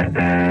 Everything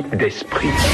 d'esprit.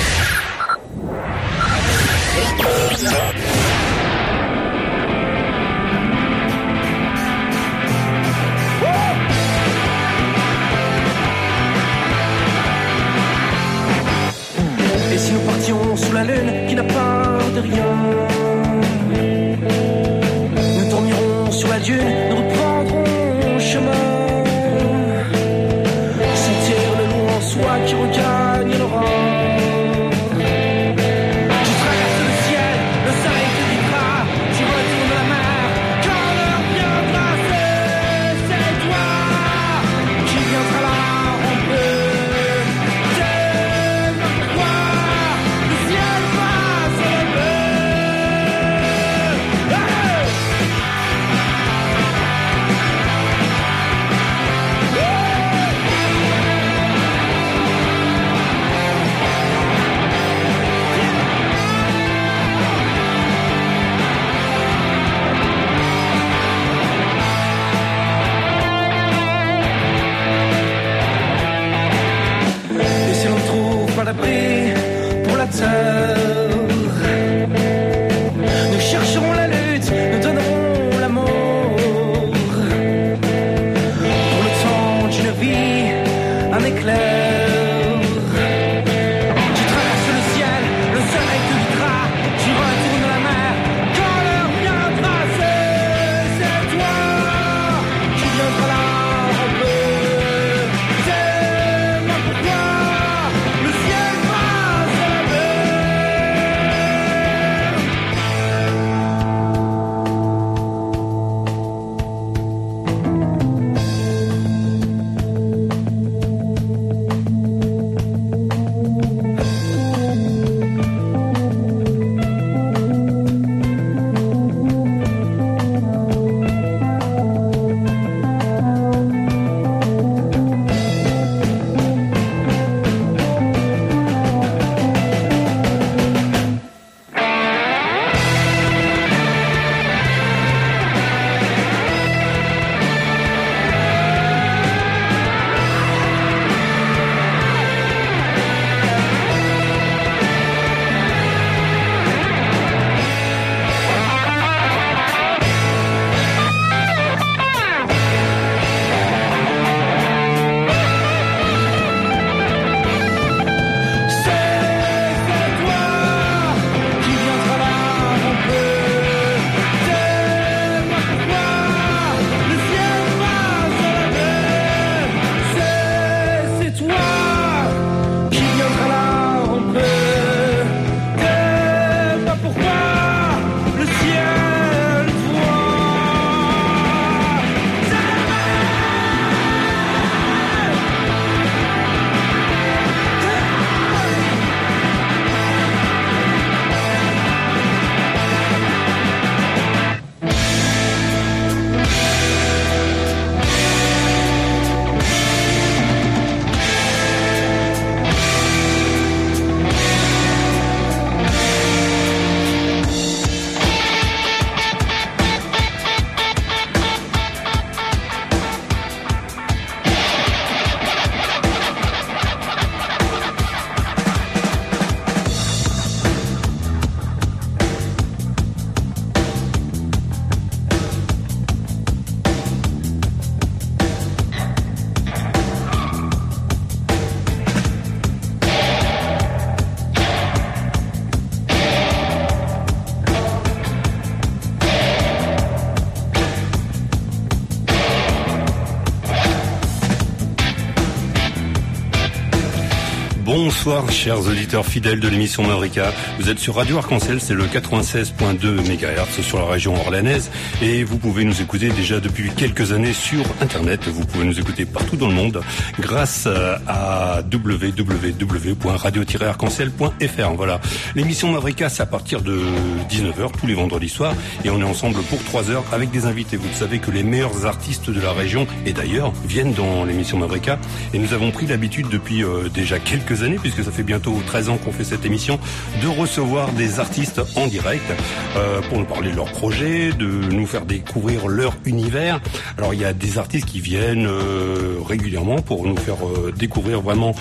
Bonsoir chers auditeurs fidèles de l'émission Mavrika. Vous êtes sur Radio Arc-en-Ciel, c'est le 96.2 MHz sur la région orlanaise et vous pouvez nous écouter déjà depuis quelques années sur internet. Vous pouvez nous écouter partout dans le monde grâce à www.radio-arc-en-ciel.fr. Voilà. L'émission Mavrika c'est à partir de 19h tous les vendredis soirs et on est ensemble pour 3 heures avec des invités. Vous savez que les meilleurs artistes de la région et d'ailleurs viennent dans l'émission Mavrika et nous avons pris l'habitude depuis euh, déjà quelques années, puisque ça fait bientôt 13 ans qu'on fait cette émission, de recevoir des artistes en direct euh, pour nous parler de leurs projets, de nous faire découvrir leur univers. Alors il y a des artistes qui viennent euh, régulièrement pour nous faire euh, découvrir vraiment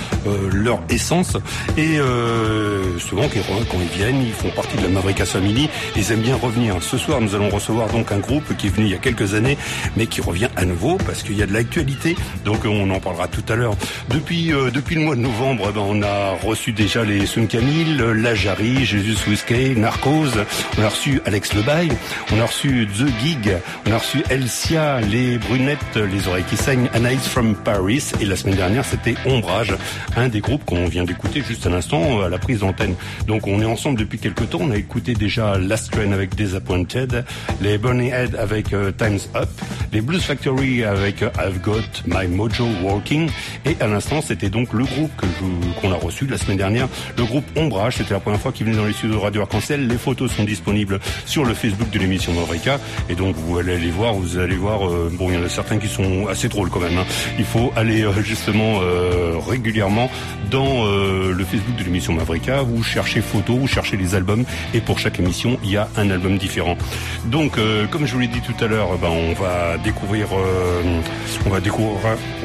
leur essence. Et souvent quand ils viennent, ils font partie de la Mavrika Family, ils aiment bien revenir. Ce soir, nous allons recevoir donc un groupe qui est venu il y a quelques années, mais qui revient à nouveau parce qu'il y a de l'actualité. Donc on en parlera tout à l'heure. Depuis depuis le mois de novembre, eh ben, on a reçu déjà les Sun Camille, La Jarry, Jesus Whiskey, Narcos, on a reçu Alex Lebaille, on a reçu The Gig, on a reçu Elsia, les brunettes, les oreilles qui saignent, Anaïs from Paris, et la semaine dernière c'était Ombrage, un des groupes qu'on vient d'écouter juste à l'instant à la prise d'antenne. Donc on est ensemble depuis quelques temps, on a écouté déjà Last Train avec Disappointed, les Bunny Head avec uh, Time's Up, les Blues Factory avec uh, I've Got My Mojo Walking, et à l'instant c'était donc le groupe qu'on a reçu la semaine dernière, le groupe Ombrage. C'était la première fois qu'il venait dans les studios de Radio Arc-en-Ciel. Les photos sont disponibles sur le Facebook de l'émission Mavrika. Et donc, vous allez les voir, vous allez voir, euh, bon, il y en a certains qui sont assez drôles quand même. Hein. Il faut aller euh, justement euh, régulièrement dans le Facebook de l'émission Mavrika. Vous cherchez photos, vous cherchez les albums. Et pour chaque émission, il y a un album différent. Donc, comme je vous l'ai dit tout à l'heure, ben, on va découvrir, on va découvrir,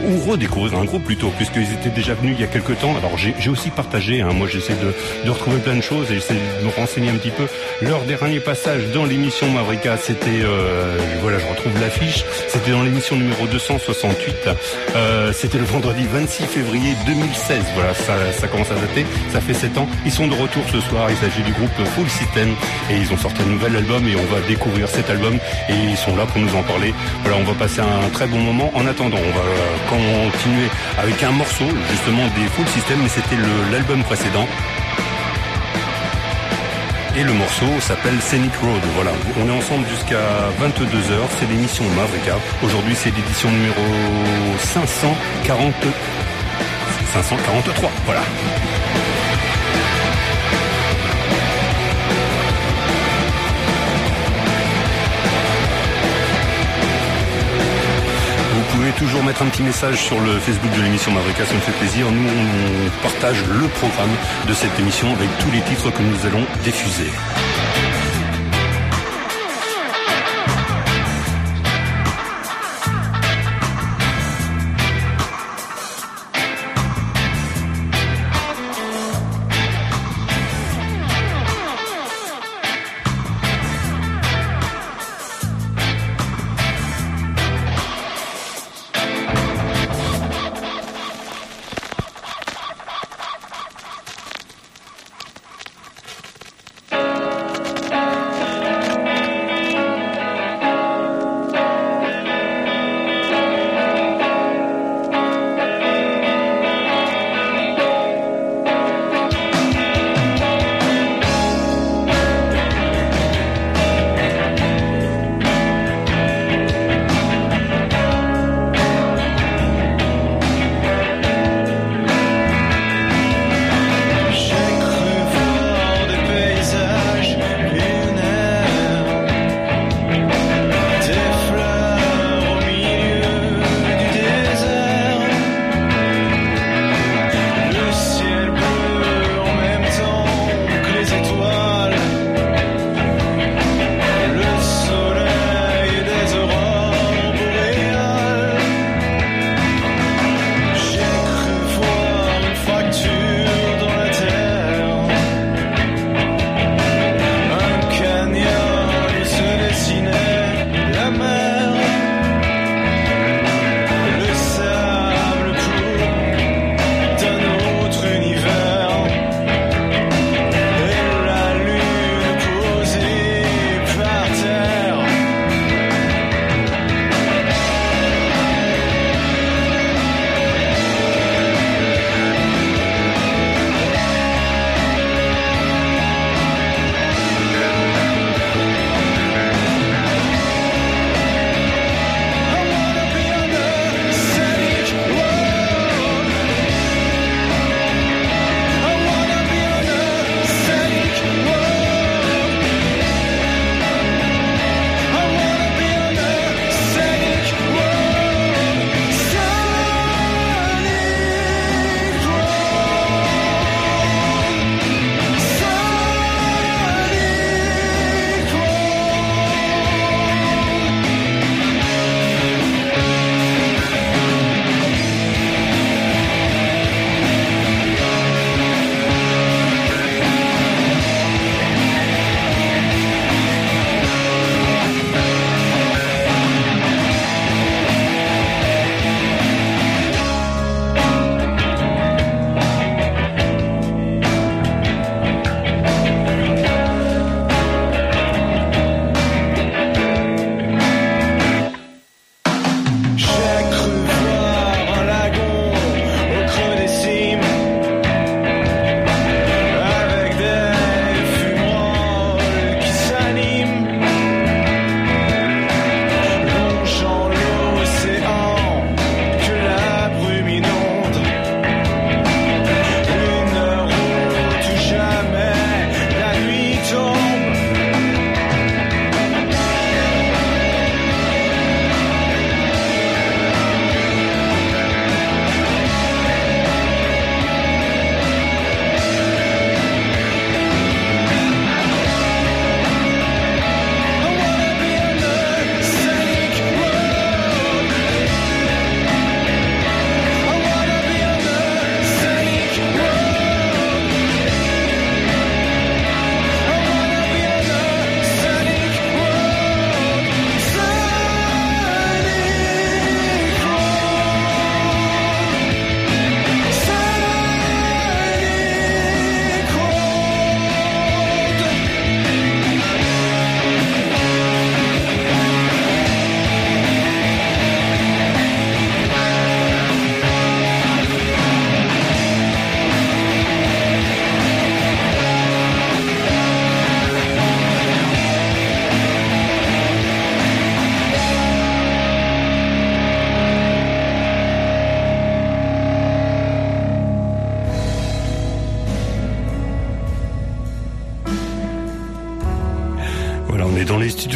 ou redécouvrir un groupe plutôt, puisqu'ils étaient déjà venus il y a quelques temps. Alors, j'ai aussi partagé, hein, moi j'essaie de, de, retrouver plein de choses et j'essaie de me renseigner un petit peu. Leur dernier passage dans l'émission Mavrika, c'était, euh, voilà, je retrouve l'affiche, c'était dans l'émission numéro 268, euh, c'était le vendredi 26 février 2016, voilà, ça, ça commence à dater, ça fait 7 ans. Ils sont de retour ce soir, il s'agit du groupe Full System et ils ont sorti un nouvel album et on va découvrir cet album et ils sont là pour nous en parler. Voilà, on va passer un très bon moment. En attendant, on va continuer avec un morceau justement des Full System, mais c'était l'album précédent. Et le morceau s'appelle Scenic Road. Voilà, on est ensemble jusqu'à 22h. C'est l'émission Mavrika. Aujourd'hui, c'est l'édition numéro 540... 543. Voilà. Toujours mettre un petit message sur le Facebook de l'émission Mavrika, ça me fait plaisir. Nous, on partage le programme de cette émission avec tous les titres que nous allons diffuser.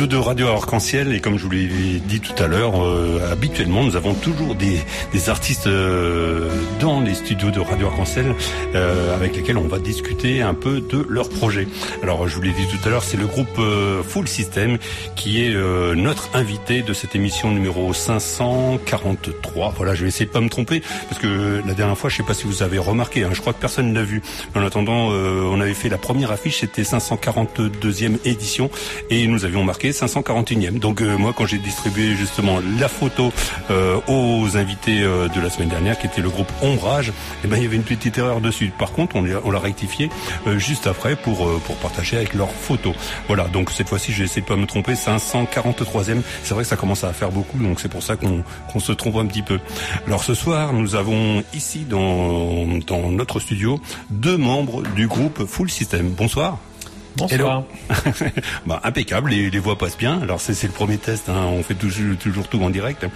De Radio Arc-en-Ciel, et comme je vous l'ai dit tout à l'heure, euh, habituellement nous avons toujours des, des artistes euh, dans les studios de Radio Arc-en-Ciel euh, avec lesquels on va discuter un peu de leur projet. Alors je vous l'ai dit tout à l'heure, c'est le groupe euh, Full System qui est euh, notre invité de cette émission numéro 543. Voilà, je vais essayer de pas me tromper parce que la dernière fois, je sais pas si vous avez remarqué, hein, je crois que personne ne l'a vu. En attendant, euh, on avait fait la première affiche, c'était 542e édition et nous avions marqué 541e. Donc euh, moi, quand j'ai distribué justement la photo euh, aux invités euh, de la semaine dernière, qui était le groupe Ombrage, eh ben il y avait une petite erreur dessus. Par contre, on l'a rectifié juste après pour pour partager avec leurs photos. Voilà. Donc cette fois-ci, j'ai essayé de pas me tromper. 543e. C'est vrai que ça commence à faire beaucoup, donc c'est pour ça qu'on qu'on se trompe un petit peu. Alors ce soir, nous avons ici dans dans notre studio deux membres du groupe Full System. Bonsoir. Bonsoir. bah, impeccable, les, les voix passent bien. Alors c'est c'est le premier test, hein, on fait toujours, toujours tout en direct.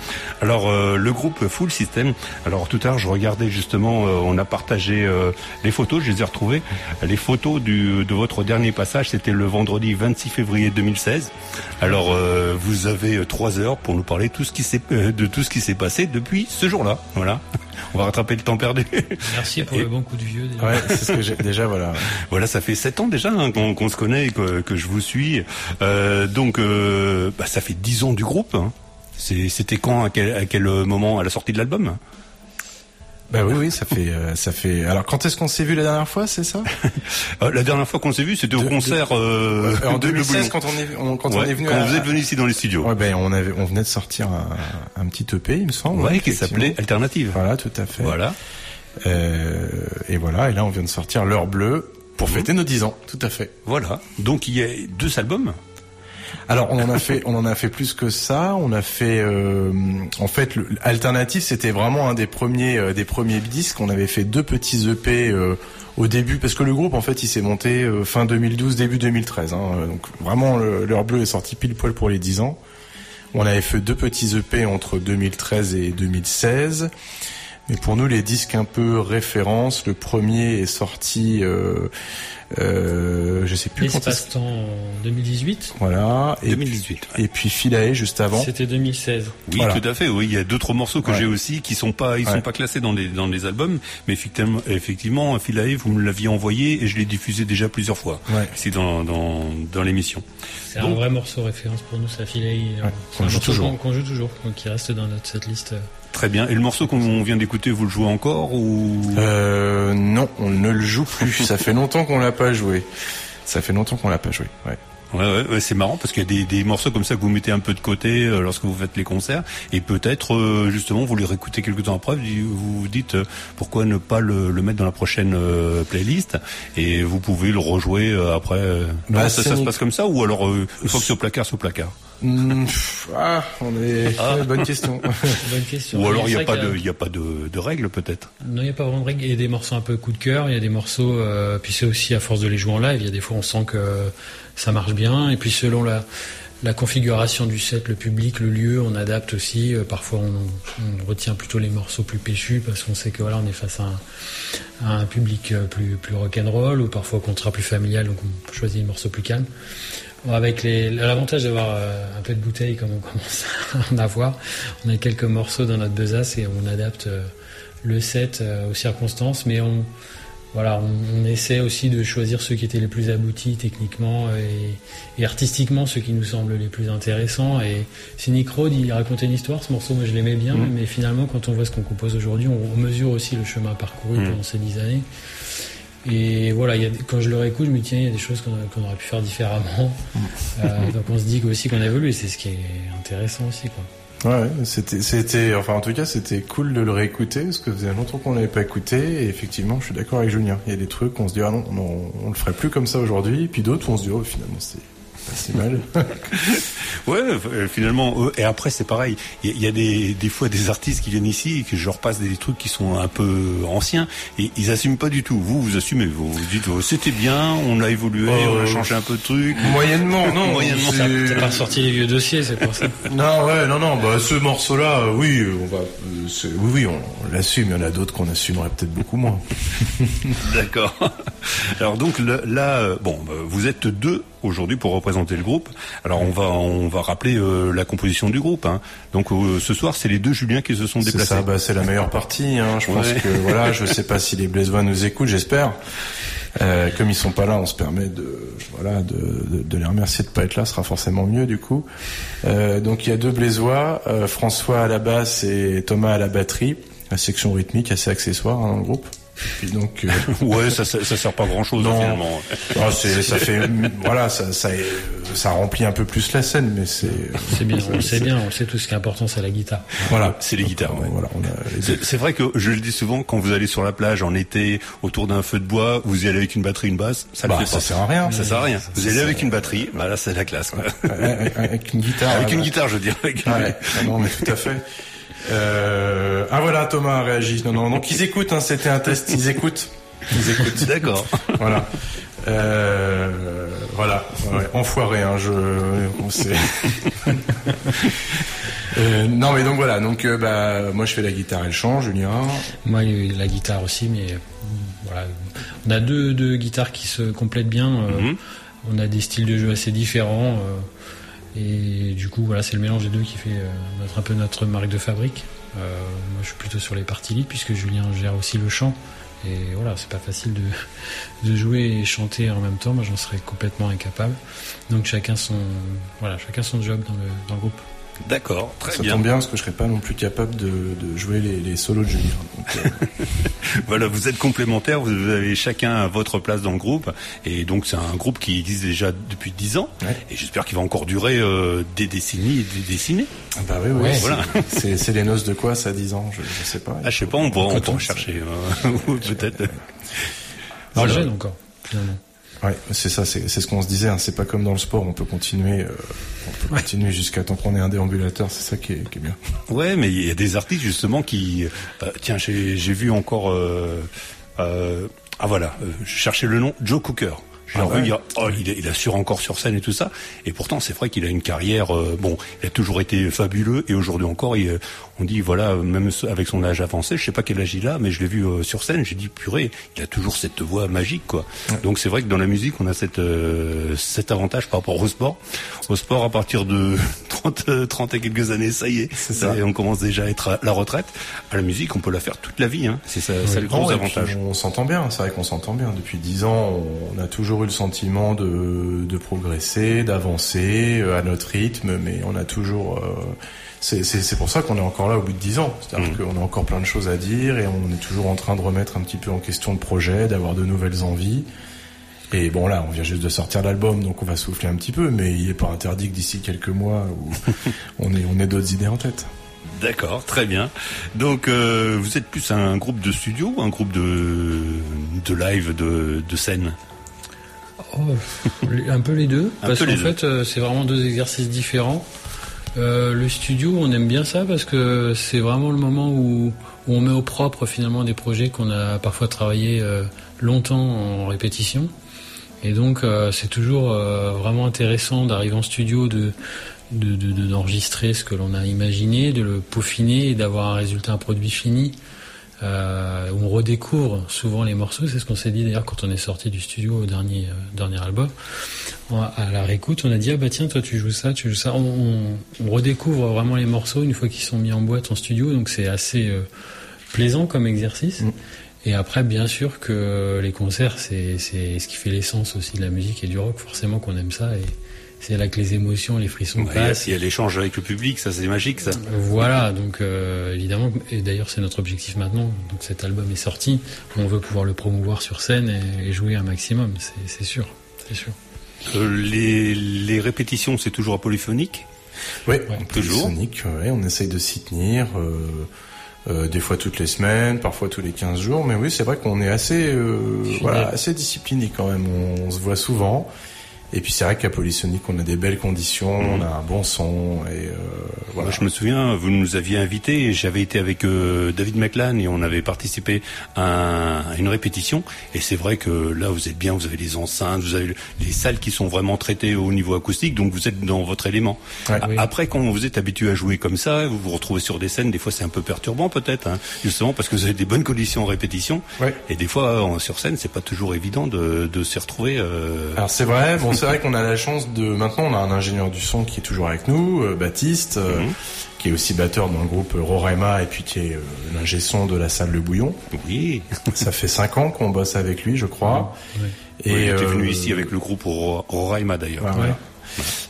Alors euh, le groupe Full System. Alors tout à l'heure je regardais justement, euh, on a partagé euh, les photos, je les ai retrouvées. Les photos du, de votre dernier passage, c'était le vendredi 26 février 2016. Alors euh, vous avez euh, trois heures pour nous parler tout ce qui s'est euh, de tout ce qui s'est passé depuis ce jour-là. Voilà, on va rattraper le temps perdu. Merci pour Et- le bon coup de vieux. déjà. Ouais, c'est ce que j'ai déjà voilà. Voilà, ça fait sept ans déjà hein, qu'on qu'on se connaît et que, que je vous suis. Euh, donc, euh, bah, ça fait dix ans du groupe. hein. C'est- C'était quand, à quel, à quel moment, à la sortie de l'album? Bah oui oui, ça fait euh, ça fait Alors quand est-ce qu'on s'est vu la dernière fois, c'est ça? Euh, La dernière fois qu'on s'est vu, c'était au De- concert euh, En de Le 2016 Bouillon. quand on est on, quand on est venu quand à- vous êtes venu ici dans les studios. Ouais, ben on avait on venait de sortir un, un petit EP, il me semble. Ouais, ouais, qui s'appelait. Alternative. Voilà, tout à fait. Voilà. Euh, et voilà, et là on vient de sortir l'heure bleue pour Mhm. fêter nos 10 ans, tout à fait. Voilà. Donc il y a deux albums. Alors on en a fait, plus que ça. On a fait, euh, en fait, alternative, c'était vraiment un des premiers, euh, des premiers disques. On avait fait deux petits EP euh, au début, parce que le groupe, en fait, il s'est monté fin 2012, début 2013. Hein, donc vraiment, l'heure bleue est sorti pile poil pour les 10 ans. On avait fait deux petits EP entre 2013 et 2016. Mais pour nous, les disques un peu référence, le premier est sorti, euh, euh, je sais plus quand L'espace-temps en 2018. Voilà. Et 2018. et puis Philae juste avant. C'était 2016. Oui, Voilà. tout à fait. Oui, il y a d'autres morceaux que Ouais. j'ai aussi qui sont pas, ils Ouais. sont pas classés dans les dans les albums, mais effectivement, effectivement, Philae, vous me l'aviez envoyé et je l'ai diffusé déjà plusieurs fois. Ouais. Ici dans dans dans l'émission. C'est un vrai morceau référence pour nous, ça c'est qu'on joue toujours. Qu'on, joue toujours, donc qui reste dans notre setlist. Très bien. Et le morceau qu'on vient d'écouter, vous le jouez encore ou? Euh, non, on ne le joue plus. Ça fait longtemps qu'on l'a pas joué. Ça fait longtemps qu'on l'a pas joué. Ouais. Ouais, ouais, ouais, c'est marrant parce qu'il y a des, des morceaux comme ça que vous mettez un peu de côté euh, lorsque vous faites les concerts et peut-être euh, justement vous les réécoutez quelques temps après, vous vous dites euh, pourquoi ne pas le, le mettre dans la prochaine playlist? Et vous pouvez le rejouer après. Bah, Non, ça, se passe comme ça ou alors une fois que c'est au placard, c'est au placard? Hmm, ah, on est. Ah. Bonne question. Bonne question. Ou alors il n'y a pas de, il y a pas de, de règles peut-être. Non, il n'y a pas vraiment de règle. Il y a des morceaux un peu coup de cœur, il y a des morceaux, euh, puis c'est aussi à force de les jouer en live, il y a des fois on sent que ça marche bien, et puis selon la, la configuration du set, le public, le lieu, on adapte aussi. Euh, parfois on, on retient plutôt les morceaux plus péchus parce qu'on sait que voilà, on est face à un, à un public euh, plus, plus rock'n'roll, ou parfois au contraire plus familial, donc on choisit les morceaux plus calmes. Bon, avec les- l'avantage d'avoir euh, un peu de bouteille comme on commence à en avoir, on a quelques morceaux dans notre besace et on adapte euh, le set euh, aux circonstances, mais on voilà, on, on essaie aussi de choisir ceux qui étaient les plus aboutis techniquement et, et artistiquement, ceux qui nous semblent les plus intéressants. Et si Nick Rode, il racontait une histoire, ce morceau, moi je l'aimais bien, mais finalement, quand on voit ce qu'on compose aujourd'hui, on, on mesure aussi le chemin parcouru Mm. pendant ces dix années. Et voilà, y a, quand je le réécoute, je me dis, tiens, il y a des choses qu'on qu'on aurait pu faire différemment. Euh, donc on se dit aussi qu'on évolue, et c'est ce qui est intéressant aussi. Quoi. Ouais, c'était, c'était, enfin en tout cas, c'était cool de le réécouter parce que ça faisait longtemps qu'on l'avait pas écouté. Et effectivement, je suis d'accord avec Julien. Il y a des trucs, on se dit ah non, non, on le ferait plus comme ça aujourd'hui. Et puis d'autres, on se dit oh finalement c'est si mal. Ouais, euh, finalement. euh, et après, c'est pareil. Il y, a- il y a des, des fois des artistes qui viennent ici et que je leur passe des trucs qui sont un peu anciens et ils assument pas du tout. Vous, vous assumez. Vous, vous dites oh, c'était bien, on a évolué, on a changé un peu de trucs. Moyennement, non. Moyennement, c'est- T'as pas ressorti les vieux dossiers, c'est pour ça. Non, ouais, non, non, bah ce morceau-là, euh, oui, on va, c'est- oui, oui, on, l'assume. Il y en a d'autres qu'on assumerait peut-être beaucoup moins. D'accord. Alors donc là, bon, bah, vous êtes deux aujourd'hui pour représenter le groupe. Alors on va on va rappeler euh, la composition du groupe. Hein. Donc euh, ce soir, c'est les deux Julien qui se sont C'est déplacés. ça, bah, c'est la meilleure partie. Hein. Je pense Ouais. que voilà, je sais pas si les Blaisois nous écoutent, j'espère. Euh, comme ils sont pas là, on se permet de voilà de, de, de les remercier de pas être là, ce sera forcément mieux du coup. Euh, donc il y a deux Blaisois, euh, François à la basse et Thomas à la batterie, la section rythmique assez accessoire hein, dans le groupe. Et puis donc euh, Ouais, ça, ça ça sert pas grand chose Non. finalement. ah, c'est- ça fait voilà ça, ça ça remplit un peu plus la scène, mais c'est C'est bien, on le sait bien, on le sait tout ce qui est important, c'est la guitare. voilà C'est les guitares. ouais. Voilà, les. C'est vrai que je le dis souvent, quand vous allez sur la plage en été, autour d'un feu de bois, vous y allez avec une batterie, une basse, ça ne Bah, fait ça pas. sert à rien. Ça sert à rien. Vous allez avec une batterie, bah là c'est la classe. Quoi. avec une guitare. avec une guitare, je veux dire. avec- Ouais, ah non, mais tout à fait. Euh, ah voilà, Thomas a réagi. Non, non, donc ils écoutent, hein, c'était un test, ils écoutent. Ils écoutent. D'accord. Voilà. Euh, voilà. Ouais, enfoiré, hein, je, on sait. Euh, non mais donc voilà, donc euh, bah moi je fais la guitare et le chant, Julien. Moi, la guitare aussi, mais voilà. On a deux, deux guitares qui se complètent bien. euh, Mhm. On a des styles de jeu assez différents. Et du coup, voilà, c'est le mélange des deux qui fait euh, notre, un peu notre marque de fabrique. Euh, moi, je suis plutôt sur les parties libres, puisque Julien gère aussi le chant. Et voilà, c'est pas facile de, de jouer et chanter en même temps. Moi, j'en serais complètement incapable. Donc, chacun son, voilà, chacun son job dans le, dans le groupe. D'accord, très Ça bien. tombe bien parce que je serais pas non plus capable de, de jouer les, les solos de Julien. Donc, euh, Voilà, vous êtes complémentaires, vous avez chacun votre place dans le groupe, et donc c'est un groupe qui existe déjà depuis 10 ans, Ouais. et j'espère qu'il va encore durer euh, des décennies et des décennies. bah oui, oui. Ouais. Voilà. C'est c'est les noces de quoi ça, 10 ans je, je sais pas. Ah, je sais pas, on pourra, on pourra chercher, euh, peut-être. C'est jeune encore, finalement. Ouais, c'est ça, c'est c'est ce qu'on se disait. Hein, c'est pas comme dans le sport, on peut continuer, euh, on peut continuer jusqu'à temps qu'on ait un déambulateur. C'est ça qui est, qui est bien. Ouais, mais il y a des artistes justement qui, euh, tiens, j'ai j'ai vu encore, euh, euh, ah voilà, euh, je cherchais le nom, Joe Cooker. J'ai Ah ouais. dire, oh, il, est- il assure encore sur scène et tout ça. Et pourtant, c'est vrai qu'il a une carrière. euh, bon, il a toujours été fabuleux et aujourd'hui encore, il, euh, on dit voilà, même avec son âge avancé, je sais pas quel âge il a, mais je l'ai vu euh, sur scène. J'ai dit purée, il a toujours cette voix magique, quoi. Donc c'est vrai que dans la musique, on a cette euh, cet avantage par rapport au sport. Au sport, à partir de 30, euh, 30 et quelques années, ça y est, C'est ça. et on commence déjà à être à la retraite. À la musique, on peut la faire toute la vie. Hein. C'est ça, c'est le puis avantage. on s'entend bien. C'est vrai qu'on s'entend bien. Depuis 10 ans, on a toujours eu le sentiment de, de progresser, d'avancer euh, à notre rythme, mais on a toujours. euh, c'est c'est- c'est pour ça qu'on est encore là au bout de 10 ans. C'est-à-dire Mm. qu'on a encore plein de choses à dire et on est toujours en train de remettre un petit peu en question le projet, d'avoir de nouvelles envies. Et bon là, on vient juste de sortir l'album, donc on va souffler un petit peu, mais il est pas interdit que d'ici quelques mois, où on ait, on ait d'autres idées en tête. D'accord, très bien. Donc, euh, vous êtes plus un groupe de studio ou un groupe de, de live, de, de scène? Oh, un peu les deux, Un parce qu'en fait, euh, c'est vraiment deux exercices différents. Euh, le studio, on aime bien ça parce que c'est vraiment le moment où, on met au propre finalement des projets qu'on a parfois travaillé euh, longtemps en répétition. Et donc, euh, c'est toujours vraiment intéressant d'arriver en studio, de- d'enregistrer ce que l'on a imaginé, de le peaufiner et d'avoir un résultat, un produit fini. Euh, on redécouvre souvent les morceaux, c'est ce qu'on s'est dit d'ailleurs quand on est sorti du studio au dernier euh, dernier album. On- À la réécoute, on a dit ah bah tiens toi tu joues ça, tu joues ça. On, on- on redécouvre vraiment les morceaux une fois qu'ils sont mis en boîte en studio, donc c'est assez euh, plaisant comme exercice. Mm. Et après, bien sûr que les concerts, c'est c'est ce qui fait l'essence aussi de la musique et du rock, forcément qu'on aime ça et c'est là que les émotions, les frissons a, passent. il y a l'échange avec le public, ça c'est magique ça. Voilà, donc euh, évidemment, et d'ailleurs c'est notre objectif maintenant. Donc cet album est sorti, on veut pouvoir le promouvoir sur scène et, et jouer un maximum, c'est sûr, c'est sûr. Euh, les, les répétitions, c'est toujours à polyphonique? Oui, Ouais, toujours? Ouais, on essaye de s'y tenir. euh, euh, des fois toutes les semaines, parfois tous les 15 jours, mais oui, c'est vrai qu'on est assez, euh, voilà, assez discipliné quand même. On, on se voit souvent. Et puis c'est vrai qu'à Polysonic, on a des belles conditions, on a un bon son et euh, voilà. Moi, je me souviens, vous nous aviez invités, j'avais été avec euh, David McLan et on avait participé à, un- à une répétition. Et c'est vrai que là, vous êtes bien, vous avez les enceintes, vous avez le- les salles qui sont vraiment traitées au niveau acoustique, donc vous êtes dans votre élément. Ouais. A- Oui. Après, quand vous êtes habitué à jouer comme ça, vous vous retrouvez sur des scènes, des fois c'est un peu perturbant peut-être, hein, justement parce que vous avez des bonnes conditions en répétition. Ouais. Et des fois, en- sur scène, c'est pas toujours évident de, de s'y retrouver. euh, Alors c'est vrai, bon c'est vrai qu'on a la chance de. Maintenant, on a un ingénieur du son qui est toujours avec nous, euh, Baptiste, euh, Mhm. qui est aussi batteur dans le groupe Rorema et puis qui est euh, l'ingé son de la salle Le Bouillon. Oui. Ça fait cinq ans qu'on bosse avec lui, je crois. Et il était venu ici avec le groupe Ro- Roraima d'ailleurs. Ouais, ouais.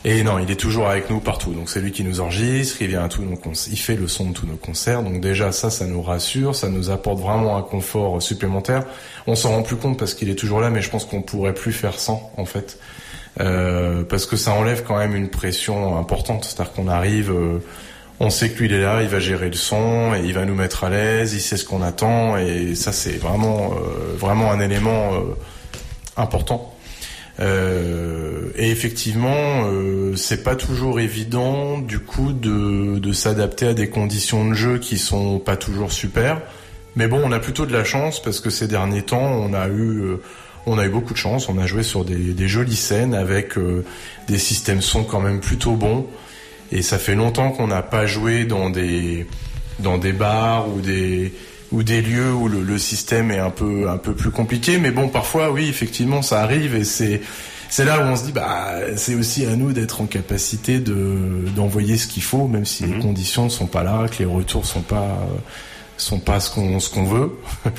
Et non, il est toujours avec nous partout. Donc c'est lui qui nous enregistre, il vient à tous nos il fait le son de tous nos concerts. Donc déjà ça, ça nous rassure, ça nous apporte vraiment un confort supplémentaire. On s'en rend plus compte parce qu'il est toujours là, mais je pense qu'on pourrait plus faire sans en fait, Euh, parce que ça enlève quand même une pression importante. C'est-à-dire qu'on arrive, euh, on sait que lui il est là, il va gérer le son il va nous mettre à l'aise, il sait ce qu'on attend et ça c'est vraiment euh, vraiment un élément important. Et effectivement, c'est pas toujours évident du coup de, de s'adapter à des conditions de jeu qui sont pas toujours super. Mais bon, on a plutôt de la chance parce que ces derniers temps, on a eu, on a eu beaucoup de chance. On a joué sur des, des jolies scènes avec euh, des systèmes son quand même plutôt bons. Et ça fait longtemps qu'on n'a pas joué dans des dans des bars ou des ou des lieux où le, le système est un peu un peu plus compliqué. Mais bon, parfois, oui, effectivement, ça arrive et c'est c'est là où on se dit bah c'est aussi à nous d'être en capacité de d'envoyer ce qu'il faut, même si les conditions ne sont pas là, que les retours sont pas euh, sont pas ce qu'on ce qu'on veut.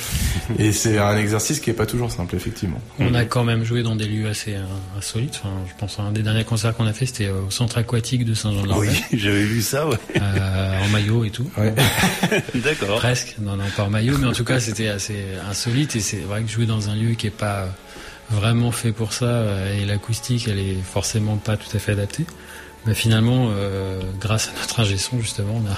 et c'est un exercice qui est pas toujours simple, effectivement. On a quand même joué dans des lieux assez euh, insolites. Enfin, je pense à un des derniers concerts qu'on a fait, c'était au centre aquatique de Saint-Jean-de-Larbert, Oui, j'avais vu ça, ouais. euh, en maillot et tout. Ouais. D'accord. Presque, non, non, pas en maillot, mais en tout cas, c'était assez insolite et c'est vrai que jouer dans un lieu qui est pas vraiment fait pour ça euh, et l'acoustique, elle est forcément pas tout à fait adaptée. Mais finalement, euh, grâce à notre ingé son, justement, on a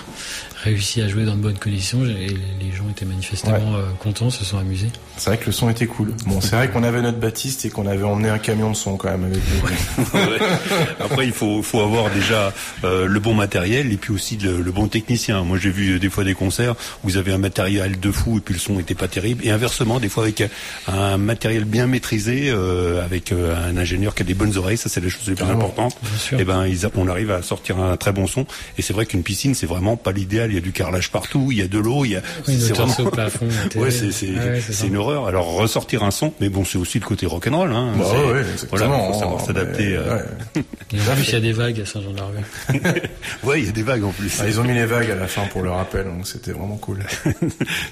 réussi à jouer dans de bonnes conditions et les gens étaient manifestement euh, contents, se sont amusés. C'est vrai que le son était cool. Bon, c'est vrai qu'on avait notre Baptiste et qu'on avait emmené un camion de son quand même avec nous. Ouais. Après, il faut, faut avoir déjà euh, le bon matériel et puis aussi le, le bon technicien. Moi, j'ai vu des fois des concerts où vous avez un matériel de fou et puis le son était pas terrible. Et inversement, des fois avec un matériel bien maîtrisé, euh, avec euh, un ingénieur qui a des bonnes oreilles, ça c'est les choses les plus sûr. Et ben, ils a- on arrive à sortir un très bon son. Et c'est vrai qu'une piscine, c'est vraiment pas l'idéal. Il y a du carrelage partout, il y a de l'eau, il y a. Oui, c'est vraiment- au plafond, la ouais, c'est c'est ouais, ça. une horreur. Alors ressortir un son, mais bon, c'est aussi le côté rock'n'roll. Hein. Bah C'est- ouais, voilà, faut savoir s'adapter. euh, ouais. En plus, il y a des vagues à Saint-Jean-de-Larbert. Ouais, il y a des vagues en plus. Ah, ils ont mis les vagues à la fin pour le rappel, donc c'était vraiment cool.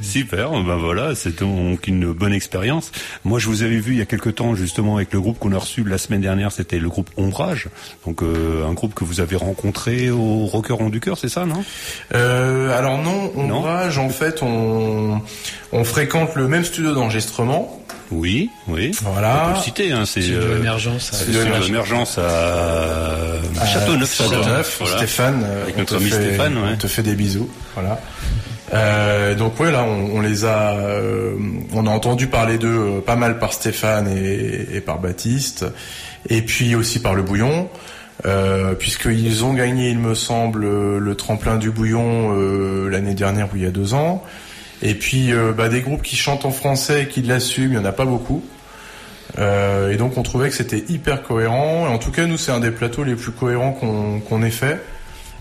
Super, ben voilà, c'est donc une bonne expérience. Moi, je vous avais vu il y a quelque temps justement avec le groupe qu'on a reçu la semaine dernière, c'était le groupe Ombrage, donc euh, un groupe que vous avez rencontré au Rocker du Cœur, c'est ça, non? Euh, alors non, Non. Ombrage, en fait, on, on fréquente le même studio d'enregistrement. Oui, oui. Voilà. On peut le citer, hein, c'est Studio euh, Émergence. à- c'est le studio d'émergence à Châteauneuf. Châteauneuf, Voilà. Stéphane. euh, Avec notre ami fait- Stéphane, ouais. On te fait des bisous. Voilà. Euh, donc ouais, là, on, on les a, euh, on a entendu parler d'eux euh, pas mal par Stéphane et, et par Baptiste, et puis aussi par le Bouillon, euh, puisqu'ils ont gagné, il me semble, euh, le tremplin du Bouillon euh, l'année dernière ou il y a deux ans. Et puis bah, des groupes qui chantent en français et qui l'assument, il y en a pas beaucoup. Et donc on trouvait que c'était hyper cohérent. Et en tout cas, nous, c'est un des plateaux les plus cohérents qu'on ait fait.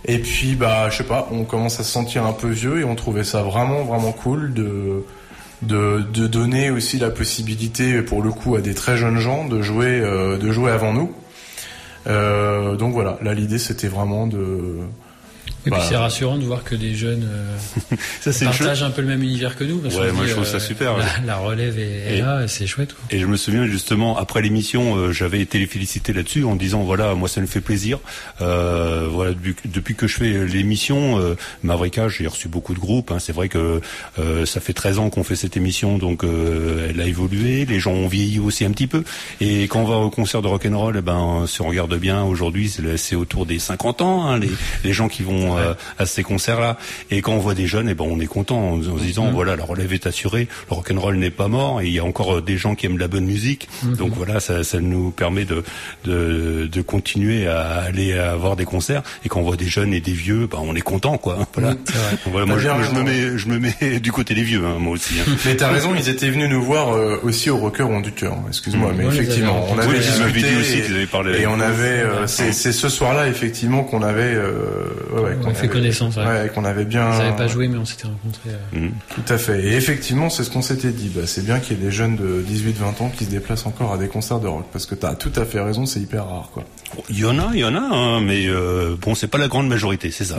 Et puis, bah, je sais pas, on commence à se sentir un peu vieux et on trouvait ça vraiment, vraiment cool de de, donner aussi la possibilité, pour le coup, à des très jeunes gens de jouer, de jouer avant nous. Euh, donc voilà, là l'idée c'était vraiment de Et Bah. puis c'est rassurant de voir que des jeunes euh, Ça, chose. partagent un peu le même univers que nous. Parce Ouais, moi, dit, je trouve ça euh, super, La, ouais. la relève est, là et c'est chouette. Et je me souviens justement après l'émission, euh, j'avais été les féliciter là-dessus en disant voilà moi ça me fait plaisir. Voilà depuis, depuis que je fais l'émission, Mavrika, j'ai reçu beaucoup de groupes. hein. C'est vrai que ça fait 13 ans qu'on fait cette émission, donc elle a évolué. Les gens ont vieilli aussi un petit peu. Et quand on va au concert de rock'n'roll, eh ben si on regarde bien aujourd'hui, c'est autour des 50 ans hein, les, les gens qui vont euh, à ces concerts-là. Et quand on voit des jeunes, eh ben on est content en, en se disant voilà la relève est assurée, le rock'n'roll n'est pas mort et il y a encore euh, des gens qui aiment la bonne musique. Donc voilà, ça, ça nous permet de, de de continuer à aller à voir des concerts. Et quand on voit des jeunes et des vieux, ben on est content quoi. Voilà. Voilà, moi T'as je, me mets je me mets du côté des vieux hein, moi aussi. hein. Mais t'as raison, ils étaient venus nous voir euh, aussi au Rocker Rond du Cœur. Excuse-moi, mais On les avait effectivement, on avait Oui, ils m'avaient discuté dit aussi et- qu'ils avaient parlé et avec on avait. euh, c'est c'est ce soir-là effectivement qu'on avait. euh, ouais, On fait avait- connaissance, ouais. ouais, qu'on avait bien. Ils n'avaient pas joué, mais on s'était rencontrés. euh, Tout à fait. Et effectivement, c'est ce qu'on s'était dit. Bah, c'est bien qu'il y ait des jeunes de 18-20 ans qui se déplacent encore à des concerts de rock, parce que t'as tout à fait raison, c'est hyper rare, quoi. Il y en a, il y en a, hein, mais euh, bon, c'est pas la grande majorité, c'est ça.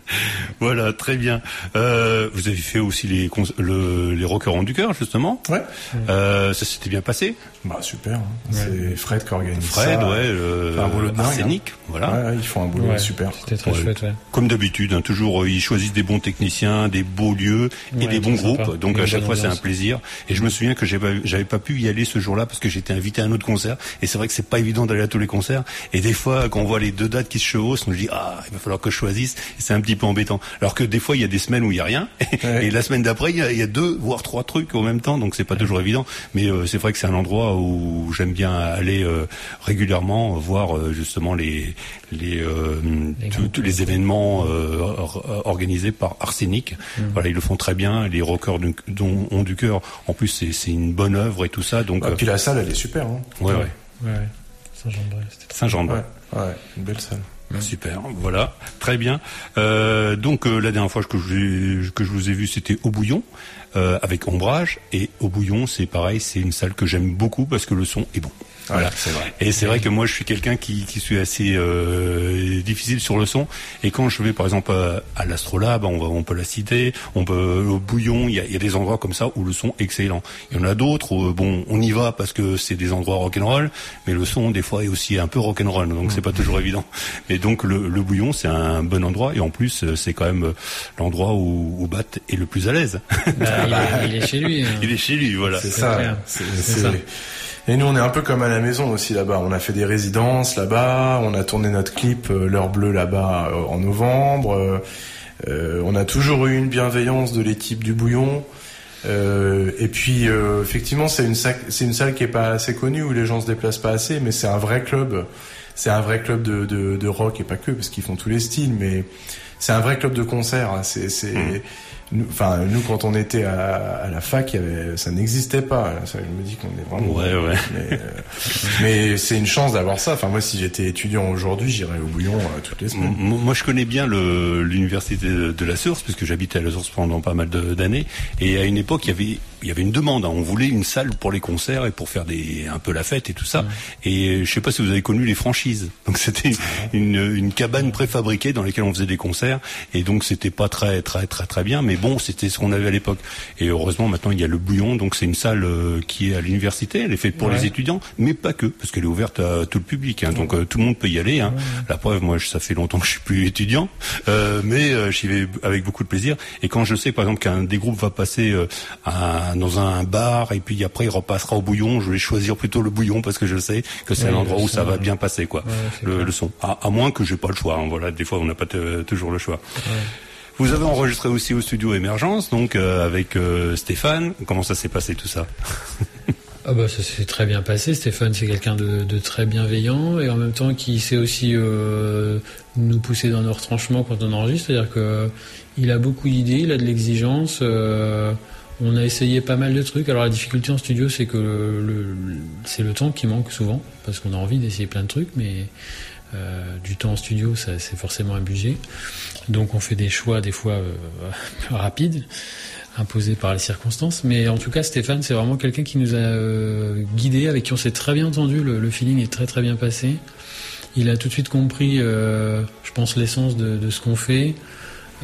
voilà, très bien. Euh, vous avez fait aussi les le, les rockers du cœur, justement. Ouais. Euh, ça s'était bien passé. Bah super. hein. C'est Fred qui organise Fred, ça. ouais, euh, un boulot Arsenic, voilà. Ouais, ouais, ils font un boulot ouais, super. C'était très Ouais. chouette, ouais. Comme d'habitude, hein, toujours euh, ils choisissent des bons techniciens, des beaux lieux et Ouais, des bons sympa. groupes. Donc Et à chaque fois c'est un plaisir. Et je me souviens que j'avais pas pu y aller ce jour-là parce que j'étais invité à un autre concert. Et c'est vrai que c'est pas évident d'aller à tous les concerts. Et des fois, quand on voit les deux dates qui se chevauchent, on se dit ah il va falloir que je choisisse. Et c'est un petit peu embêtant. Alors que des fois il y a des semaines où il y a rien. Ouais. Et la semaine d'après il y, a, il y a deux voire trois trucs en même temps. Donc c'est pas toujours évident. Mais euh, c'est vrai que c'est un endroit où j'aime bien aller euh, régulièrement voir euh, justement les les tous- les événements or- organisés par Arsenic. Voilà, ils le font très bien. Les rockers du- dont ont du cœur. En plus, c'est une bonne œuvre et tout ça. Donc, Ah, euh, puis la salle, elle est super. Hein. ouais, ouais. Ouais, Saint-Jean-de-Bray, Saint-Jean. Ouais, ouais, une belle salle. Super, voilà, très bien. Euh, donc euh, la dernière fois que je, que je vous ai vu, c'était au Bouillon euh, avec Ombrage et au Bouillon, c'est pareil, c'est une salle que j'aime beaucoup parce que le son est bon. Voilà, c'est vrai. Et c'est vrai que moi, je suis quelqu'un qui, qui suis assez euh, difficile sur le son. Et quand je vais, par exemple, à, à l'Astrolabe, on, va, on peut la citer, on peut au Bouillon, il y a, il y a des endroits comme ça où le son est excellent. Il y en a d'autres, où, bon, on y va parce que c'est des endroits rock'n'roll, mais le son des fois est aussi un peu rock'n'roll, donc c'est pas toujours évident. Et donc le, le Bouillon, c'est un bon endroit, et en plus, euh, c'est quand même euh, l'endroit où, où Bat est le plus à l'aise. Bah, il, est, il est chez lui. hein. il est chez lui, voilà. C'est ça. c'est- C'est c'est- ça. Et nous, on est un peu comme à la maison aussi là-bas. On a fait des résidences là-bas. On a tourné notre clip euh, L'heure bleue là-bas euh, en novembre. Euh, euh, on a toujours eu une bienveillance de l'équipe du Bouillon. Euh, et puis, euh, effectivement, c'est une, c'est une salle qui est pas assez connue où les gens se déplacent pas assez, mais c'est un vrai club. C'est un vrai club de, de, de rock et pas que parce qu'ils font tous les styles, mais c'est un vrai club de concert. hein. C'est, c'est, nous, enfin, nous quand on était à, à la fac, il y avait, ça n'existait pas. Ça, je me dis qu'on est vraiment. Ouais, ouais. Mais, euh, mais c'est une chance d'avoir ça. Enfin, moi, si j'étais étudiant aujourd'hui, j'irais au Bouillon euh, toutes les semaines. M- Moi, je connais bien l'université de, de la Source, puisque j'habitais à la Source pendant pas mal d'années. Et à une époque, il y avait, il y avait une demande. hein. On voulait une salle pour les concerts et pour faire des, un peu la fête et tout ça. Et je sais pas si vous avez connu les franchises. Donc c'était une, une cabane préfabriquée dans laquelle on faisait des concerts. Et donc c'était pas très, très, très, très bien. Mais bon, c'était ce qu'on avait à l'époque. Et heureusement, maintenant, il y a le Bouillon. Donc c'est une salle euh, qui est à l'université. Elle est faite pour Ouais. les étudiants, mais pas que, parce qu'elle est ouverte à tout le public. hein. donc euh, tout le monde peut y aller. hein. La preuve, moi, ça fait longtemps que je suis plus étudiant, euh, mais euh, j'y vais avec beaucoup de plaisir. Et quand je sais, par exemple, qu'un des groupes va passer euh, dans un bar et puis après il repassera au bouillon, je vais choisir plutôt le bouillon parce que je sais que c'est Oui, un endroit le où ça va bien passer, quoi. Ouais, le, son. À, à moins que j'ai pas le choix. hein. Voilà, des fois, on n'a pas toujours le choix. Vous avez enregistré aussi au studio Émergence, donc euh, avec euh, Stéphane. Comment ça s'est passé tout ça? Ah bah ça s'est très bien passé. Stéphane c'est quelqu'un de, de très bienveillant et en même temps qui sait aussi euh, nous pousser dans nos retranchements quand on enregistre. C'est-à-dire que il a beaucoup d'idées, il a de l'exigence. On a essayé pas mal de trucs. Alors la difficulté en studio c'est que c'est le temps qui manque souvent parce qu'on a envie d'essayer plein de trucs, mais euh, du temps en studio ça c'est forcément un budget. Donc on fait des choix des fois euh, rapides imposé par les circonstances. Mais en tout cas, Stéphane, c'est vraiment quelqu'un qui nous a euh, guidés, avec qui on s'est très bien entendu. Le, feeling est très très bien passé. Il a tout de suite compris, euh, je pense, l'essence de ce qu'on fait.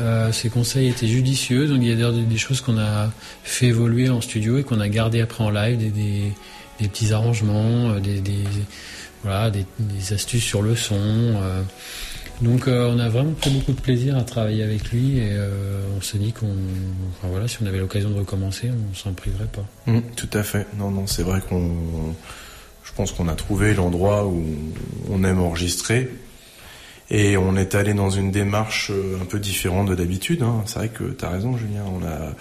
Euh, ses conseils étaient judicieux, donc il y a d'ailleurs des, choses qu'on a fait évoluer en studio et qu'on a gardé après en live, des, petits arrangements, euh, des, astuces sur le son. euh. Donc euh, on a vraiment pris beaucoup de plaisir à travailler avec lui et on s'est dit qu'on, voilà, si on avait l'occasion de recommencer, on s'en priverait pas. Mm, tout à fait. Non, non, c'est vrai qu'on, je pense qu'on a trouvé l'endroit où on aime enregistrer. Et on est allé dans une démarche euh, un peu différente de d'habitude. Hein. C'est vrai que tu as raison, Julien. On a,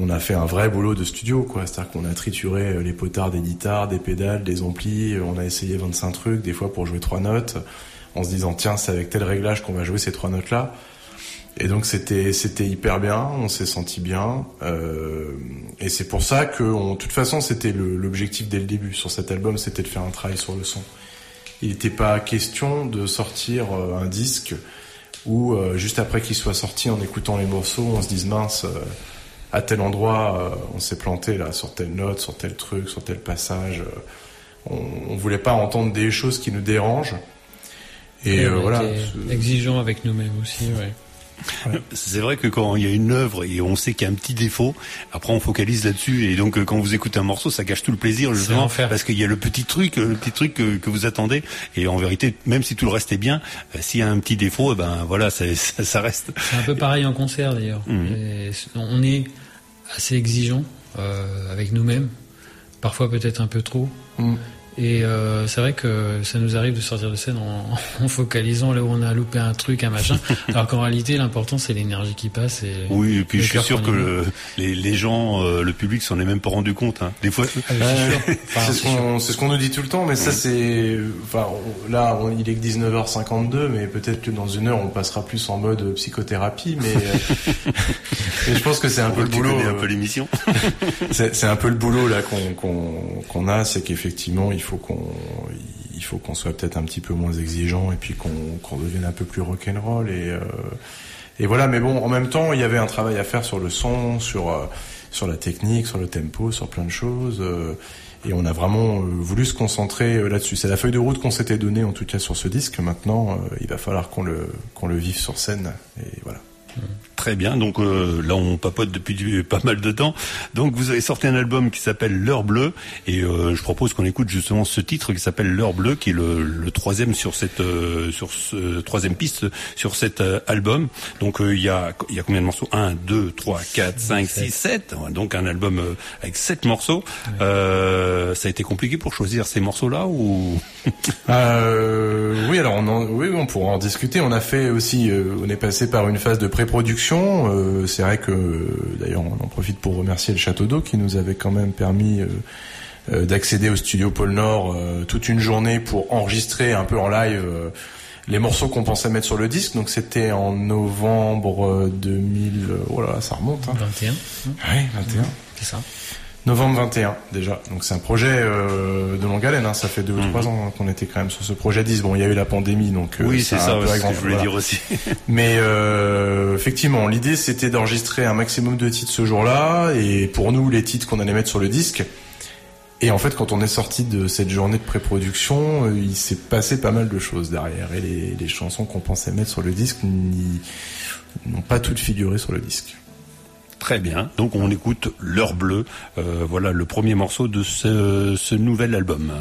on, a fait un vrai boulot de studio, quoi. C'est-à-dire qu'on a trituré euh, les potards des guitares, des pédales, des amplis. Euh, On a essayé 25 trucs, des fois pour jouer trois notes, en se disant tiens, c'est avec tel réglage qu'on va jouer ces trois notes-là. Et donc c'était c'était hyper bien, on s'est senti bien, euh, et c'est pour ça que, de toute façon, c'était l'objectif dès le début sur cet album, c'était de faire un travail sur le son. Il n'était pas question de sortir euh, un disque où euh, juste après qu'il soit sorti, en écoutant les morceaux, on se dise mince, euh, à tel endroit, on s'est planté là sur telle note, sur tel truc, sur tel passage. on, on voulait pas entendre des choses qui nous dérangent. Et euh, voilà. Exigeant avec nous-mêmes aussi, ouais. C'est vrai que quand il y a une œuvre et on sait qu'il y a un petit défaut, après on focalise là-dessus et donc euh, quand vous écoutez un morceau, ça gâche tout le plaisir justement parce qu'il y a le petit truc, euh, le petit truc que, que vous attendez et en vérité, même si tout le reste est bien, euh, s'il y a un petit défaut, eh ben voilà, ça, ça, ça reste. C'est un peu pareil en concert d'ailleurs. Mhm. On est assez exigeant euh, avec nous-mêmes, parfois peut-être un peu trop. Mm. Et euh, c'est vrai que ça nous arrive de sortir de scène en, en focalisant là où on a loupé un truc, un machin. alors qu'en réalité, l'important c'est l'énergie qui passe. Et Oui, et puis je suis sûr que le- les, les gens, euh, le public s'en est même pas rendu compte. Hein. Des fois, Ah, c'est ce qu'on ce nous dit tout le temps, mais ça c'est enfin là on- il est que 19h52, mais peut-être que dans une heure on passera plus en mode psychothérapie, mais, euh, mais je pense que c'est un peu le boulot. un peu l'émission. C'est un peu le boulot là qu'on a, c'est qu'effectivement il faut qu'on il faut qu'on soit peut-être un petit peu moins exigeant et puis qu'on devienne un peu plus rock'n'roll et euh, et voilà. Mais bon, en même temps, il y avait un travail à faire sur le son, sur euh, sur la technique, sur le tempo, sur plein de choses. euh, et on a vraiment voulu se concentrer là-dessus. C'est la feuille de route qu'on s'était donnée en tout cas sur ce disque. Maintenant, il va falloir qu'on le qu'on le vive sur scène. Et voilà. Très bien, donc euh, là on papote depuis du- pas mal de temps. Donc vous avez sorti un album qui s'appelle L'heure bleue et euh, je propose qu'on écoute justement ce titre qui s'appelle L'heure bleue, qui est le, le troisième sur cette euh, sur ce troisième piste sur cet album. Donc il y a il y a combien de morceaux? 1, 2, 3, 4, 5, 6, 7. Donc un album avec sept morceaux. Ça a été compliqué pour choisir ces morceaux-là ou Euh, oui, alors on en, oui, on pourra en discuter. On a fait aussi, on est passé par une phase de pré-production. Euh, c'est vrai que, d'ailleurs, on en profite pour remercier le Château d'eau qui nous avait quand même permis euh, euh, d'accéder au studio Pôle Nord toute une journée pour enregistrer un peu en live les morceaux qu'on pensait mettre sur le disque. Donc c'était en novembre euh, 2000. euh, Oh là, là, ça remonte. Hein. 21, Ouais, 21. c'est ça. Novembre 21 déjà. Donc c'est un projet euh, de longue haleine. Hein. Ça fait deux ou trois ans qu'on était quand même sur ce projet 10. Bon, il y a eu la pandémie, donc euh, Oui, c'est ça, c'est ce que je voulais voilà. dire aussi. Mais euh, effectivement, l'idée c'était d'enregistrer un maximum de titres ce jour-là, et pour nous les titres qu'on allait mettre sur le disque. Et en fait, quand on est sorti de cette journée de pré-production, euh, il s'est passé pas mal de choses derrière, et les, les chansons qu'on pensait mettre sur le disque n'ont pas toutes figuré sur le disque. Très bien. Donc on écoute L'heure bleue. Euh, voilà le premier morceau de ce, ce nouvel album.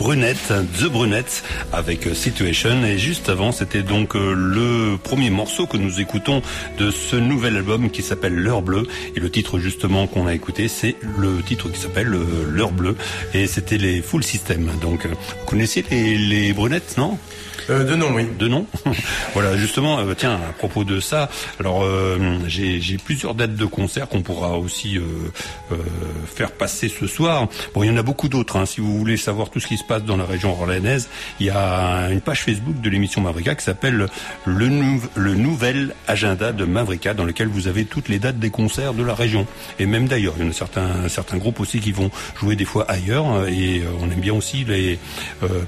Brunettes, The Brunettes avec euh, Situation. Et juste avant, c'était donc euh, le premier morceau que nous écoutons de ce nouvel album qui s'appelle L'heure bleue. Et le titre justement qu'on a écouté, c'est le titre qui s'appelle euh, L'heure bleue. Et c'était les Full System. Donc, vous connaissez les brunettes, non? Euh, de nom, oui. de nom. voilà, justement, euh, tiens, à propos de ça, alors euh, j'ai plusieurs dates de concerts qu'on pourra aussi faire passer ce soir. Bon, il y en a beaucoup d'autres. hein. Si vous voulez savoir tout ce qui se passe dans la région orléanaise, il y a une page Facebook de l'émission Mavrika qui s'appelle le, nou- le nouvel agenda de Mavrika, dans lequel vous avez toutes les dates des concerts de la région et même d'ailleurs. Il y en a certains certains groupes aussi qui vont jouer des fois ailleurs euh, et on aime bien aussi les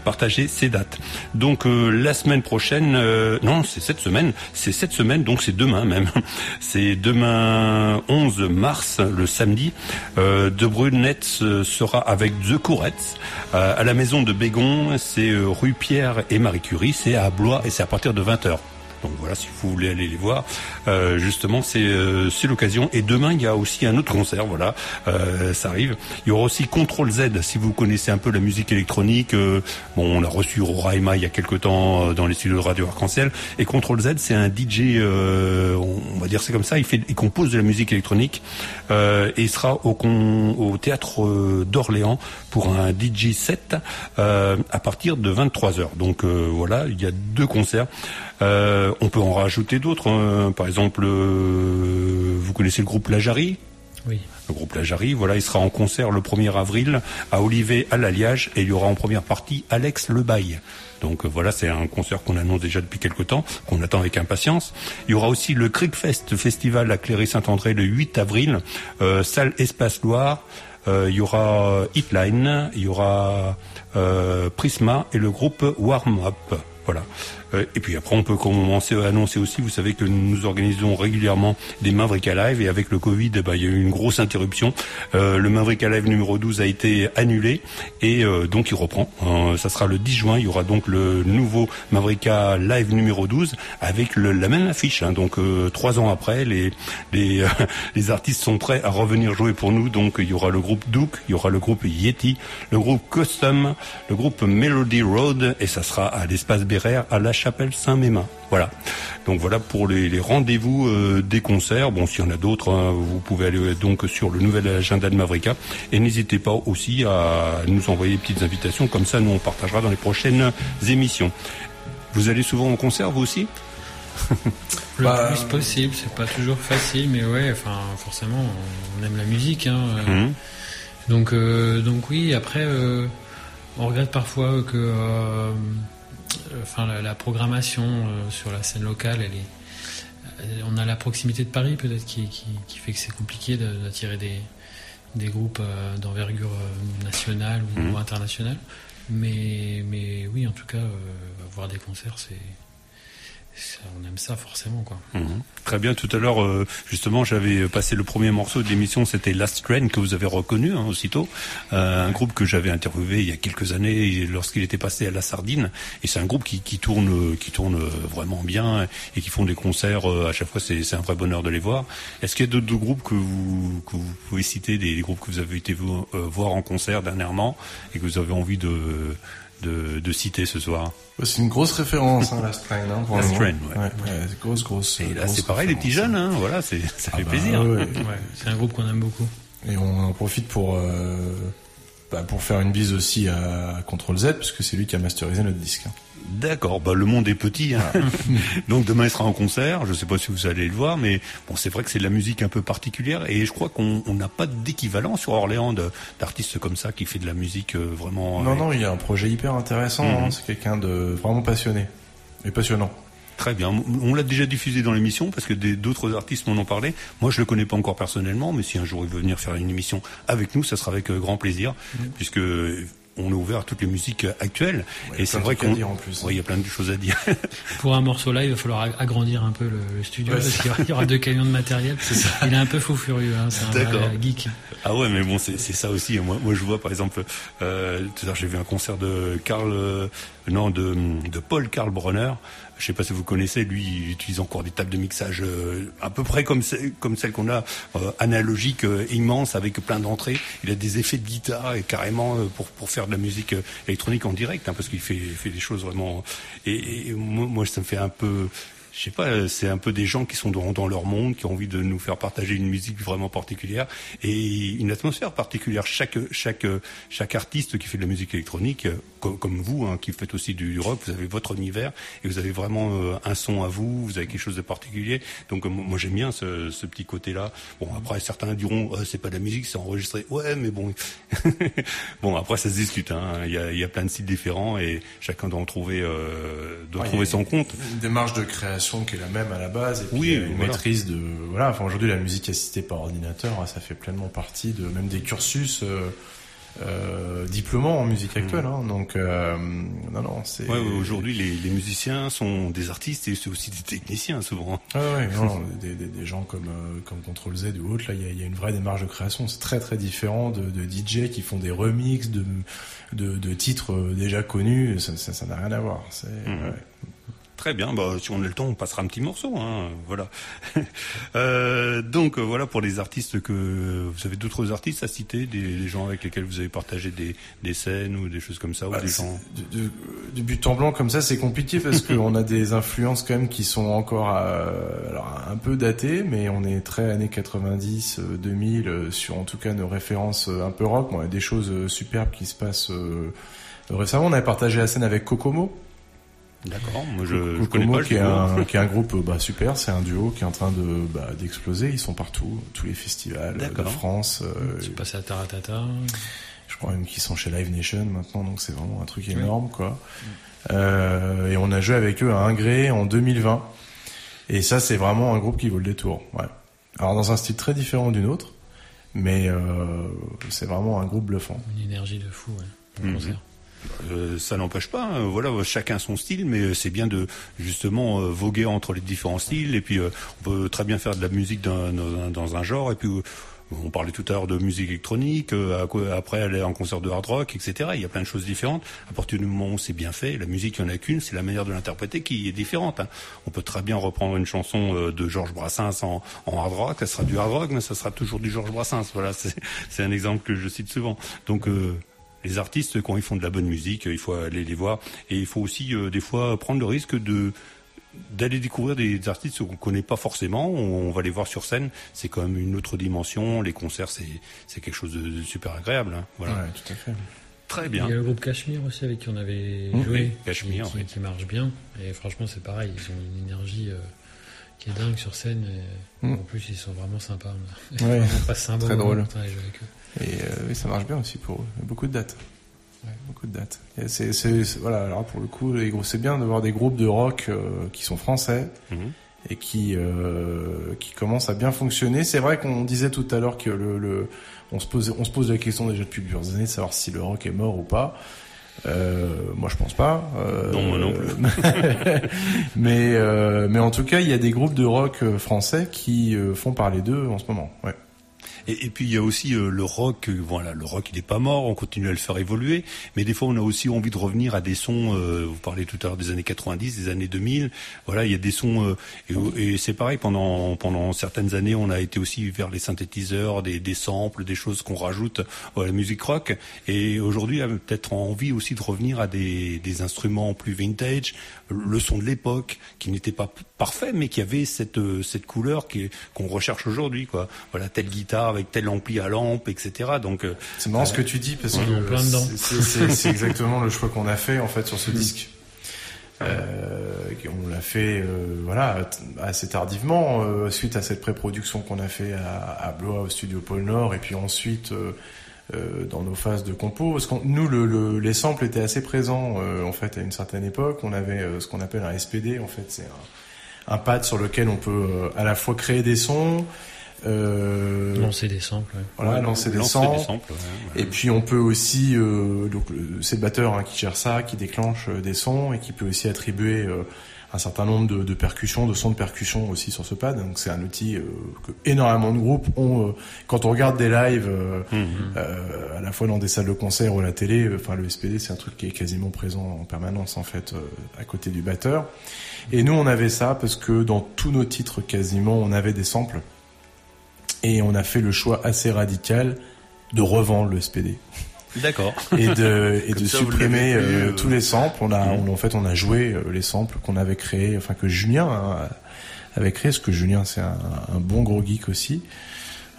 partager ces dates. Donc la semaine prochaine, euh, non, c'est cette semaine, c'est cette semaine, donc c'est demain même. C'est demain 11 mars, le samedi. Euh, de Brunette euh, sera avec The Courettes à la maison de Bégon. C'est rue Pierre et Marie Curie. C'est à Blois et c'est à partir de 20 h donc voilà, si vous voulez aller les voir, euh, justement, c'est euh, l'occasion. Et demain, il y a aussi un autre concert, voilà, euh, ça arrive. Il y aura aussi Control Z, si vous connaissez un peu la musique électronique. euh, bon, on a reçu Roraima il y a quelque temps dans les studios de Radio Arc-en-Ciel. Et Control Z, c'est un DJ, on va dire c'est comme ça, il, fait, il compose de la musique électronique. Et il sera au, théâtre d'Orléans pour un DJ set euh, à partir de 23h. Donc euh, voilà, il y a deux concerts. Euh, on peut en rajouter d'autres. hein. Par exemple, euh, vous connaissez le groupe Lajari Oui. le groupe Lajari, voilà, il sera en concert le 1er avril à Olivet à l'Alliage et il y aura en première partie Alex Lebaille. Donc euh, voilà, c'est un concert qu'on annonce déjà depuis quelque temps, qu'on attend avec impatience. Il y aura aussi le Creekfest Festival à Cléry-Saint-André le 8 avril, euh, salle Espace Loire. Euh, il y aura Hitline, il y aura euh, Prisma et le groupe Warm Up. Voilà. Euh, et puis après, on peut commencer à annoncer aussi, vous savez que nous organisons régulièrement des Mavrika Live et avec le Covid, ben, il y a eu une grosse interruption. Euh, le Mavrika Live numéro 12 a été annulé et euh, donc il reprend. Ça sera le 10 juin, il y aura donc le nouveau Mavrika Live numéro 12 avec la même affiche. hein. donc trois ans après, les, les, les artistes sont prêts à revenir jouer pour nous. Donc il y aura le groupe Duke, il y aura le groupe Yeti, le groupe Custom, le groupe Melody Road et ça sera à l'espace Bérère à la chapelle Saint-Mémin. Voilà. Donc voilà pour les, les rendez-vous euh, des concerts. Bon, s'il y en a d'autres, hein, vous pouvez aller euh, donc sur le nouvel agenda de Mavrika. Et n'hésitez pas aussi à nous envoyer des petites invitations. Comme ça, nous, on partagera dans les prochaines émissions. Vous allez souvent au concert, vous aussi? Le Bah, plus possible, c'est pas toujours facile, mais ouais, enfin, forcément, on aime la musique, hein. euh, Mhm. Donc, euh, donc oui. Après, euh, on regrette parfois que, enfin, la, la programmation euh, sur la scène locale, elle est, euh, on a la proximité de Paris peut-être qui, qui, qui fait que c'est compliqué de- d'attirer des, des groupes euh, d'envergure euh, nationale ou Mhm. internationale. Mais, mais oui, en tout cas, euh, voir des concerts, c'est, on aime ça forcément, quoi. Mhm. Très bien. Tout à l'heure, euh, justement, j'avais passé le premier morceau de l'émission, c'était Last Train que vous avez reconnu hein, aussitôt, Euh, un groupe que j'avais interviewé il y a quelques années lorsqu'il était passé à la Sardine. Et c'est un groupe qui, qui tourne, qui tourne euh, vraiment bien et qui font des concerts euh, à chaque fois. C'est un vrai bonheur de les voir. Est-ce qu'il y a d'autres groupes que vous que vous pouvez citer, des, des groupes que vous avez été euh, voir en concert dernièrement et que vous avez envie de de, de citer ce soir C'est une grosse référence, hein, Last Train. Hein, pour Last. Train, ouais. ouais, c'est grosse, grosse. Et là, c'est pareil, les petits jeunes, hein, voilà, c'est ça fait bah, plaisir. ouais, ouais. Ouais, c'est un groupe qu'on aime beaucoup. Et on en profite pour euh, bah, pour faire une bise aussi à Control Z, puisque c'est lui qui a masterisé notre disque. D'accord, bah le monde est petit. hein. Donc demain il sera en concert. Je ne sais pas si vous allez le voir, mais bon c'est vrai que c'est de la musique un peu particulière et je crois qu'on on n'a pas d'équivalent sur Orléans d'artistes comme ça qui fait de la musique euh, vraiment. Non, euh, non, il y a un projet hyper intéressant. Mhm. hein, c'est quelqu'un de vraiment passionné et passionnant. Très bien. On l'a déjà diffusé dans l'émission parce que d'autres artistes m'en ont parlé. Moi je le connais pas encore personnellement, mais si un jour il veut venir faire une émission avec nous, ça sera avec euh, grand plaisir, puisque on est ouvert à toutes les musiques euh, actuelles. Ouais, il y a et c'est plein de vrai qu'on, dire en plus. Ouais, il y a plein de choses à dire. Pour un morceau live, il va falloir ag- agrandir un peu le, le studio Ouais, parce qu'il y aura- il y aura deux camions de matériel. Il est un peu fou furieux, hein, c'est un D'accord. vrai geek. Ah ouais, mais bon, c'est c'est ça aussi. Moi, moi, je vois par exemple, euh, tout à l'heure, j'ai vu un concert de Karl, euh, non, de, de Paul Karl Bronner. Je sais pas si vous connaissez. Lui, il utilise encore des tables de mixage euh, à peu près comme comme celles qu'on a euh, analogiques, euh, immenses, avec plein d'entrées. Il a des effets de guitare et carrément pour pour faire de la musique électronique en direct, hein, parce qu'il fait fait des choses vraiment. Et, et moi, ça me fait un peu je sais pas, euh, c'est un peu des gens qui sont dans, dans leur monde, qui ont envie de nous faire partager une musique vraiment particulière et une atmosphère particulière. Chaque chaque chaque artiste qui fait de la musique électronique, euh, comme, comme vous, hein, qui faites aussi du, du rock, vous avez votre univers et vous avez vraiment euh, un son à vous, vous avez quelque chose de particulier. Donc moi j'aime bien ce, ce petit côté-là. Bon après certains diront euh, c'est pas de la musique, c'est enregistré. Ouais mais bon bon après ça se discute. hein. Il y a il y a plein de styles différents et chacun doit en trouver euh, doit Ouais, trouver son compte. Une démarche de création qui est la même à la base et puis Oui, une voilà. maîtrise de voilà. Enfin aujourd'hui la musique assistée par ordinateur, hein, ça fait pleinement partie de même des cursus euh, euh, diplômants en musique actuelle. Hein, donc euh, non non c'est. Ouais, ouais, aujourd'hui, les, les musiciens sont des artistes et c'est aussi des techniciens souvent. Ah ouais, non, des, des, des gens comme euh, comme Control Z ou autre, là, il y a, il y a une vraie démarche de création. C'est très très différent de, de DJ qui font des remixes de de, de titres déjà connus. Ça ça ça n'a rien à voir. C'est ouais. Très bien, bah, si on a le temps, on passera un petit morceau. Hein, voilà. Euh, donc euh, voilà pour les artistes que vous avez d'autres artistes à citer, des, des gens avec lesquels vous avez partagé des, des scènes ou des choses comme ça, ou Bah, des gens. du but en blanc comme ça, c'est compliqué parce qu'on a des influences quand même qui sont encore euh, alors, un peu datées, mais on est très années 90, euh, 2000 euh, sur en tout cas nos références un peu rock. Y a des choses superbes qui se passent. euh, récemment, on avait partagé la scène avec Kokomo. D'accord. Moi, je, je connais pas. qui est, un, qui est un groupe bah, super, c'est un duo qui est en train de bah, d'exploser. Ils sont partout, tous les festivals euh, de. France. euh, C'est passé à Taratata. je crois même qu'ils sont chez Live Nation maintenant, donc c'est vraiment un truc énorme, quoi. Euh, et on a joué avec eux à Ingré en 2020. Et ça, c'est vraiment un groupe qui vaut le détour. Ouais. Alors dans un style très différent d'une autre, mais euh, c'est vraiment un groupe bluffant. Une énergie de fou, ouais, au Mhm. concert. Euh, ça n'empêche pas, hein, voilà, chacun son style, mais euh, c'est bien de justement euh, voguer entre les différents styles. Et puis, euh, on peut très bien faire de la musique dans, dans dans un genre. Et puis, on parlait tout à l'heure de musique électronique. après, aller en concert de hard rock, etc. Il y a plein de choses différentes. À partir du moment où c'est bien fait, la musique, il n'y en a qu'une. C'est la manière de l'interpréter qui est différente. hein. On peut très bien reprendre une chanson de Georges Brassens en, en hard rock. Ça sera du hard rock, mais ça sera toujours du Georges Brassens. Voilà, c'est un exemple que je cite souvent. Donc euh, les artistes, quand ils font de la bonne musique, il faut aller les voir. Et il faut aussi, euh, des fois, prendre le risque de d'aller découvrir des artistes qu'on connaît pas forcément. On, on va les voir sur scène. C'est quand même une autre dimension. Les concerts, c'est c'est quelque chose de, de super agréable. hein. Voilà. Ouais, tout à fait. Très Il bien. y a le groupe Cachemire aussi avec qui on avait Mmh. joué, Oui, Cachemire, qui, oui. qui marche bien. Et franchement, c'est pareil, ils ont une énergie euh, qui est dingue sur scène. Et Mmh. En plus, ils sont vraiment sympas. Ouais. On passe un bon Très moment drôle. quand on a joué avec eux. Et euh, oui, ça marche bien aussi pour eux. Beaucoup de dates. Ouais, beaucoup de dates. Et c'est, voilà, alors pour le coup, c'est bien de voir des groupes de rock euh, qui sont français Mhm. et qui euh, qui commencent à bien fonctionner. C'est vrai qu'on disait tout à l'heure que le, le on se pose on se pose la question déjà depuis plusieurs années de savoir si le rock est mort ou pas. Euh, moi, je pense pas. Euh, Non, moi non mais euh, mais en tout cas, il y a des groupes de rock euh, français qui euh, font parler d'eux en ce moment. Ouais. Et, puis il y a aussi euh, le rock. euh, Voilà, le rock il n'est pas mort. On continue à le faire évoluer. Mais des fois, on a aussi envie de revenir à des sons. euh, vous parlez tout à l'heure des années 90, des années 2000. Voilà, il y a des sons. et c'est pareil. Pendant pendant certaines années, on a été aussi vers les synthétiseurs, des, des samples, des choses qu'on rajoute à la musique rock. Et aujourd'hui, on a peut-être envie aussi de revenir à des, des instruments plus vintage, le son de l'époque, qui n'était pas parfait, mais qui avait cette cette couleur qu'on recherche aujourd'hui. Quoi. Voilà, telle guitare avec tel ampli à lampe, etc. Donc euh, C'est marrant ce que tu dis parce que plein dedans. c'est- c'est c'est exactement le choix qu'on a fait en fait sur ce disque. Euh, on l'a fait euh, voilà assez tardivement euh, suite à cette pré-production qu'on a fait à, à Blois au studio Pôle Nord et puis ensuite euh, euh, dans nos phases de compo parce nous le, le- les samples étaient assez présents euh, en fait à une certaine époque on avait euh, ce qu'on appelle un SPD en fait c'est un, un pad sur lequel on peut euh, à la fois créer des sons Euh, Lancer des samples. ouais. voilà, lancer des Lancer samples. des samples, ouais, ouais. Et puis on peut aussi, euh, donc c'est le batteur hein, qui gère ça, qui déclenche euh, des sons et qui peut aussi attribuer euh, un certain nombre de, de percussions, de sons de percussion aussi sur ce pad. Donc c'est un outil euh, que énormément de groupes ont. euh, quand on regarde des lives, euh, à la fois dans des salles de concert ou à la télé, euh, enfin le SPD c'est un truc qui est quasiment présent en permanence en fait euh, à côté du batteur. Et nous on avait ça parce que dans tous nos titres quasiment on avait des samples et on a fait le choix assez radical de revendre le SPD D'accord. et de et Comme de ça, vous supprimer euh, euh, tous les samples. On a Mhm. on- en fait on a joué euh, les samples qu'on avait créés, enfin que Julien hein, avait créé. Parce que Julien c'est un, un bon gros geek aussi.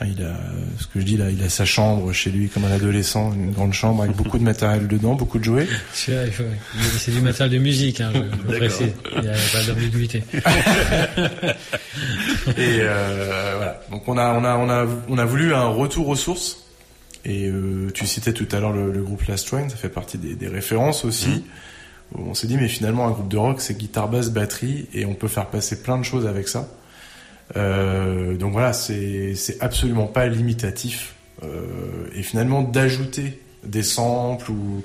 Hein, Il a ce que je dis là, il a sa chambre chez lui comme un adolescent, une grande chambre avec beaucoup de matériel dedans, beaucoup de jouets. Celui-là, il faut- C'est du matériel de musique, hein, je, je précise. Il n'y a pas d'ambiguïté. Et euh, voilà. Donc on a on a on a on a voulu un retour aux sources. Et euh, tu citais tout à l'heure le, le groupe Last Train, ça fait partie des, des références aussi. On s'est dit mais finalement un groupe de rock c'est guitare basse batterie et on peut faire passer plein de choses avec ça. Euh, donc voilà c'est c'est absolument pas limitatif. Euh, et finalement d'ajouter des samples ou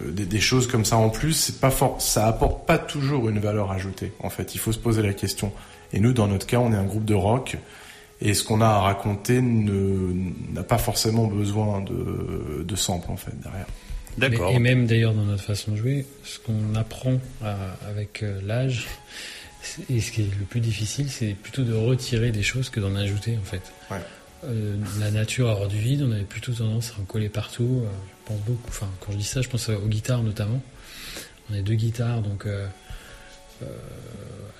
euh, des, des choses comme ça en plus c'est pas fort ça apporte pas toujours une valeur ajoutée en fait. Il faut se poser la question. Et nous dans notre cas on est un groupe de rock. Et ce qu'on a à raconter n'a pas forcément besoin de, de samples en fait derrière. D'accord. Et même d'ailleurs dans notre façon de jouer, ce qu'on apprend à- avec l'âge, et ce qui est le plus difficile, c'est plutôt de retirer des choses que d'en ajouter en fait. Ouais. Euh, la nature hors du vide, on avait plutôt tendance à en coller partout. euh, je pense beaucoup. Enfin, quand je dis ça, je pense aux guitares notamment. On a deux guitares, donc euh,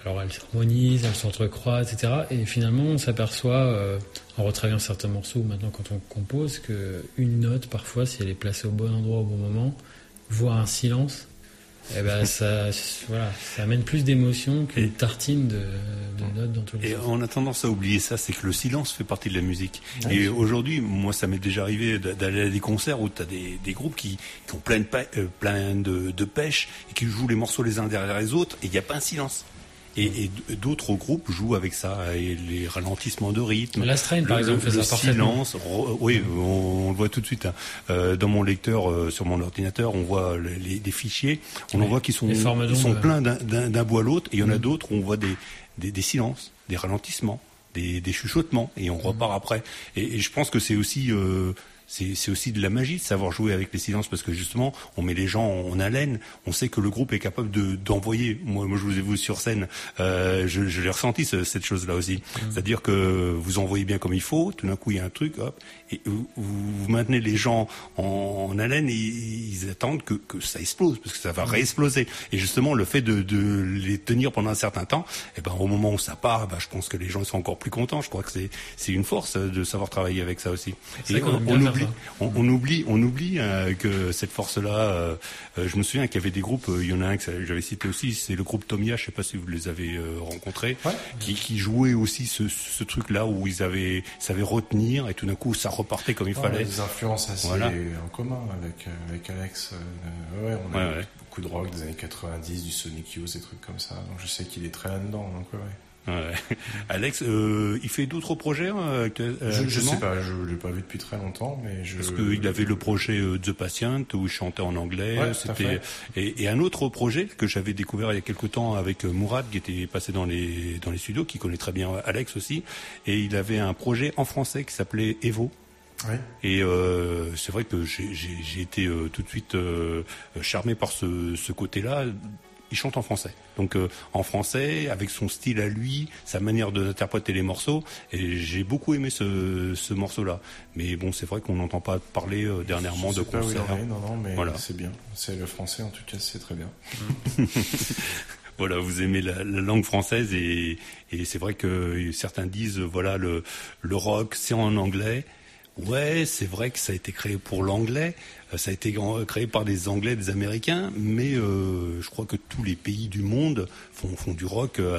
alors elles s'harmonisent, elles s'entrecroisent, etc. Et finalement, on s'aperçoit en retravaillant certains morceaux, maintenant quand on compose, que une note, parfois, si elle est placée au bon endroit au bon moment, voire un silence, eh ben ça, voilà, ça amène plus d'émotion qu'une tartine de, de notes dans tous les Et sens. on a tendance à oublier ça, c'est que le silence fait partie de la musique. Et aujourd'hui, moi, ça m'est déjà arrivé d'a- d'aller à des concerts où tu as des, des groupes qui, qui ont plein de, euh, plein de, de pêche et qui jouent les morceaux les uns derrière les autres et il n'y a pas un silence. Et, d'autres groupes jouent avec ça, et les ralentissements de rythme. La Strain, par le- exemple, fait le ça parfaitement. silence. Oui, on, on le voit tout de suite. hein. Euh, dans mon lecteur, euh, sur mon ordinateur, on voit les, les- des fichiers. On en voit qui sont, ils sont pleins d'un- bout à l'autre. Et il y en a Mm. d'autres où on voit des, des, des silences, des ralentissements, des, des chuchotements, et on repart après. Et, et je pense que c'est aussi euh, c'est aussi de la magie de savoir jouer avec les silences parce que justement on met les gens en haleine. On sait que le groupe est capable de d'envoyer. Moi, moi je vous ai vu sur scène. Euh, je, je l'ai ressenti ce- cette chose là aussi. C'est à dire que vous envoyez bien comme il faut tout d'un coup il y a un truc hop et vous, vous maintenez les gens en, en haleine et ils attendent que, que ça explose parce que ça va réexploser. Et justement le fait de, de les tenir pendant un certain temps et ben au moment où ça part ben, je pense que les gens sont encore plus contents. Je crois que c'est une force de savoir travailler avec ça aussi. Et on, on oublie on, on oublie on oublie euh, que cette force là je me souviens qu'il y avait des groupes euh, il y en a un que j'avais cité aussi c'est le groupe Tomia je sais pas si vous les avez euh, rencontrés qui, qui jouait aussi ce, ce truc là où ils avaient savaient retenir et tout d'un coup ça repartait comme il Ouais, fallait des influences assez Voilà. en commun avec, euh, avec Alex. euh, ouais, on a Ouais, ouais. beaucoup de rock des années 90, du Sonic Youth, des trucs comme ça. Donc je sais qu'il est très là-dedans. Donc ouais, ouais. Alex, euh, il fait d'autres projets euh, actu- euh, Je, actuellement sais pas, je l'ai pas vu depuis très longtemps, mais je. Parce qu'il avait le projet euh, The Patient où il chantait en anglais. Ouais, C'était et, et un autre projet que j'avais découvert il y a quelque temps avec euh, Mourad qui était passé dans les dans les studios, qui connaît très bien Alex aussi. Et il avait un projet en français qui s'appelait Evo. Ouais. Et euh, c'est vrai que j'ai- été euh, tout de suite euh, charmé par ce, ce côté-là. Il chante en français. Donc euh, en français, avec son style à lui, sa manière d'interpréter les morceaux. Et j'ai beaucoup aimé ce, ce morceau-là. Mais bon, c'est vrai qu'on n'entend pas parler euh, dernièrement de pas concert. est, non, non, mais Voilà. c'est bien. C'est le français, en tout cas, c'est très bien. Voilà, vous aimez la, la langue française et, et c'est vrai que certains disent voilà le, le rock c'est en anglais. Ouais, c'est vrai que ça a été créé pour l'anglais. Euh, Ça a été créé par des Anglais, des Américains, mais euh, je crois que tous les pays du monde font, font du rock euh,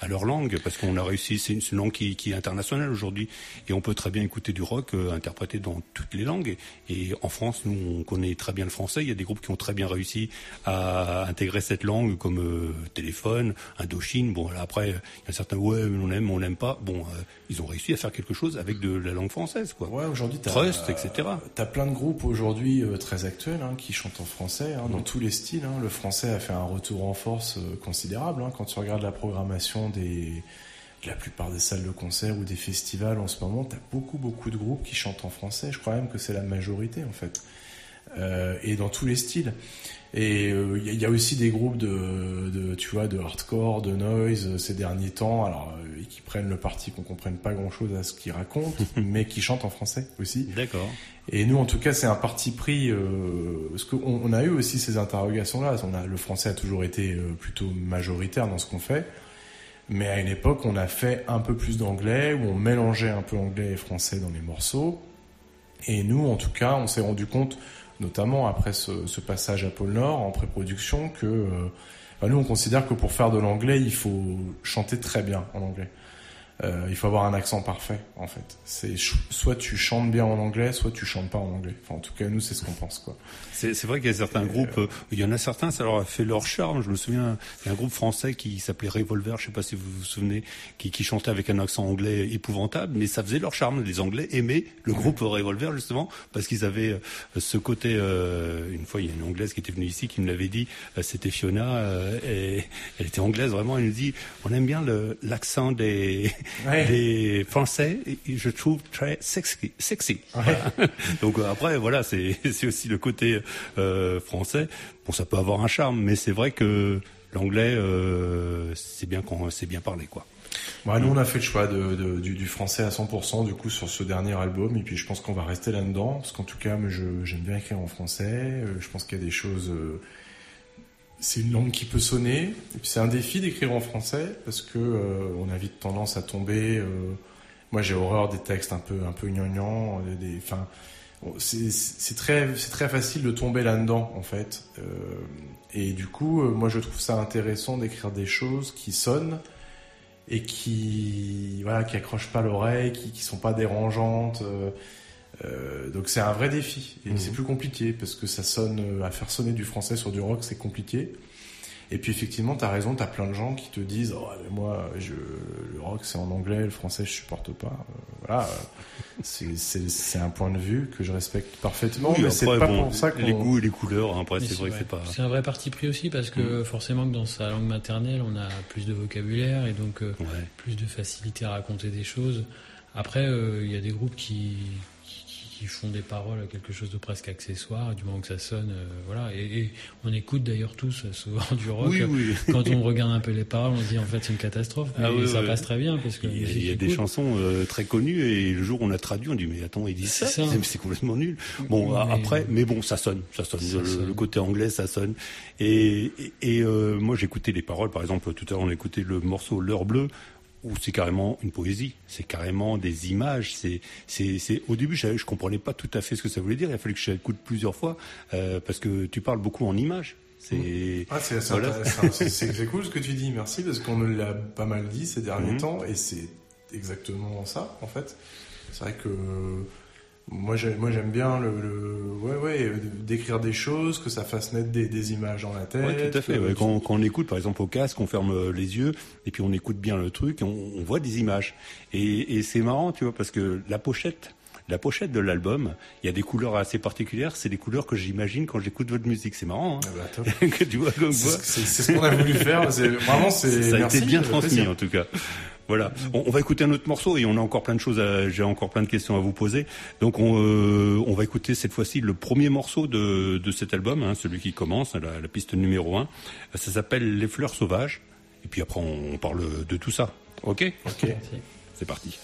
à, à leur langue, parce qu'on a réussi. C'est une, langue qui, qui est internationale aujourd'hui, et on peut très bien écouter du rock euh, interprété dans toutes les langues. Et en France, nous, on connaît très bien le français. Il y a des groupes qui ont très bien réussi à intégrer cette langue, comme euh, Téléphone, Indochine. Bon, là, après, il y a certains ouais, on aime, on n'aime pas. Bon, euh, ils ont réussi à faire quelque chose avec de la langue française, quoi. Ouais, aujourd'hui, Trust, etc. T'as plein de groupes aujourd'hui euh, très actuels hein, qui chantent en français, hein, dans tous les styles. hein. Le français a fait un retour en force euh, considérable. Quand tu regardes la programmation des, de la plupart des salles de concert ou des festivals en ce moment, t'as beaucoup beaucoup de groupes qui chantent en français. Je crois même que c'est la majorité en fait, Euh, et dans tous les styles. Et il y, a- y a aussi des groupes de, de, tu vois, de hardcore, de noise euh, ces derniers temps, alors euh, qui prennent le parti qu'on comprenne pas grand-chose à ce qu'ils racontent, mais qui chantent en français aussi. D'accord. Et nous, en tout cas, c'est un parti pris euh, parce qu'on on a eu aussi ces interrogations-là. On a, le français a toujours été euh, plutôt majoritaire dans ce qu'on fait, mais à une époque, on a fait un peu plus d'anglais, où on mélangeait un peu anglais et français dans les morceaux. Et nous, en tout cas, on s'est rendu compte, notamment après ce, ce passage à Pôle Nord en pré-production, que euh, bah, nous, on considère que pour faire de l'anglais, il faut chanter très bien en anglais. Euh, il faut avoir un accent parfait, en fait. C'est soit tu chantes bien en anglais, soit tu chantes pas en anglais. Enfin, en tout cas, nous, c'est ce qu'on pense, quoi. C'est c'est vrai qu'il y a certains groupes, euh, il y en a certains, ça leur a fait leur charme. Je me souviens, il y a un groupe français qui s'appelait Revolver, je sais pas si vous vous souvenez, qui, qui chantait avec un accent anglais épouvantable, mais ça faisait leur charme. Les Anglais aimaient le groupe Revolver justement parce qu'ils avaient euh, ce côté. euh, une fois, il y a une Anglaise qui était venue ici qui me l'avait dit. euh, C'était Fiona, euh, et elle était anglaise vraiment. Elle nous dit, on aime bien le- l'accent des, Ouais. des Français. Et, je trouve très sexy. sexy. Voilà. Donc euh, après, voilà, c'est c'est aussi le côté euh, français. Bon, ça peut avoir un charme, mais c'est vrai que l'anglais, euh, c'est bien quand c'est bien parlé, quoi. Bah, nous, on a fait le choix de, du, français à 100% du coup sur ce dernier album, et puis je pense qu'on va rester là-dedans, parce qu'en tout cas, j'aime bien écrire en français. euh, je pense qu'il y a des choses. euh, c'est une langue qui peut sonner, et puis c'est un défi d'écrire en français parce que euh, on a vite tendance à tomber. euh, moi, j'ai horreur des textes un peu un peu euh, des, bon, c'est très c'est très facile de tomber là-dedans en fait. Euh, et du coup, euh, moi, je trouve ça intéressant d'écrire des choses qui sonnent et qui voilà qui accrochent pas l'oreille, qui qui sont pas dérangeantes. euh, donc c'est un vrai défi et Mhm. c'est plus compliqué parce que ça sonne à faire sonner du français sur du rock c'est compliqué. Et puis effectivement t'as raison t'as plein de gens qui te disent oh mais moi je le rock c'est en anglais le français je supporte pas. Euh, voilà c'est un point de vue que je respecte parfaitement Oui, mais c'est après, pas bon, pour ça qu'on les goûts et les couleurs. hein, Après, c'est vrai que c'est pas. C'est un vrai parti pris aussi parce que forcément que dans sa langue maternelle, on a plus de vocabulaire et donc euh, Ouais. plus de facilité à raconter des choses. Après, euh, il y a des groupes qui, qui, font des paroles à quelque chose de presque accessoire, du moment que ça sonne, euh, voilà. Et, et on écoute d'ailleurs tous souvent du rock. Oui, oui. Quand on regarde un peu les paroles, on se dit en fait c'est une catastrophe, mais Ah oui, ça passe très bien parce que Il y a, la il y a musique des chansons euh, très connues et le jour où on a traduit, on dit mais attends, ils disent ça, ça. c'est complètement nul. Bon Mais- après, mais bon, ça sonne, ça sonne. Ça le, sonne. le côté anglais, ça sonne. Et, et, et, euh, moi, j'écoutais les paroles. Par exemple, tout à l'heure, on a écouté le morceau L'heure bleue où c'est carrément une poésie, c'est carrément des images. C'est, c'est, c'est. Au début, je, je comprenais pas tout à fait ce que ça voulait dire. Il a fallu que je l'écoute plusieurs fois euh, parce que tu parles beaucoup en images. C'est. Ah, c'est c'est Voilà. cool ce que tu dis, merci, parce qu'on me l'a pas mal dit ces derniers Mhm. temps, et c'est exactement ça, en fait. C'est vrai que moi, j'ai- moi j'aime bien le, le- ouais, ouais, euh, d'écrire des choses, que ça fasse naître des, des images dans la tête. Ouais, tout à fait. que ouais. tu- Quand, quand on écoute, par exemple, au casque, on ferme euh, les yeux et puis on écoute bien le truc, et on, on voit des images. Et, et c'est marrant, tu vois, parce que la pochette, la pochette de l'album, il y a des couleurs assez particulières. C'est des couleurs que j'imagine quand j'écoute votre musique. C'est marrant, Ah hein bah, top. que tu vois comme C'est quoi. ce- c'est c'est ce qu'on a voulu faire. c'est- Vraiment, c'est Ça a merci, été bien transmis plaisir. en tout cas. Voilà. On, on va écouter un autre morceau et on a encore plein de choses. J'ai encore plein de questions à vous poser. Donc on, euh, on va écouter cette fois-ci le premier morceau de, de cet album, hein, celui qui commence, la, la piste numéro 1. Ça s'appelle Les fleurs sauvages. Et puis après on, on parle de tout ça. Ok? Ok. C'est parti.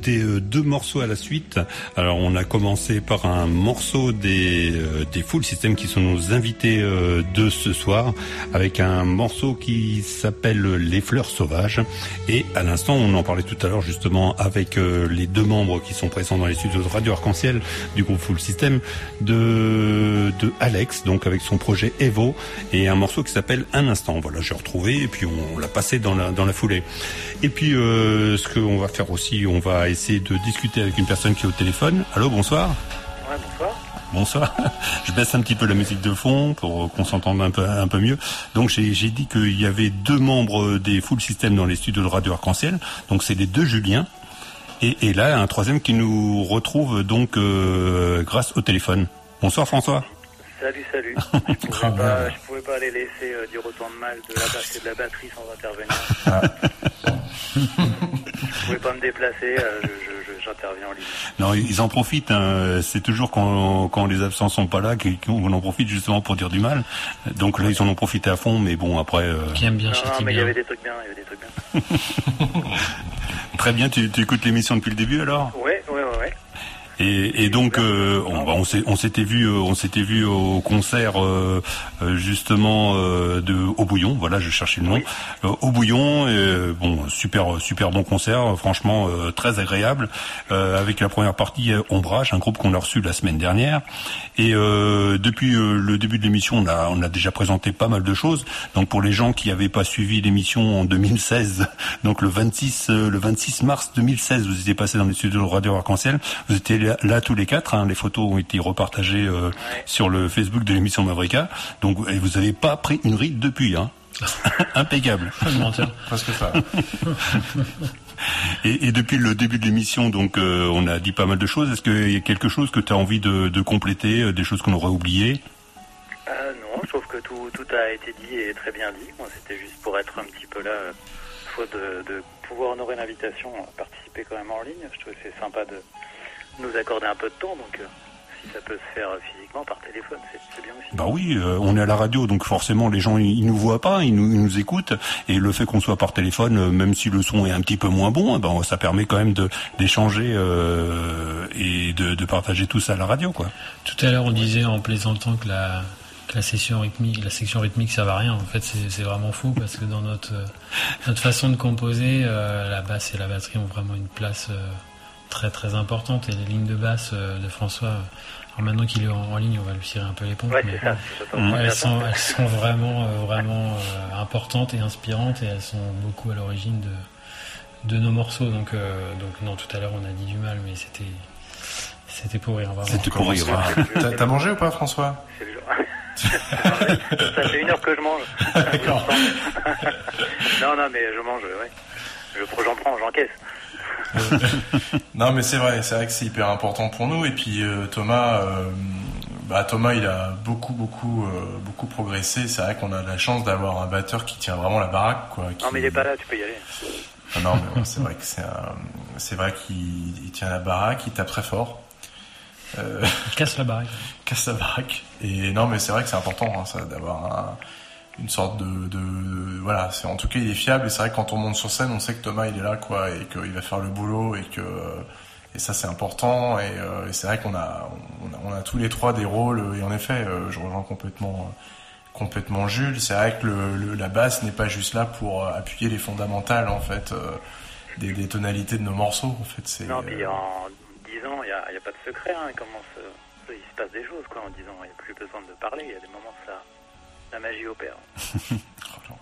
Écoutait euh, deux morceaux à la suite. Alors on a commencé par un morceau des, euh, des Full System qui sont nos invités euh, de ce soir, avec un morceau qui s'appelle Les Fleurs Sauvages. Et à l'instant, on en parlait tout à l'heure justement avec les deux membres qui sont présents dans les studios de Radio Arc-en-Ciel du groupe Full System, de, de Alex, donc avec son projet Evo, et un morceau qui s'appelle Un Instant. Voilà, j'ai retrouvé et puis on, l'a passé dans la, dans la foulée. Et puis euh, ce qu'on va faire aussi, on va essayer de discuter avec une personne qui est au téléphone. Allô, bonsoir. Ouais, bonsoir. Bonsoir. Je baisse un petit peu la musique de fond pour qu'on s'entende un peu, un peu mieux. Donc j'ai dit qu'il y avait deux membres des Full System dans les studios de Radio Arc-en-Ciel. Donc c'est les deux Julien. Et, et là, un troisième qui nous retrouve donc euh, grâce au téléphone. Bonsoir François. Salut, salut. Je pouvais, pas, je pouvais pas les laisser euh, dire autant de mal de la, de la batterie sans intervenir. je pouvais pas me déplacer, euh, je- je- je- j'interviens en ligne. Non, ils en profitent. hein. C'est toujours quand, quand les absents sont pas là qu'on en profite justement pour dire du mal. Donc là, ils en ont profité à fond, mais bon, après. euh, Qui aime bien Non, non, mais il y avait des trucs bien, il y avait des trucs bien. Très bien, tu, tu écoutes l'émission depuis le début alors? Ouais. Et, et donc euh, on, bah, on s'était vu, euh, on s'était vu au concert euh, justement euh, de au Bouillon. Voilà, je cherchais le nom. Au Bouillon, bon, super, super bon concert, franchement très agréable. avec la première partie Ombrage, un groupe qu'on a reçu la semaine dernière. Et depuis le début de l'émission, on a, on a déjà présenté pas mal de choses. Donc pour les gens qui n'avaient pas suivi l'émission en 2016, donc le 26, euh, le 26 mars 2016, vous étiez passé dans les studios de Radio Arc-en-Ciel. Vous étiez là, là tous les quatre. hein. les photos ont été repartagées euh, sur le Facebook de l'émission Mavrika. Donc et vous n'avez pas pris une ride depuis. Hein. Impeccable. Pas de mentir. Presque ça. Et, et depuis le début de l'émission, donc euh, on a dit pas mal de choses. Est-ce qu'il y a quelque chose que tu as envie de, de compléter, euh, des choses qu'on aurait oubliées? Euh, non, je trouve que tout, tout a été dit et très bien dit. C'était juste pour être un petit peu là, faute de, de pouvoir honorer l'invitation, à participer quand même en ligne. Je trouve que c'est sympa de nous accorder un peu de temps, donc euh, si ça peut se faire physiquement par téléphone, c'est bien aussi. Bah oui, euh, on est à la radio, donc forcément les gens ils, ils nous voient pas, ils nous, ils nous écoutent, et le fait qu'on soit par téléphone, euh, même si le son est un petit peu moins bon, eh ben ça permet quand même de d'échanger euh, et de, de partager tout ça à la radio, quoi. Tout à l'heure, on disait en plaisantant que la, que la rythmique, la section rythmique, ça va rien. En fait, c'est vraiment fou parce que dans notre notre façon de composer, euh, la basse et la batterie ont vraiment une place euh, très très importante et les lignes de basse euh, de François. euh, alors maintenant qu'il est en, en ligne, on va lui tirer un peu les pompes. Ouais, mais ça. elles sont, elles sont vraiment, euh, vraiment importantes et inspirantes et elles sont beaucoup à l'origine de, de nos morceaux. Donc, euh, donc non, tout à l'heure on a dit du mal, mais c'était, c'était pour rire. C'était pour rire. T'as mangé ou pas, François? Ça fait une heure que je mange. D'accord. non, non, mais je mange, ouais. Je- J'en prends, j'encaisse. Non, mais c'est vrai, c'est vrai que c'est hyper important pour nous. Et puis euh, Thomas, euh, bah, Thomas, il a beaucoup, beaucoup, euh, beaucoup progressé. C'est vrai qu'on a la chance d'avoir un batteur qui tient vraiment la baraque, quoi. qui- Non, mais il est pas là, tu peux y aller. Ah non, mais c'est vrai que c'est, un- c'est vrai qu'il il tient la baraque, il tape très fort. Euh, Il casse la baraque. casse la baraque. Et non, mais c'est vrai que c'est important, hein, ça, d'avoir un- une sorte de, de- voilà. C'est en tout cas, il est fiable. Et c'est vrai que quand on monte sur scène, on sait que Thomas, il est là, quoi, et qu'il va faire le boulot, et que et ça, c'est important. Et, euh, et c'est vrai qu'on a, on a, on a tous les trois des rôles. Et en effet, euh, je rejoins complètement. Complètement Jules, c'est vrai que le, le- la basse n'est pas juste là pour euh, appuyer les fondamentales en fait euh, des, des tonalités de nos morceaux en fait. C'est Non, puis euh, en 10 ans, il n'y a, a pas de secret. Hein. Euh, il se passe des choses, quoi. En 10 ans, il n'y a plus besoin de parler. Il y a des moments, ça, la magie opère. romantique.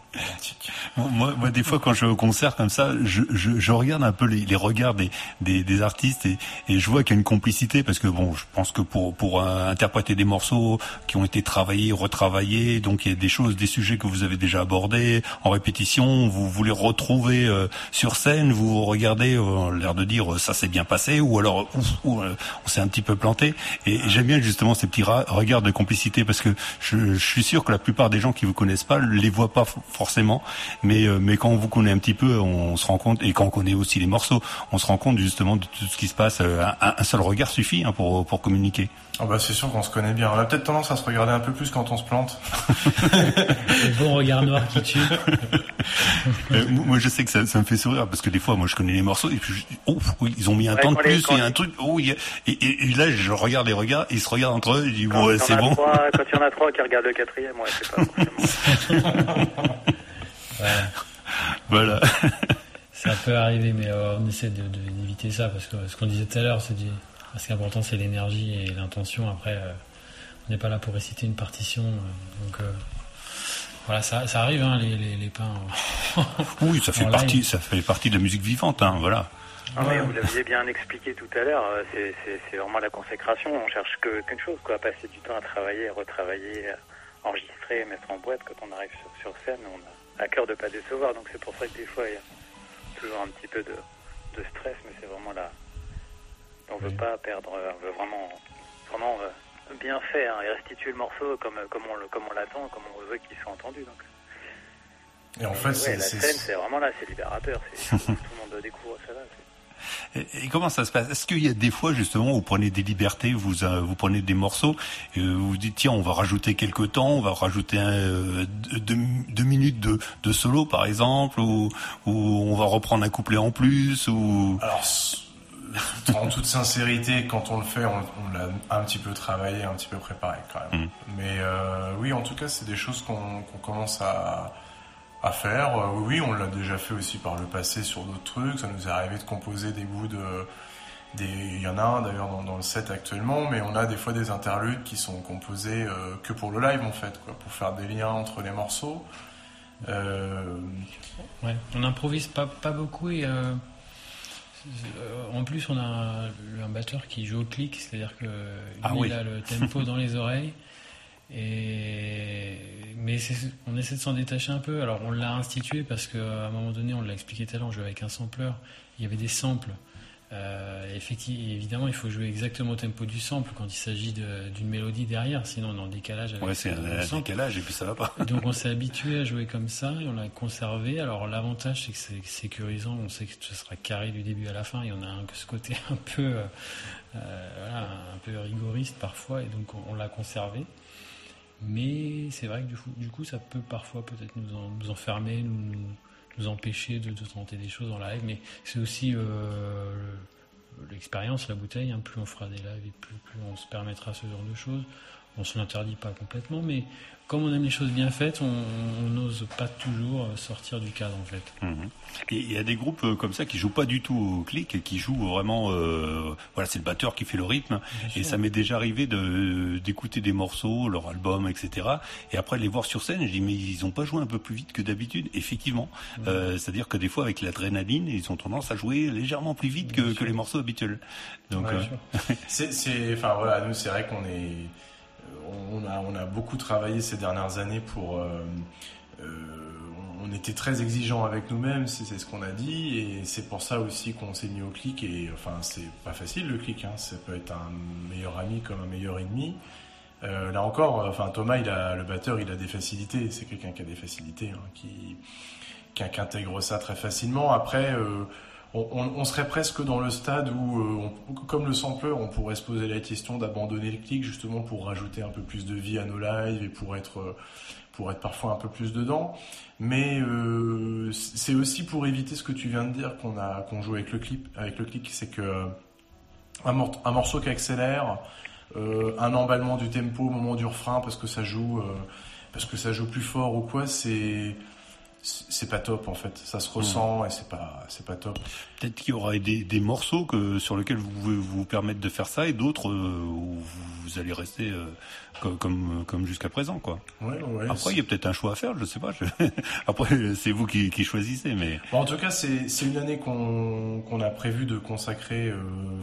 Moi, moi, des fois, quand je vais au concert comme ça, je, je, je regarde un peu les, les regards des, des, des artistes et, et je vois qu'il y a une complicité parce que bon, je pense que pour pour euh, interpréter des morceaux qui ont été travaillés, retravaillés, donc il y a des choses, des sujets que vous avez déjà abordés en répétition, vous voulez retrouver euh, sur scène, vous regardez, euh, l'air de dire euh, ça s'est bien passé ou alors ouf, ou, euh, on s'est un petit peu planté. Et, et j'aime bien justement ces petits regards de complicité parce que je, je suis sûr que la plupart des gens qui vous connaissent pas les voient pas forcément, mais euh, mais quand on vous connaît un petit peu, on se rend compte et quand on connaît aussi les morceaux, on se rend compte justement de tout ce qui se passe. Euh, Un, un seul regard suffit hein, pour pour communiquer. Ah bah c'est sûr qu'on se connaît bien. On a peut-être tendance à se regarder un peu plus quand on se plante. Le bon regard noir qui tue. Euh, moi, je sais que ça, ça me fait sourire parce que des fois, moi, je connais les morceaux et puis, je, oh, oui, ils ont mis un Ouais, temps de plus, il y a un truc, oh, il y a- et, et- et là, je regarde les regards, ils se regardent entre eux, je dis, bon, ouais, c'est bon. trois- quand il y en a trois qui regardent le quatrième, ouais, c'est pas forcément. Ouais. Voilà. Ça peut arriver, mais euh, on essaie de- de- d'éviter ça parce que ce qu'on disait tout à l'heure, c'est du- ce qui est important, c'est l'énergie et l'intention. Après, euh, on n'est pas là pour réciter une partition, euh, donc euh, voilà, ça, ça arrive, hein, les, les, les pains. Oui, ça fait en partie, live. ça fait partie de la musique vivante, hein, voilà. Ah oui, vous l'aviez bien expliqué tout à l'heure, c'est- vraiment la consécration. On cherche que- qu'une chose, quoi, passer du temps à travailler, retravailler, enregistrer, mettre en boîte. Quand on arrive sur, sur scène, on a à cœur de pas décevoir. Donc c'est pour ça que des fois, il y a toujours un petit peu de, de stress, mais c'est vraiment là. On veut pas perdre, euh, on veut vraiment, vraiment euh, bien faire et restituer le morceau comme, comme on, le- comme on l'attend, comme on veut qu'il soit entendu. Donc. Et en fait, Ouais, c'est la scène, c'est vraiment là, c'est libérateur. c'est- Tout le monde découvre ça là. c'est- Et, et comment ça se passe? Est-ce qu'il y a des fois justement où vous prenez des libertés, vous euh, vous prenez des morceaux, et euh, vous vous dites tiens on va rajouter quelques temps, on va rajouter un, euh, deux, deux- minutes de, de solo par exemple, ou, ou on va reprendre un couplet en plus, ou Alors, en toute sincérité, quand on le fait, on, on l'a un petit peu travaillé, un petit peu préparé quand même. Mm. Mais euh, oui, en tout cas, c'est des choses qu'on commence à, à faire. Euh, oui, on l'a déjà fait aussi par le passé sur d'autres trucs. Ça nous est arrivé de composer des bouts de... Des, il y en a un d'ailleurs dans, dans le set actuellement, mais on a des fois des interludes qui sont composés euh, que pour le live en fait, quoi, pour faire des liens entre les morceaux. Euh, Ouais, on improvise pas, pas beaucoup et en plus on a un, un batteur qui joue au clic, c'est-à-dire que lui, Ah oui. il a le tempo dans les oreilles. Et mais on essaie de s'en détacher un peu. Alors on l'a institué parce qu'à un moment donné, on l'a expliqué tout à l'heure, on jouait avec un sampler. Il y avait des samples. Euh, effectivement, évidemment, il faut jouer exactement au tempo du sample quand il s'agit de- d'une mélodie derrière, sinon on est en décalage avec ouais c'est un décalage et puis ça va pas. Donc on s'est habitué à jouer comme ça et on l'a conservé. Alors l'avantage c'est que c'est sécurisant, on sait que ce sera carré du début à la fin et on a un, ce côté un peu, euh, euh, voilà, un peu rigoriste parfois et donc on, on l'a conservé. Mais c'est vrai que du coup, du coup ça peut parfois peut-être nous, en- nous enfermer, nous, nous, empêcher de, tenter des choses en live. Mais c'est aussi euh, le- l'expérience, la bouteille. hein. plus on fera des lives et plus, plus on se permettra ce genre de choses. On se l'interdit pas complètement, mais comme on aime les choses bien faites, on on n'ose pas toujours euh, sortir du cadre en fait. Mhm. Et Il y a des groupes euh, comme ça qui jouent pas du tout au clic et qui jouent vraiment. euh, voilà, c'est le batteur qui fait le rythme. Et ça m'est déjà arrivé de d'écouter des morceaux, leur album, etc. Et après de les voir sur scène, je dis mais ils ont pas joué un peu plus vite que d'habitude. Effectivement, Euh, c'est-à-dire que des fois avec l'adrénaline, ils ont tendance à jouer légèrement plus vite que, que les morceaux habituels. Donc Ouais, euh, C'est, c'est, enfin voilà, nous c'est vrai qu'on est, on a, beaucoup travaillé ces dernières années pour, euh, euh, on était très exigeants avec nous-mêmes, c'est, ce qu'on a dit, et c'est pour ça aussi qu'on s'est mis au clic. Et enfin, c'est pas facile le clic, hein, ça peut être un meilleur ami comme un meilleur ennemi. Euh, là encore, enfin Thomas, il a le batteur, il a des facilités. C'est quelqu'un qui a des facilités, hein, qui, intègre ça très facilement. Après. On, serait presque dans le stade où, euh, comme le sampler, on pourrait se poser la question d'abandonner le clic justement pour rajouter un peu plus de vie à nos lives et pour être, euh, pour être parfois un peu plus dedans. Mais euh, c'est aussi pour éviter ce que tu viens de dire qu'on a qu'on joue avec le clip, avec le clic, c'est que un, mor- un morceau qui accélère, un emballement du tempo au moment du refrain parce que ça joue, parce que ça joue plus fort ou quoi, c'est c'est pas top en fait. Ça se ressent et c'est pas c'est pas top. peut-être qu'il y aura des, des morceaux que sur lesquels vous pouvez vous permettre de faire ça et d'autres euh, où vous, allez rester euh, co- comme comme jusqu'à présent quoi. Ouais, ouais, Après il y a peut-être un choix à faire, je sais pas. je- Après c'est vous qui, qui choisissez mais Bon, en tout cas, c'est c'est une année qu'on qu'on a prévu de consacrer euh,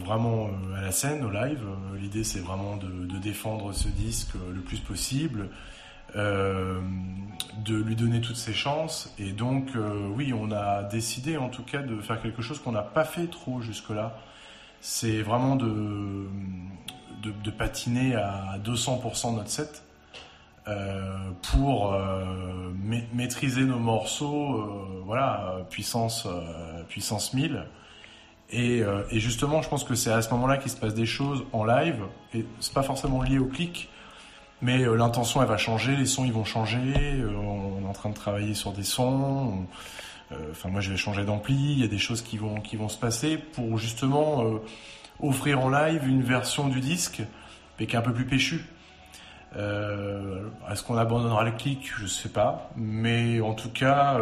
vraiment euh, à la scène, au live. Euh, L'idée, c'est vraiment de, de défendre ce disque le plus possible, euh, de lui donner toutes ses chances. Et donc, euh, oui, on a décidé en tout cas de faire quelque chose qu'on n'a pas fait trop jusque-là. C'est vraiment de, de, patiner à 200% notre set. euh, pour ma- maîtriser nos morceaux, voilà, puissance, puissance 1000. Et, et justement, je pense que c'est à ce moment-là qu'il se passe des choses en live. Et c'est pas forcément lié au clic, mais euh, l'intention elle va changer, les sons ils vont changer. euh, on est en train de travailler sur des sons. on- euh, Enfin, moi, je vais changer d'ampli. Il y a des choses qui vont qui vont se passer pour justement offrir en live une version du disque, mais qui est un peu plus péchue. Est-ce qu'on abandonnera le clic Je sais pas, mais en tout cas.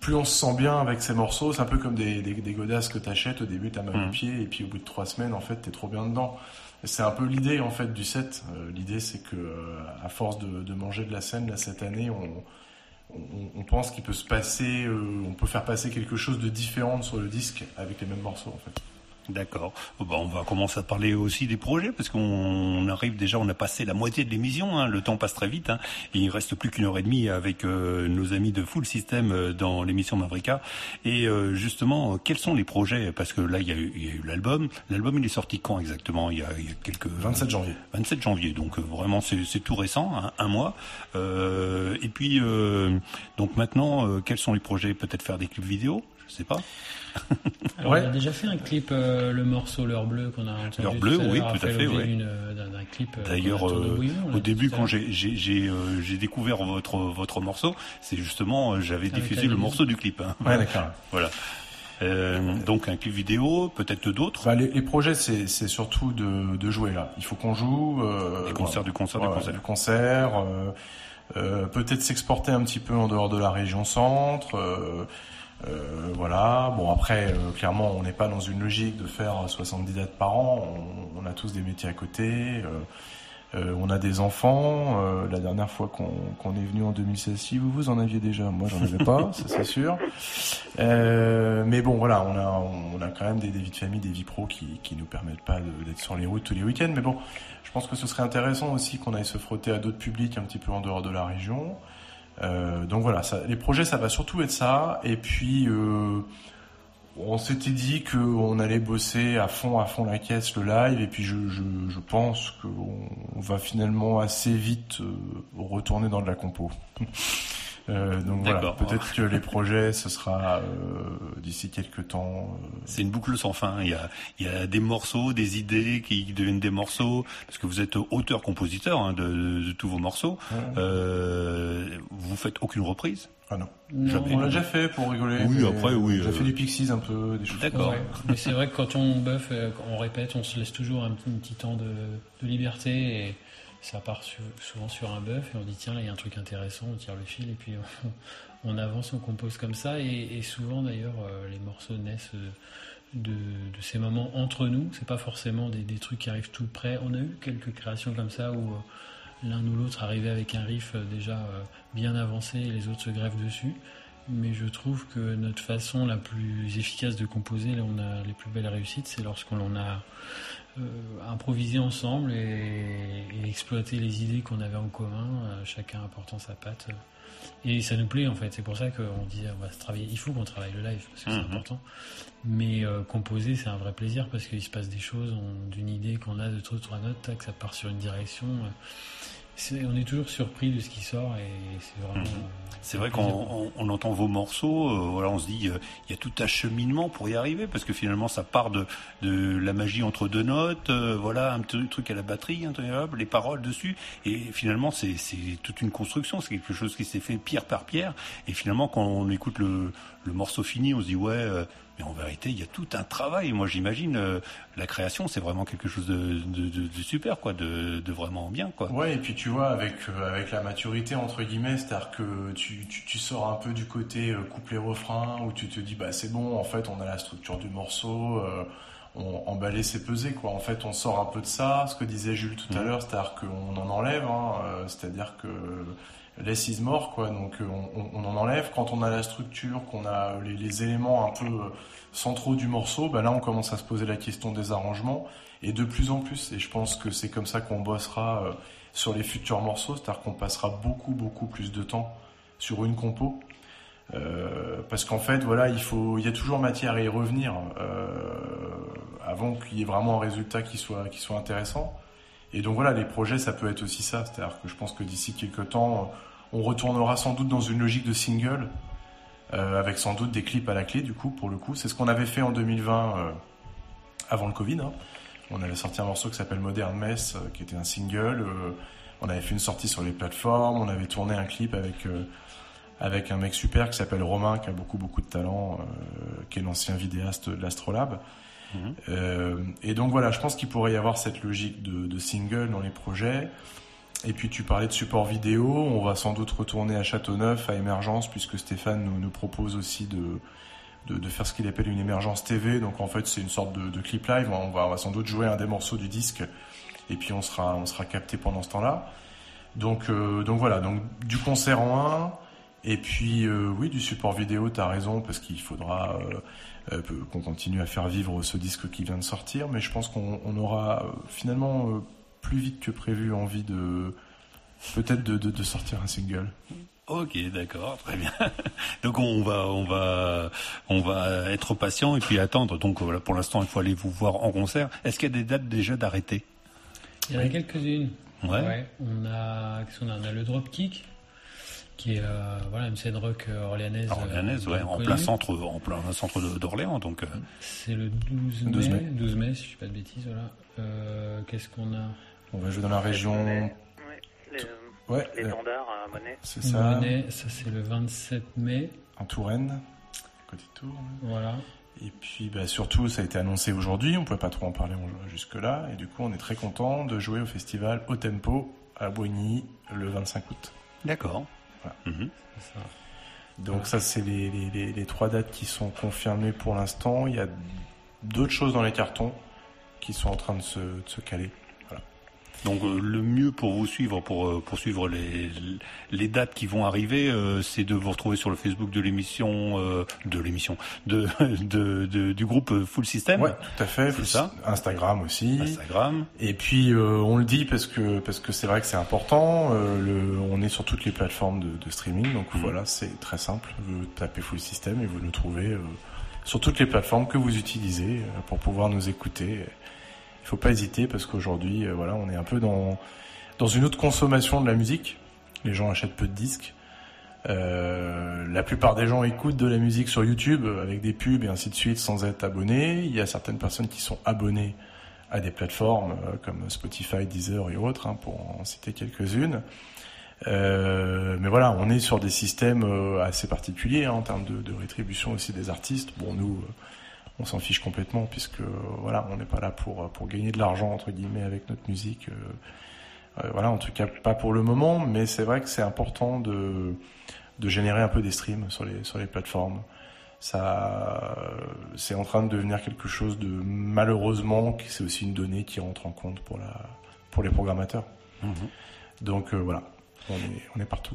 Plus on se sent bien avec ces morceaux, c'est un peu comme des, des, des godasses que t'achètes au début, t'as mal au Mhm. pied, et puis au bout de trois semaines, en fait, t'es trop bien dedans. C'est un peu l'idée en fait du set. Euh, l'idée c'est que euh, à force de, de manger de la scène là cette année, on, on, on pense qu'il peut se passer, euh, on peut faire passer quelque chose de différent sur le disque avec les mêmes morceaux en fait. D'accord. Bon, on va commencer à parler aussi des projets parce qu'on arrive déjà, on a passé la moitié de l'émission. Hein, le temps passe très vite. Hein, il reste plus qu'une heure et demie avec euh, nos amis de Full System euh, dans l'émission Mavrika. Et euh, justement, quels sont les projets? Parce que là, il y a eu, il y a eu l'album. L'album, il est sorti quand exactement? Il y, a, il y a quelques 27 janvier. 27 janvier. Donc euh, vraiment, c'est tout récent, hein, un mois. Euh, et puis, euh, donc maintenant, euh, quels sont les projets? Peut-être faire des clips vidéo? Je sais pas. Alors, Ouais. On a déjà fait un clip, euh, le morceau L'heure bleue qu'on a entendu. L'heure bleue, oui, tout à fait, ouais. euh, d'un d'un clip. euh, D'ailleurs, euh, au début, quand j'ai j'ai j'ai euh, j'ai découvert votre votre morceau, c'est justement euh, j'avais diffusé le morceau du clip. Hein. Ouais d'accord. Voilà. Euh, donc un clip vidéo, peut-être d'autres. Bah, les, les projets c'est c'est surtout de, de jouer là. Il faut qu'on joue. Euh, Du concert, du concert, du concert. Du concert. euh, euh, peut-être s'exporter un petit peu en dehors de la région centre. Euh, voilà. Bon après, euh, clairement, on n'est pas dans une logique de faire 70 dates par an. On, a tous des métiers à côté. euh, on a des enfants. la dernière fois qu'on est venu en 2016, si vous vous en aviez déjà, moi j'en avais pas, ça c'est sûr. Mais bon, voilà, on a on a quand même des, des vies de famille, des vies pro qui qui nous permettent pas d'être sur les routes tous les week-ends. Mais bon, je pense que ce serait intéressant aussi qu'on aille se frotter à d'autres publics un petit peu en dehors de la région. Euh, donc voilà, ça, les projets, ça va surtout être ça. Et puis, euh, on s'était dit qu'on allait bosser à fond, à fond la caisse, le live. Et puis, je, je, je pense qu'on on va finalement assez vite euh, retourner dans de la compo. Euh, donc voilà, peut-être que les projets, ce sera euh, d'ici quelques temps. euh, C'est une boucle sans fin. Il y a il y a des morceaux, des idées qui deviennent des morceaux parce que vous êtes auteur-compositeur hein, de, de tous vos morceaux. Euh, vous faites aucune reprise? Ah non. Non, Jamais. On l'a déjà fait pour rigoler. Oui, après, oui, J'ai euh, fait du Pixies un peu, des choses. D'accord. Ouais. Mais c'est vrai que quand on buff, quand on répète, on se laisse toujours un petit, un petit temps de, de liberté et ça part souvent sur un buff et on dit tiens là il y a un truc intéressant, on tire le fil et puis on, avance, on compose comme ça et, souvent d'ailleurs euh, les morceaux naissent de, ces moments entre nous. C'est pas forcément des, des trucs qui arrivent tout près. On a eu quelques créations comme ça où euh, l'un ou l'autre arrivait avec un riff euh, déjà bien avancé et les autres se grèvent dessus. Mais je trouve que notre façon la plus efficace de composer, là on a les plus belles réussites, c'est lorsqu'on en a euh, improvisé ensemble et, et exploité les idées qu'on avait en commun, euh, chacun apportant sa patte. Et ça nous plaît en fait. C'est pour ça qu'on dit on va se travailler. Il faut qu'on travaille le live parce que c'est Mhm. important. Mais euh, composer, c'est un vrai plaisir parce qu'il se passe des choses on- d'une idée qu'on a de trois trois notes, tac, ça part sur une direction. euh, on est toujours surpris de ce qui sort et c'est vraiment. Mhm. euh, C'est vrai qu'on plaisir. on, on entend vos morceaux, euh, voilà, on se dit euh, il y a tout un cheminement pour y arriver parce que finalement ça part de, de la magie entre deux notes, euh, voilà un petit truc à la batterie, hop, les paroles dessus et finalement c'est toute une construction, c'est quelque chose qui s'est fait pierre par pierre et finalement quand on écoute le, le morceau fini, on se dit ouais mais en vérité il y a tout un travail. Moi j'imagine euh, la création c'est vraiment quelque chose de, super quoi, de, vraiment bien quoi. Ouais, et puis tu vois, avec, euh, avec la maturité, entre guillemets, c'est-à-dire que tu, tu, sors un peu du côté euh, couplet-refrain, où tu te dis, bah c'est bon, en fait, on a la structure du morceau, on emballer, c'est peser, quoi. En fait, on sort un peu de ça, ce que disait Jules tout à Mhm. l'heure, c'est-à-dire qu'on en enlève, hein, euh, c'est-à-dire que less is more, quoi. Donc, euh, on, on- en enlève. Quand on a la structure, qu'on a les, les éléments un peu euh, centraux du morceau, bah là, on commence à se poser la question des arrangements, et de plus en plus. Et je pense que c'est comme ça qu'on bossera euh, sur les futurs morceaux, c'est-à-dire qu'on passera beaucoup, beaucoup plus de temps sur une compo. Euh, parce qu'en fait, voilà, il faut, il y a toujours matière à y revenir euh, avant qu'il y ait vraiment un résultat qui soit, intéressant. Et donc voilà, les projets, ça peut être aussi ça. C'est-à-dire que je pense que d'ici quelques temps, on retournera sans doute dans une logique de single, euh, avec sans doute des clips à la clé, du coup, pour le coup. C'est ce qu'on avait fait en 2020, euh, avant le Covid. hein. On avait sorti un morceau qui s'appelle Modern Mess, euh, qui était un single. on avait fait une sortie sur les plateformes. On avait tourné un clip avec avec un mec super qui s'appelle Romain, qui a beaucoup beaucoup de talent, euh, qui est l'ancien vidéaste de l'Astrolabe. Euh, et donc voilà, je pense qu'il pourrait y avoir cette logique de, de single dans les projets. Et puis tu parlais de support vidéo, on va sans doute retourner à Châteauneuf, à Émergence, puisque Stéphane nous, nous propose aussi de, de, de faire ce qu'il appelle une émergence TV. Donc en fait c'est une sorte de, de clip live, on va, on va sans doute jouer un des morceaux du disque, et puis on sera, on sera capté pendant ce temps-là. Donc, euh, donc voilà, donc du concert en un, et puis euh, oui, du support vidéo, t'as raison, parce qu'il faudra euh, euh, qu'on continue à faire vivre ce disque qui vient de sortir, mais je pense qu'on on aura finalement euh, plus vite que prévu envie de peut-être de, de, de sortir un single. Ok, d'accord, très bien. Donc on va, on va, on va être patient et puis attendre. Donc voilà, pour l'instant, il faut aller vous voir en concert. Est-ce qu'il y a des dates déjà d'arrêter? Il y en a quelques-unes. Ouais. On a, qu'on a? On a le Dropkick, qui est euh, voilà, une scène rock euh, orléanaise. euh, Orléanaise, ouais, en plein centre, en plein centre de- d'Orléans. Donc euh, C'est le 12 mai, 12 mai. 12 mai, si je ne dis pas de bêtises. Voilà. Euh, qu'est-ce qu'on a? On va jouer dans la région. Ouais, les, Ouais, euh, à Monet. c'est ça. Monet, ça c'est le 27 mai. En Touraine, côté Tour. Voilà. Et puis bah, surtout, ça a été annoncé aujourd'hui, on ne pouvait pas trop en parler jusque-là, et du coup on est très content de jouer au festival Au Tempo à Boigny le 25 août. d'accord. Voilà. Mhm. ça. Donc ça c'est les, les, les, les trois dates qui sont confirmées pour l'instant. Il y a d'autres choses dans les cartons qui sont en train de se, de se caler. Donc euh, le mieux pour vous suivre, pour, euh, pour suivre les, les dates qui vont arriver, euh, c'est de vous retrouver sur le Facebook de l'émission, euh, de l'émission, de, de, de- du groupe Full System, Ouais, tout à fait. C'est ça. Instagram aussi. Instagram. Et puis euh, on le dit parce que parce que c'est vrai que c'est important. euh, le, on est sur toutes les plateformes de, de streaming, donc Mhm. voilà, c'est très simple. Vous tapez Full System et vous nous trouvez euh, sur toutes les plateformes que vous utilisez pour pouvoir nous écouter. Faut pas hésiter parce qu'aujourd'hui, euh, voilà, on est un peu dans dans une autre consommation de la musique. Les gens achètent peu de disques. Euh, la plupart des gens écoutent de la musique sur YouTube avec des pubs et ainsi de suite sans être abonnés. Il y a certaines personnes qui sont abonnées à des plateformes euh, comme Spotify, Deezer et autres, hein, pour en citer quelques-unes. Mais voilà, on est sur des systèmes assez particuliers hein, en termes de, de rétribution aussi des artistes. Bon, nous, on s'en fiche complètement puisque voilà, on n'est pas là pour euh, pour gagner de l'argent entre guillemets avec notre musique. euh, euh, voilà, en tout cas pas pour le moment, mais c'est vrai que c'est important de de générer un peu des streams sur les sur les plateformes. Ça, c'est en train de devenir quelque chose de malheureusement, c'est aussi une donnée qui rentre en compte pour la pour les programmateurs. Mhm. Donc euh, voilà, on est on est partout.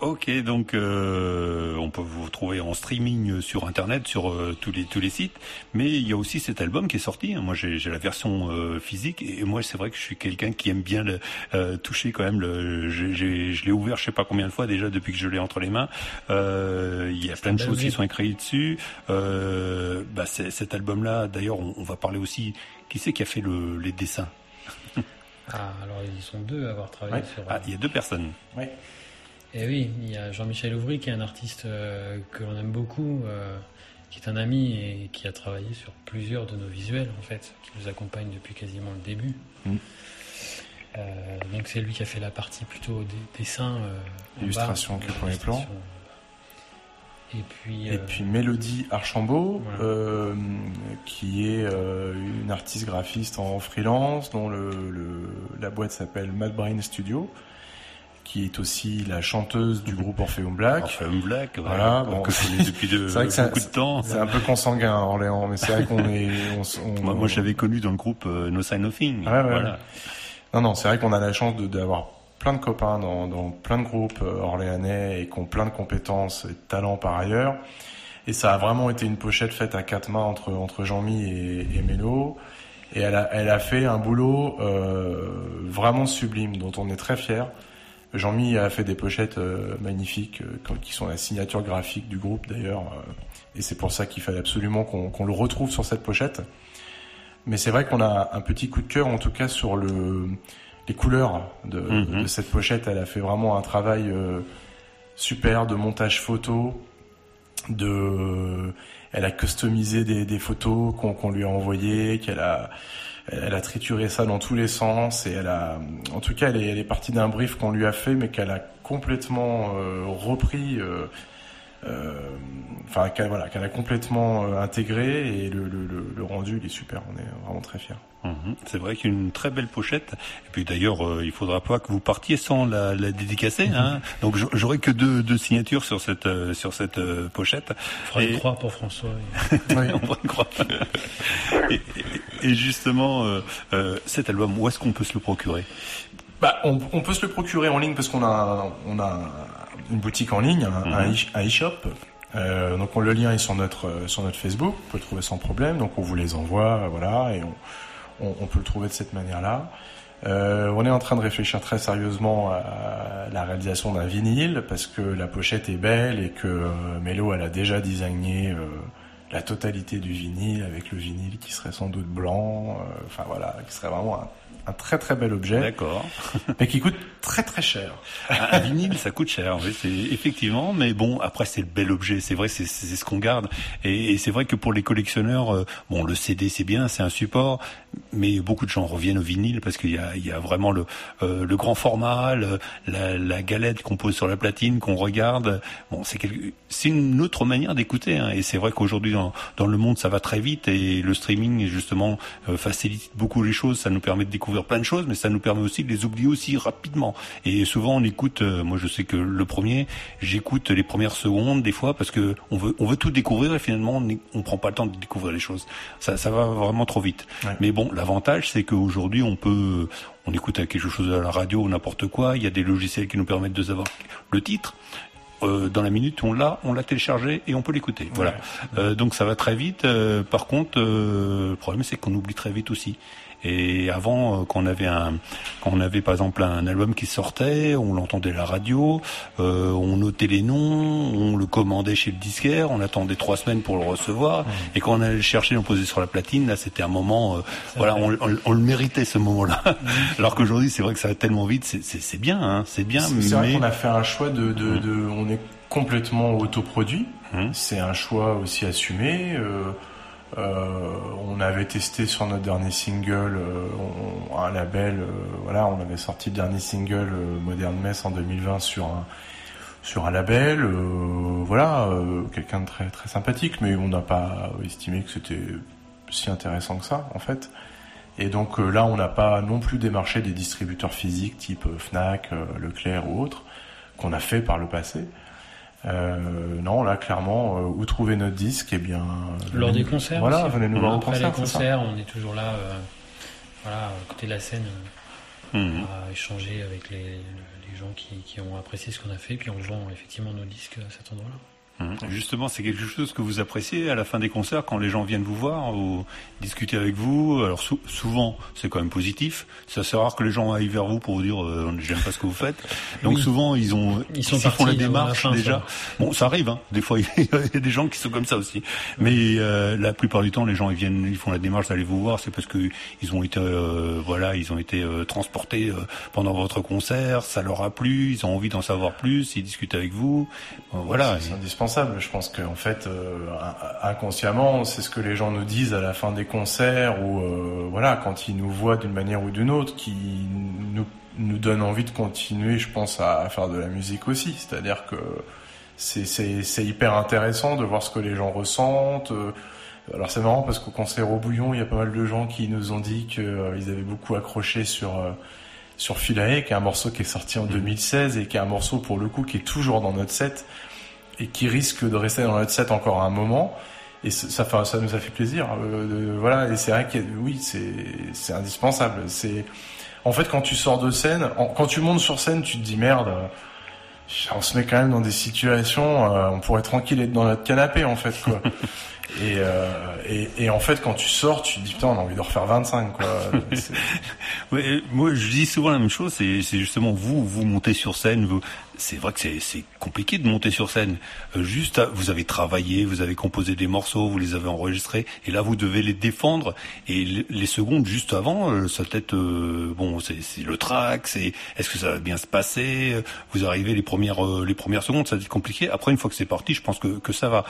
Ok, donc euh, on peut vous trouver en streaming sur internet, sur euh, tous les tous les sites, mais il y a aussi cet album qui est sorti. Moi, j'ai j'ai la version euh, physique et moi, c'est vrai que je suis quelqu'un qui aime bien le, euh, toucher quand même. Le, j'ai- j'ai- je l'ai ouvert, je sais pas combien de fois déjà depuis que je l'ai entre les mains. Euh, Il y a plein de choses qui sont écrites dessus. Euh, bah, cet album-là, d'ailleurs, on, on va parler aussi. Qui c'est qui a fait le, les dessins? Ah, alors ils sont deux à avoir travaillé Ouais. sur. Ah, il y a deux personnes. Ouais. Et oui, il y a Jean-Michel Auvry qui est un artiste euh, que l'on aime beaucoup, euh, qui est un ami et qui a travaillé sur plusieurs de nos visuels en fait, qui nous accompagne depuis quasiment le début. Mm. Euh, donc c'est lui qui a fait la partie plutôt des dessins, euh, Illustration bas, avec le premier plan. illustration. Et puis, Et euh, puis Mélodie Archambault, Voilà. euh, qui est euh, une artiste graphiste en freelance, dont le, le- la boîte s'appelle Mad Brain Studio, qui est aussi la chanteuse du groupe Orpheum Black. Orpheum Black, Voilà, voilà, bon. que je depuis de, C'est vrai que ça- beaucoup de temps. C'est un peu consanguin à Orléans, mais c'est vrai qu'on est... On, on- Moi, moi, je l'avais connu dans le groupe euh, No Sign Nothing. Ouais, ouais, voilà. Non, non, c'est vrai qu'on a la chance de- d'avoir plein de copains dans, plein de groupes euh, orléanais et qui ont plein de compétences et de talents par ailleurs. Et ça a vraiment été une pochette faite à quatre mains entre, entre Jean-Mi et, et Mélo. Et elle a, elle a fait un boulot euh, vraiment sublime, dont on est très fier. Jean-Mi a fait des pochettes euh, magnifiques, qui sont la signature graphique du groupe d'ailleurs. et c'est pour ça qu'il fallait absolument qu'on qu'on le retrouve sur cette pochette. Mais c'est vrai qu'on a un petit coup de cœur, en tout cas sur le les couleurs de, Mhm. de cette pochette. Elle a fait vraiment un travail euh, super de montage photo, de, elle a customisé des, des photos qu'on lui a envoyées, qu'elle a, elle a trituré ça dans tous les sens et elle a, en tout cas, elle est, elle est partie d'un brief qu'on lui a fait, mais qu'elle a complètement euh, repris. Euh, Enfin, qu'elle voilà, qu'elle a complètement euh, intégré et le, le, le, le rendu, il est super. On est vraiment très fiers. Mhm. C'est vrai qu'il y a une très belle pochette. Et puis d'ailleurs, euh, il faudra pas que vous partiez sans la, la dédicacer. Hein. Donc j'aurai que deux, deux signatures sur cette euh, sur cette euh, pochette. On fera une Et- croix pour François. On et, et- et justement, euh, euh, cet album, où est-ce qu'on peut se le procurer? Bah, on, on peut se le procurer en ligne parce qu'on a, on a une boutique en ligne, un, un un e-shop. Euh, donc on, le lien est sur notre euh, sur notre Facebook, on peut le trouver sans problème. Donc on vous les envoie, voilà, et on, on, on peut le trouver de cette manière-là. Euh, on est en train de réfléchir très sérieusement à la réalisation d'un vinyle parce que la pochette est belle et que euh, Mélo elle a déjà designé euh, la totalité du vinyle avec le vinyle qui serait sans doute blanc, euh, enfin voilà, qui serait vraiment un, un très très bel objet. D'accord. mais qui coûte très très cher. Un vinyle, ça coûte cher, oui, c'est effectivement. Mais bon, après, c'est le bel objet. C'est vrai, c'est c'est ce qu'on garde. Et, et c'est vrai que pour les collectionneurs, euh, bon, le CD, c'est bien, c'est un support, mais beaucoup de gens reviennent au vinyle parce qu'il y a, il y a vraiment le, euh, le grand format, le- la, la galette qu'on pose sur la platine, qu'on regarde. Bon, c'est quelque- c'est une autre manière d'écouter. hein. Et c'est vrai qu'aujourd'hui, dans, dans le monde, ça va très vite et le streaming, justement, euh, facilite beaucoup les choses. Ça nous permet de découvrir plein de choses, mais ça nous permet aussi de les oublier aussi rapidement. Et souvent, on écoute. euh, moi, je sais que le premier, j'écoute les premières secondes des fois parce que on veut, on veut tout découvrir et finalement, on on prend pas le temps de découvrir les choses. Ça, ça va vraiment trop vite. Ouais. Mais bon, l'avantage, c'est qu'aujourd'hui, on peut, on écoute quelque chose à la radio ou n'importe quoi. Il y a des logiciels qui nous permettent de savoir le titre. Euh, dans la minute, on l'a, on l'a téléchargé et on peut l'écouter. Voilà. Euh, donc ça va très vite. Euh, par contre, euh, le problème c'est qu'on oublie très vite aussi. Et avant, euh, quand on avait un, quand on avait par exemple un album qui sortait, on l'entendait à la radio, euh, on notait les noms, on le commandait chez le disquaire, on attendait trois semaines pour le recevoir, et quand on allait le chercher, on le posait sur la platine. Là, c'était un moment, euh, voilà, on, on- on le méritait ce moment-là. Alors qu'aujourd'hui, c'est vrai que ça va tellement vite, c'est- bien, hein, c'est bien, C'est c'est vrai mais qu'on a fait un choix de, de, de- on est complètement autoproduit. Hum. C'est un choix aussi assumé. Euh, on avait testé sur notre dernier single euh, un label. euh, voilà, on avait sorti le dernier single euh, Modern Mess en 2020 sur un sur un label. euh, voilà, euh, quelqu'un de très très sympathique, mais on n'a pas estimé que c'était si intéressant que ça en fait. Et donc euh, là, on n'a pas non plus démarché des distributeurs physiques type euh, Fnac, euh, Leclerc ou autres, qu'on a fait par le passé. Euh, non, là, clairement, euh, où trouver notre disque Eh bien, euh, Lors des concerts Voilà, aussi. venez nous voir au Après concert. les concerts, on est toujours là, euh, voilà, à côté de la scène, Mhm. à échanger avec les, les gens qui, qui ont apprécié ce qu'on a fait, puis on vend effectivement nos disques à cet endroit-là. Mhm. Justement, c'est quelque chose que vous appréciez à la fin des concerts quand les gens viennent vous voir ou discuter avec vous. Alors sou- souvent, c'est quand même positif. C'est assez rare que les gens aillent vers vous pour vous dire euh, j'aime pas ce que vous faites. Donc Oui. souvent, ils ont Ils sont s'ils font la partis la démarche fin, déjà. ça. Bon, ça arrive. Hein. Des fois, il y a des gens qui sont comme ça aussi. Mais euh, la plupart du temps, les gens ils viennent, ils font la démarche d'aller vous voir. C'est parce que ils ont été, euh, voilà, ils ont été euh, transportés euh, pendant votre concert. Ça leur a plu. Ils ont envie d'en savoir plus. Ils discutent avec vous. Euh, voilà. C'est indispensable. Je pense qu'en fait, euh, in- inconsciemment, c'est ce que les gens nous disent à la fin des concerts ou euh, voilà, quand ils nous voient d'une manière ou d'une autre, qui nous, nous donne envie de continuer, je pense, à, à faire de la musique aussi. C'est-à-dire que c'est, hyper intéressant de voir ce que les gens ressentent. Euh, Alors c'est marrant parce qu'au concert au Bouillon, il y a pas mal de gens qui nous ont dit qu'ils avaient beaucoup accroché sur euh, sur Philae, qui est un morceau qui est sorti en 2016 et qui est un morceau pour le coup qui est toujours dans notre set et qui risque de rester dans notre set encore un moment. Et ça, ça, nous a fait plaisir. euh, de- voilà, et c'est vrai que oui, c'est indispensable. C'est en fait quand tu sors de scène, en- quand tu montes sur scène, tu te dis merde. On se met quand même dans des situations, euh, on pourrait tranquille être dans notre canapé en fait quoi. Et, euh, et, et en fait, quand tu sors, tu te dis putain, on a envie de refaire 25 quoi. C'est- Ouais, moi, je dis souvent la même chose. C'est justement vous, vous montez sur scène. vous- C'est vrai que c'est- compliqué de monter sur scène. Euh, juste, à- vous avez travaillé, vous avez composé des morceaux, vous les avez enregistrés, et là, vous devez les défendre. Et le- les secondes juste avant, ça peut être bon, c'est c'est le track. C'est est-ce que ça va bien se passer? Euh, Vous arrivez les premières euh, les premières secondes, ça va être compliqué. Après, une fois que c'est parti, je pense que que ça va.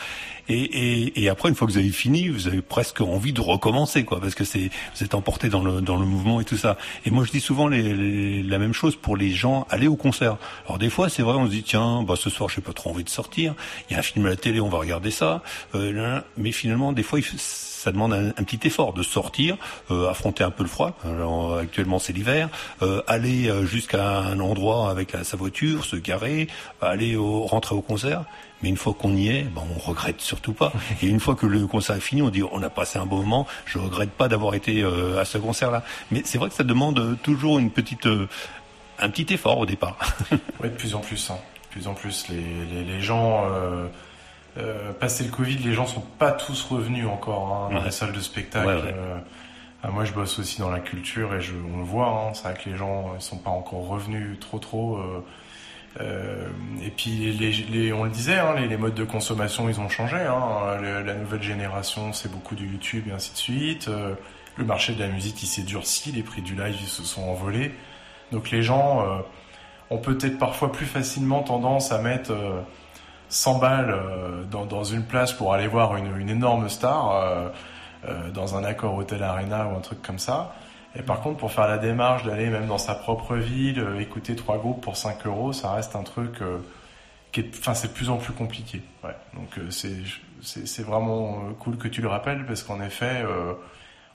Et, et, et après, une fois que vous avez fini, vous avez presque envie de recommencer, quoi, parce que c'est vous êtes emporté dans le dans le mouvement et tout ça. Et moi, je dis souvent les, les- la même chose pour les gens aller au concert. Alors des fois, c'est vrai, on se dit tiens, bah ce soir, j'ai pas trop envie de sortir. Il y a un film à la télé, on va regarder ça. Euh, mais finalement, des fois, il ça demande un, un petit effort de sortir, euh, affronter un peu le froid. Alors, actuellement, c'est l'hiver. Euh, aller jusqu'à un endroit avec la- sa voiture, se garer, aller au, rentrer au concert. Mais une fois qu'on y est, ben, on regrette surtout pas. Et une fois que le concert est fini, on dit on a passé un bon moment. Je regrette pas d'avoir été euh, à ce concert-là. Mais c'est vrai que ça demande toujours une petite, euh, un petit effort au départ. Ouais, de plus en plus. Hein. De plus en plus, les, les, les gens, euh, euh, passé le Covid, les gens sont pas tous revenus encore hein, dans Ouais. les salles de spectacle. Ouais, ouais. Euh, ah, moi, je bosse aussi dans la culture et je, on le voit. Hein, c'est vrai que les gens ils sont pas encore revenus trop trop. euh, et puis, les, les, on le disait, hein, les, les modes de consommation, ils ont changé. Le- la nouvelle génération, c'est beaucoup de YouTube et ainsi de suite. Le marché de la musique, il s'est durci. Les prix du live, ils se sont envolés. Donc, les gens euh, ont peut-être parfois plus facilement tendance à mettre euh, 100 balles euh, dans, une place pour aller voir une, énorme star euh, euh, dans un accord hôtel arena ou un truc comme ça. Et par contre, pour faire la démarche d'aller même dans sa propre ville, euh, écouter trois groupes pour 5 euros, ça reste un truc euh, qui est, enfin, c'est de plus en plus compliqué. Donc euh, c'est, c'est, vraiment euh, cool que tu le rappelles parce qu'en effet, euh,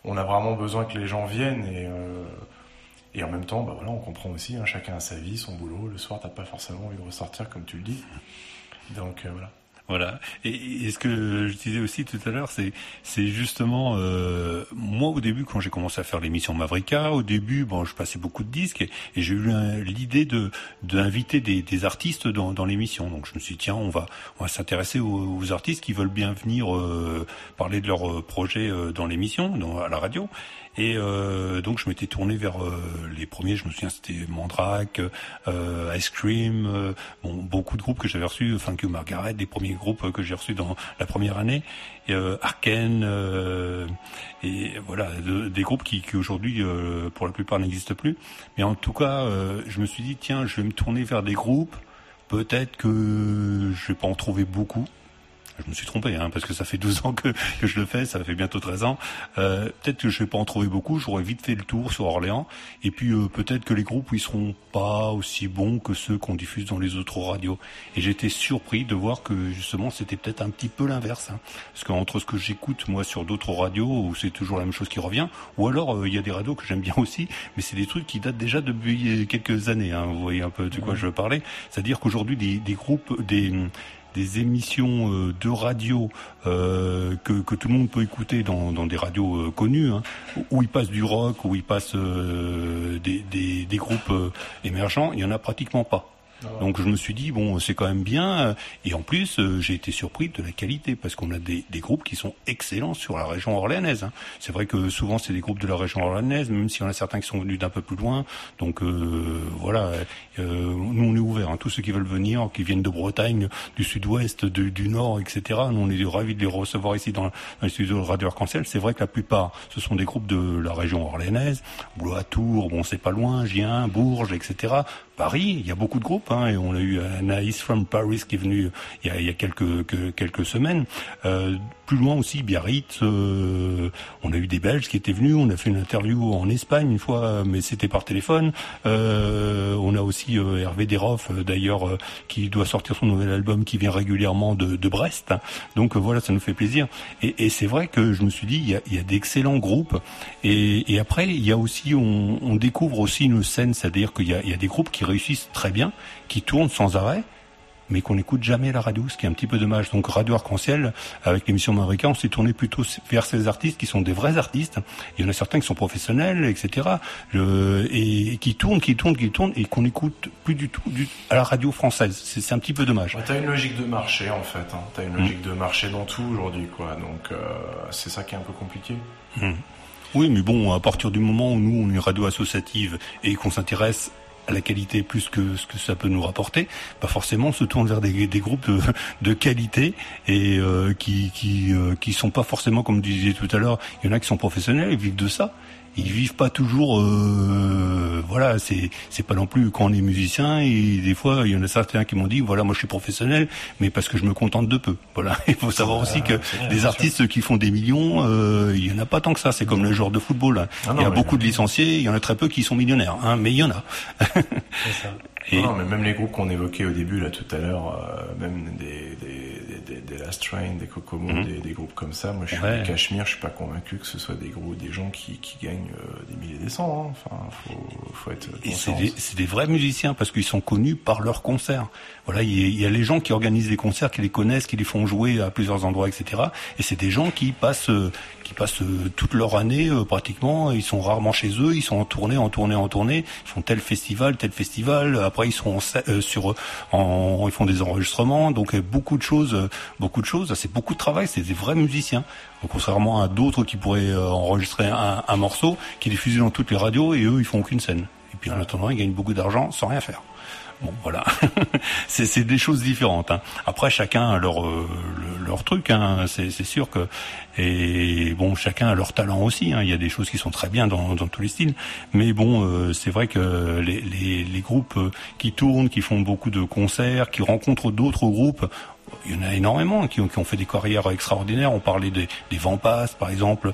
on a vraiment besoin que les gens viennent et euh, et en même temps, bah voilà, on comprend aussi, hein, chacun a sa vie, son boulot. Le soir, t'as pas forcément envie de ressortir comme tu le dis. Donc euh, voilà. Voilà. Et, et ce que je disais aussi tout à l'heure, c'est c'est justement euh, moi au début quand j'ai commencé à faire l'émission Mavrika, au début, bon, je passais beaucoup de disques et, j'ai eu l'idée de d'inviter des, des artistes dans, dans l'émission. Donc je me suis dit tiens, on va on va s'intéresser aux, aux artistes qui veulent bien venir euh, parler de leurs euh, projets euh, dans l'émission, à la radio. Et euh, donc je m'étais tourné vers euh, les premiers, je me souviens c'était Mandrake, euh, Ice Cream, euh, bon, beaucoup de groupes que j'avais reçus, Thank You Margaret, des premiers groupes que j'ai reçus dans la première année, et, euh, Arken, euh, et voilà, de- des groupes qui, qui aujourd'hui pour la plupart n'existent plus. Mais en tout cas, je me suis dit tiens, je vais me tourner vers des groupes, peut-être que je vais pas en trouver beaucoup. Je me suis trompé, hein, parce que ça fait 12 ans que, que je le fais, ça fait bientôt 13 ans. Euh, peut-être que je vais pas en trouver beaucoup, j'aurais vite fait le tour sur Orléans. Et puis euh, peut-être que les groupes, ils seront pas aussi bons que ceux qu'on diffuse dans les autres radios. Et j'étais surpris de voir que justement c'était peut-être un petit peu l'inverse. Hein. Parce qu'entre ce que j'écoute moi sur d'autres radios, où c'est toujours la même chose qui revient, ou alors euh, il y a des radios que j'aime bien aussi, mais c'est des trucs qui datent déjà depuis quelques années. Hein. Vous voyez un peu de quoi je veux parler. C'est-à-dire qu'aujourd'hui des, des groupes, des des émissions euh, de radio euh, que, que tout le monde peut écouter dans, dans des radios euh, connues, hein, où il passe du rock, où il passe des, des, des groupes émergents, il y en a pratiquement pas. Donc je me suis dit bon c'est quand même bien euh, et en plus euh, j'ai été surpris de la qualité parce qu'on a des, des groupes qui sont excellents sur la région orléanaise. hein. C'est vrai que souvent c'est des groupes de la région orléanaise même s'il y en a certains qui sont venus d'un peu plus loin. Donc euh, voilà, euh, nous on est ouvert. Hein. Tous ceux qui veulent venir, qui viennent de Bretagne, du Sud-Ouest, du, du Nord, etc. Nous on est ravis de les recevoir ici dans, dans les studios de Radio Arc-en-Ciel. C'est vrai que la plupart ce sont des groupes de la région orléanaise, Blois, Tours, bon c'est pas loin, Gien, Bourges, etc. Paris, il y a beaucoup de groupes, et on a eu Anaïs from Paris qui est venue il y a, il y a quelques, que- quelques semaines. Euh, plus loin aussi, Biarritz, euh, on a eu des Belges qui étaient venus, on a fait une interview en Espagne une fois, mais c'était par téléphone. Euh, on a aussi euh, Hervé Desroff, euh, d'ailleurs, euh, qui doit sortir son nouvel album, qui vient régulièrement de, de Brest. Donc voilà, ça nous fait plaisir. Et, et c'est vrai que je me suis dit, il y a, y a d'excellents groupes. Et, et après, il y a aussi, on, on découvre aussi une scène, c'est-à-dire qu'il y y a des groupes qui réussissent très bien, qui tournent sans arrêt. mais qu'on n'écoute jamais la radio, ce qui est un petit peu dommage. Donc Radio Arc-en-Ciel, avec l'émission Mavrika, on s'est tourné plutôt vers ces artistes qui sont des vrais artistes. Il y en a certains qui sont professionnels, etc. Le- et, et qui tournent, qui tournent, qui tournent, et qu'on n'écoute plus du tout du- à la radio française. C'est un petit peu dommage. Ouais, T'as une logique de marché en fait. Hein. T'as une Mm. logique de marché dans tout aujourd'hui, quoi. Donc euh, c'est ça qui est un peu compliqué. Hmm. Oui, mais bon, à partir du moment où nous, on est radio associative et qu'on s'intéresse à la qualité plus que ce que ça peut nous rapporter, bah forcément, on se tourne vers des, groupes de, qualité et euh, qui qui euh, qui sont pas forcément, comme tu disais tout à l'heure, il y en a qui sont professionnels, ils vivent de ça. Ils vivent pas toujours, euh, voilà, c'est c'est pas non plus quand on est musicien et des fois il y en a certains qui m'ont dit voilà moi je suis professionnel mais parce que je me contente de peu. Voilà, il faut savoir aussi que des artistes qui font des millions, euh, il y en a pas tant que ça. C'est comme le joueur de football. hein. Ah non, il y a beaucoup de licenciés, il y en a très peu qui sont millionnaires, hein, mais il y en a. Et- Non, mais même les groupes qu'on évoquait au début là tout à l'heure, euh, même des, des, des, des, des Last Train, des Kokomo, Mhm. des, des groupes comme ça, moi je suis Ouais. des Cachemire, je suis pas convaincu que ce soit des gros, des gens qui, qui gagnent euh, des milliers et des cents. Hein. Enfin, faut, faut être. Et c'est des, c'est des vrais musiciens parce qu'ils sont connus par leurs concerts. Voilà, il y, a, il y a les gens qui organisent les concerts, qui les connaissent, qui les font jouer à plusieurs endroits, etc. Et c'est des gens qui passent, euh, qui passent euh, toute leur année euh, pratiquement. Ils sont rarement chez eux, ils sont en tournée, en tournée, en tournée. Ils font tel festival, tel festival. Après, ils sont en, euh, sur, en, ils font des enregistrements. Donc beaucoup de choses, beaucoup de choses. C'est beaucoup de travail. C'est des vrais musiciens. Donc, contrairement à d'autres qui pourraient euh, enregistrer un, un morceau, qui diffusent dans toutes les radios, et eux, ils font aucune scène. Et puis en attendant, ils gagnent beaucoup d'argent sans rien faire. Bon, voilà. c'est des choses différentes. hein. Après, chacun a leur euh, le- leur truc. Hein. C'est sûr que et bon, chacun a leur talent aussi. Hein. Il y a des choses qui sont très bien dans, dans tous les styles. Mais bon, euh, c'est vrai que les, les, les groupes euh, qui tournent, qui font beaucoup de concerts, qui rencontrent d'autres groupes. Il y en a énormément qui ont, qui ont fait des carrières extraordinaires. On parlait des, des Vampas, par exemple,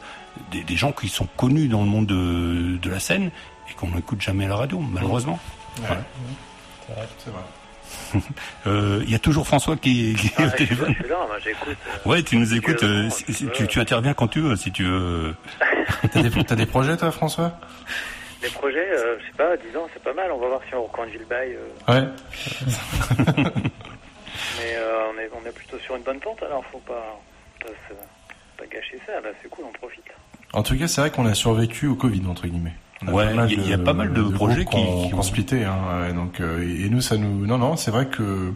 des, des gens qui sont connus dans le monde de, de la scène et qu'on n'écoute jamais à la radio, malheureusement. Ouais. Voilà. C'est vrai. Euh, Il y a toujours François qui, qui est Ah, au je, téléphone. je suis là, moi j'écoute. euh, Ouais, tu nous écoutes. euh, régulièrement, si- si- tu, tu interviens quand tu veux, si tu veux. T'as des, t'as des projets toi, François? Les projets, euh, je sais pas, 10 ans c'est pas mal, on va voir si on reconduit le bail. euh, Ouais. mais euh, on, est, on est plutôt sur une bonne pente alors faut pas, pas, se- pas gâcher ça, là c'est cool, on profite. En tout cas, c'est vrai qu'on a survécu au Covid entre guillemets. On Ouais, il y a- il y a pas mal de projets qui- qui ont- splitté, hein, ouais, donc euh, et nous ça nous non non c'est vrai que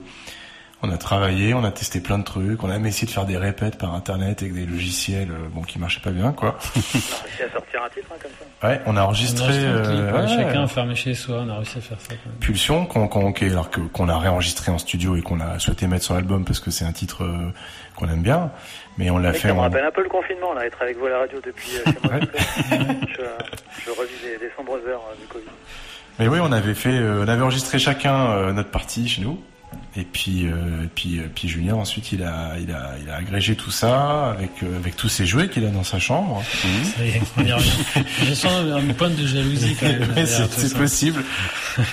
on a travaillé, on a testé plein de trucs, on a même essayé de faire des répètes par internet avec des logiciels euh, bon qui marchaient pas bien quoi. On a réussi à sortir un titre hein, comme ça. Ouais, on a enregistré On a enregistré un clip, euh, ouais, ouais, chacun enfermé chez soi, on a réussi à faire ça quand même. Pulsion qu'on qu'on alors qu'on a réenregistré en studio et qu'on a souhaité mettre sur l'album parce que c'est un titre euh, qu'on aime bien, mais on l'a fait ça me rappelle un peu le confinement là, être avec vous à la radio depuis euh, chez moi. je, je revis des, des sombres heures euh, du Covid. Mais oui, on avait fait, euh, on avait enregistré chacun euh, notre partie chez nous. Et puis, euh, et puis, euh, puis Julien ensuite il a, il a, il a agrégé tout ça avec euh, avec tous ses jouets qu'il a dans sa chambre. Ça y est, on y revient. Je sens une pointe de jalousie quand même. C'est possible.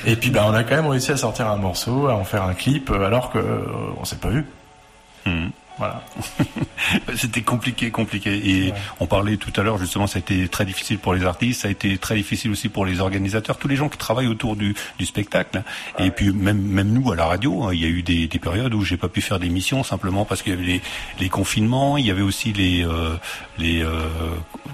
Et puis bah on a quand même réussi à sortir un morceau, à en faire un clip, alors que euh, on s'est pas vu. Hmm. Voilà. C'était compliqué, compliqué. Et on parlait tout à l'heure, justement, ça a été très difficile pour les artistes, ça a été très difficile aussi pour les organisateurs, tous les gens qui travaillent autour du, du spectacle. Et puis même, même nous à la radio, hein, il y a eu des, des périodes où j'ai pas pu faire d'émissions simplement parce qu'il y avait les, les confinements, il y avait aussi les, euh, les, euh,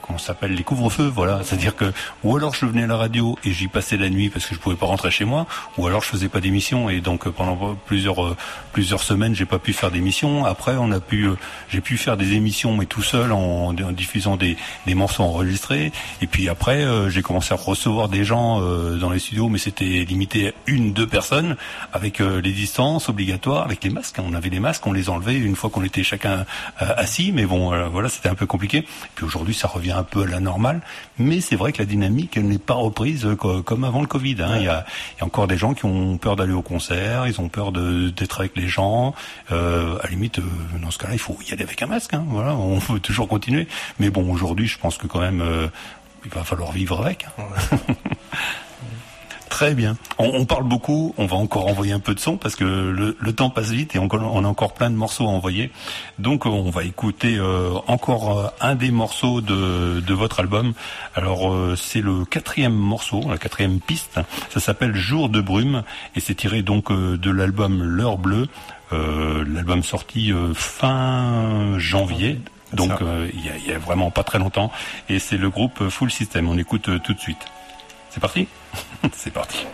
comment s'appelle, les couvre-feux, voilà. C'est-à-dire que ou alors je venais à la radio et j'y passais la nuit parce que je pouvais pas rentrer chez moi, ou alors je faisais pas d'émission et donc euh, pendant plusieurs plusieurs semaines j'ai pas pu faire d'émission. Après on a euh, j'ai pu faire des émissions mais tout seul en, diffusant des, des morceaux enregistrés. Et puis après euh, j'ai commencé à recevoir des gens euh, dans les studios, mais c'était limité à une deux personnes avec les distances obligatoires, avec les masques. On avait les masques, on les enlevait une fois qu'on était chacun assis, mais bon voilà c'était un peu compliqué. Puis aujourd'hui ça revient un peu à la normale, mais c'est vrai que la dynamique n'est pas reprise co- comme avant le Covid. hein. Il, y a, encore des gens qui ont peur d'aller au concert, ils ont peur d'être avec les gens. À la limite, dans ce cas-là, il faut y aller avec un masque. hein. Voilà, on peut toujours continuer. Mais bon, aujourd'hui, je pense que quand même, euh, il va falloir vivre avec. hein. Très bien. On, on parle beaucoup, on va encore envoyer un peu de son parce que le, le temps passe vite et on, on a encore plein de morceaux à envoyer. Donc euh, on va écouter euh, encore euh, un des morceaux de, de votre album. Alors euh, c'est le quatrième morceau, la quatrième piste. Ça s'appelle Jour de brume et c'est tiré donc euh, de l'album L'heure bleue. Euh, L'album sorti euh, fin janvier. Donc euh, il y, a, a vraiment pas très longtemps et c'est le groupe Full System. On écoute tout de suite. C'est parti C'est parti.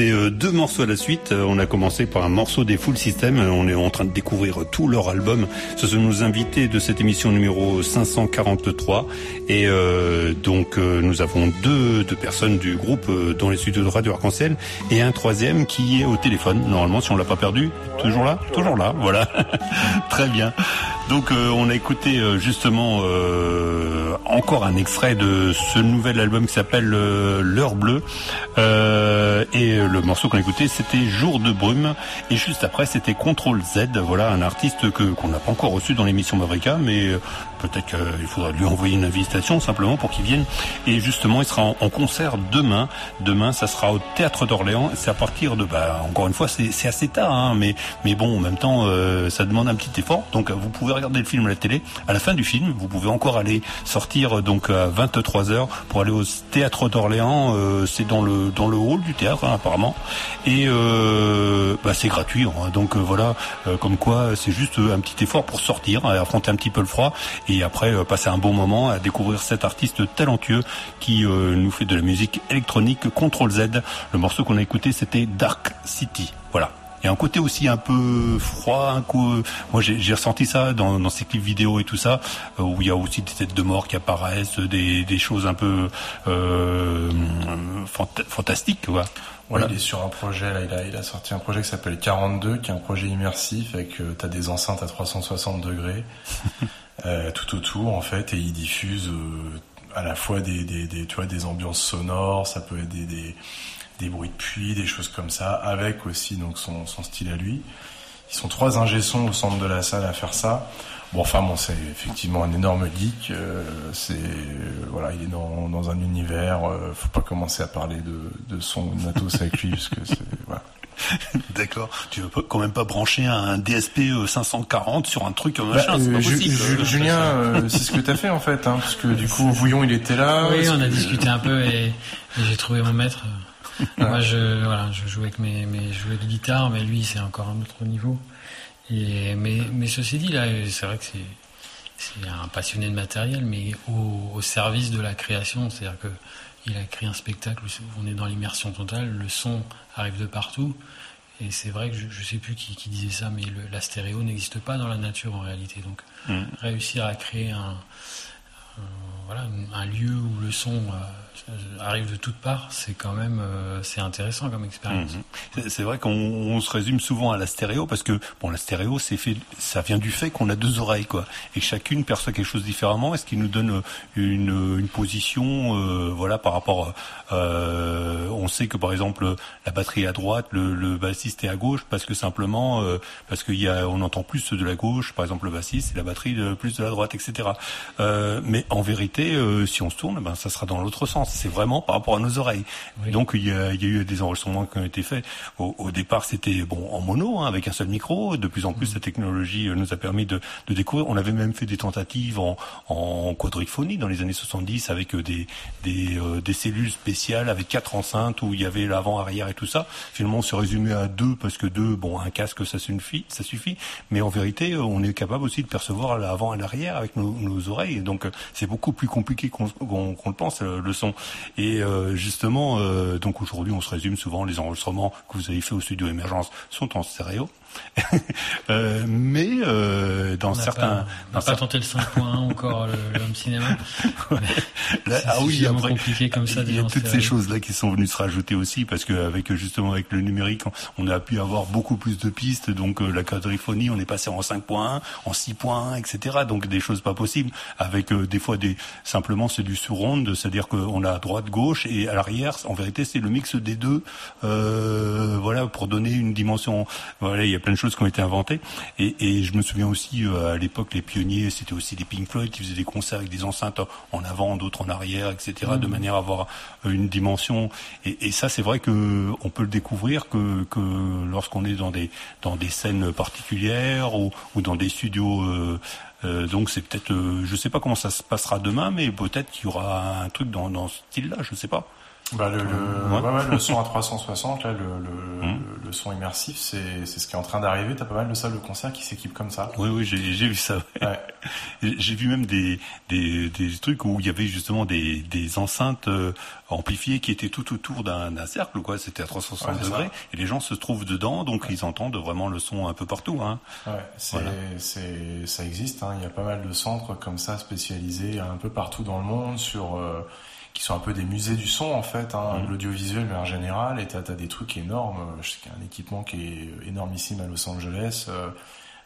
Euh, deux morceaux à la suite. Euh, On a commencé par un morceau des Full System. Euh, On est en train de découvrir tout leur album. Ce sont nos invités de cette émission numéro 543. Et donc nous avons deux, personnes du groupe dans les studios de Radio Arc-en-Ciel et un troisième qui est au téléphone. Normalement, si on l'a pas perdu, toujours là, toujours là. Voilà, très bien. Donc on a écouté justement encore un extrait de ce nouvel album qui s'appelle L'heure bleue et le morceau qu'on a écouté c'était Jour de brume. Et juste après c'était Contrôle Z. Voilà un artiste que qu'on n'a pas encore reçu dans l'émission Mavrika mais euh, peut-être qu'il faudra lui envoyer une invitation simplement pour qu'il vienne. Et justement il sera en, concert demain. Demain ça sera au théâtre d'Orléans. C'est à partir de bah encore une fois c'est assez tard hein, mais mais bon en même temps euh, ça demande un petit effort. Donc euh, vous pouvez regarder le film à la télé. À la fin du film vous pouvez encore aller sortir euh, donc à 23h pour aller au théâtre d'Orléans. Euh, c'est dans le dans le hall du théâtre hein, apparemment et euh, bah, c'est gratuit hein. donc euh, voilà euh, comme quoi c'est juste un petit effort pour sortir à affronter un petit peu le froid et après passer un bon moment à découvrir cet artiste talentueux qui nous fait de la musique électronique Control Z le morceau qu'on a écouté c'était Dark City voilà et un côté aussi un peu froid, un coup. Moi, j'ai ressenti ça dans, ces clips vidéo et tout ça, où il y a aussi des têtes de mort qui apparaissent, des, choses un peu euh, fanta- fantastiques. Voilà. il est sur un projet, là, il a, il a sorti un projet qui s'appelle 42, qui est un projet immersif avec, euh, t'as des enceintes à 360 degrés, euh, tout autour, en fait, et il diffuse, euh, à la fois des, des, des, tu vois, des ambiances sonores, ça peut être des, des, des bruits de pluie, des choses comme ça, avec aussi, donc, son, son style à lui. Ils sont trois ingé au centre de la salle à faire ça. Bon, enfin bon, c'est effectivement un énorme geek. euh, c'est euh, voilà, il est dans, dans un univers. euh, faut pas commencer à parler de, de son matos avec lui parce que c'est voilà. D'accord. Tu veux quand même pas brancher un DSP euh, 540 sur un truc euh, Bah, machin, c'est euh, pas Ju- Julien, euh, c'est ce que t'as fait en fait, hein, parce que du coup Vouillon il était là. Oui, on a que- discuté un peu et, et j'ai trouvé mon maître. Moi, je, voilà, je joue avec mes, mes jouets de guitare, mais lui, c'est encore un autre niveau. Et, mais, mais ceci dit, là, c'est vrai que c'est, c'est un passionné de matériel, mais au, au service de la création. C'est-à-dire que il a créé un spectacle où on est dans l'immersion totale, le son arrive de partout. Et c'est vrai que je, je sais plus qui, qui disait ça, mais le- la stéréo n'existe pas dans la nature en réalité. Donc, Mm. réussir à créer un, un- voilà, un lieu où le son euh, arrive de toutes parts, c'est quand même euh, c'est intéressant comme expérience. Mhm. C'est- vrai qu'on on se résume souvent à la stéréo parce que bon la stéréo c'est fait ça vient du fait qu'on a deux oreilles quoi et chacune perçoit quelque chose différemment et ce qui nous donne euh, une, une position euh, voilà par rapport euh, on sait que par exemple la batterie est à droite le, le bassiste est à gauche parce que simplement euh, parce qu'il y a on entend plus de la gauche par exemple le bassiste et la batterie de, plus de la droite etc Euh, mais en vérité euh, si on se tourne ben ça sera dans l'autre sens c'est vraiment par rapport à nos oreilles donc il y, a, il y a eu des enregistrements qui ont été faits. Au, au départ, c'était bon en mono, hein, avec un seul micro. De plus en plus, la technologie euh, nous a permis de, de découvrir. On avait même fait des tentatives en, en quadriphonie dans les années 70 avec euh, des des, euh, des cellules spéciales avec quatre enceintes où il y avait l'avant, arrière et tout ça. Finalement, on s'est résumé à deux parce que deux, bon, un casque ça suffit, ça suffit. Mais en vérité, euh, on est capable aussi de percevoir l'avant et l'arrière avec nos, nos oreilles. Donc, c'est beaucoup plus compliqué qu'on qu'on le pense le son. Et euh, justement, euh, donc aujourd'hui, on se résume souvent les enregistrements que vous avez fait au studio Émergence sont en stéréo. Euh, mais euh, dans On certains, pas, on dans pas tenté le 5.1 encore, le, le home cinéma. Là, ah oui, après, compliqué comme ça, il y a toutes ces choses là qui sont venues se rajouter aussi parce que avec justement avec le numérique, on a pu avoir beaucoup plus de pistes. Donc euh, la quadriphonie, on est passé en 5.1, en 6.1, etc. Donc des choses pas possibles. Avec euh, des fois des simplement c'est du surround, c'est-à-dire qu'on a droite, gauche et à l'arrière, en vérité, c'est le mix des deux. Voilà pour donner une dimension. Voilà, il y a plein de choses qui ont été inventées. Et, et je me souviens aussi euh, à l'époque, les pionniers, c'était aussi des Pink Floyd qui faisaient des concerts avec des enceintes en avant, d'autres en arrière, etc. De Mhm. manière à avoir euh, une dimension. Et, et ça, c'est vrai que on peut le découvrir que, que lorsqu'on est dans des dans des scènes particulières ou, ou dans des studios. euh, euh, donc c'est peut-être, euh, je sais pas comment ça se passera demain, mais peut-être qu'il y aura un truc dans, dans ce style-là, je sais pas. Bah, le, le, Ouais. ouais, le son à 360, là, le, le, Mhm. le son immersif, c'est c'est ce qui est en train d'arriver. T'as pas mal de salles de concert qui s'équipent comme ça. Oui, oui, j'ai j'ai vu ça. ouais. J'ai vu même des, des, des trucs où il y avait justement des, des enceintes euh, amplifiées qui étaient tout autour d'un d'un cercle, quoi. C'était à 360 Ouais, c'est degrés. Et les gens se trouvent dedans, donc ils entendent vraiment le son un peu partout. Hein. Ouais, c'est, Voilà. c'est, ça existe. Hein. Il y a pas mal de centres comme ça spécialisés un peu partout dans le monde sur euh, qui sont un peu des musées du son en fait, hein, de l'audiovisuel mais en général. Et t'as, t'as des trucs énormes. Je sais qu'il y a un équipement qui est énormissime à Los Angeles euh,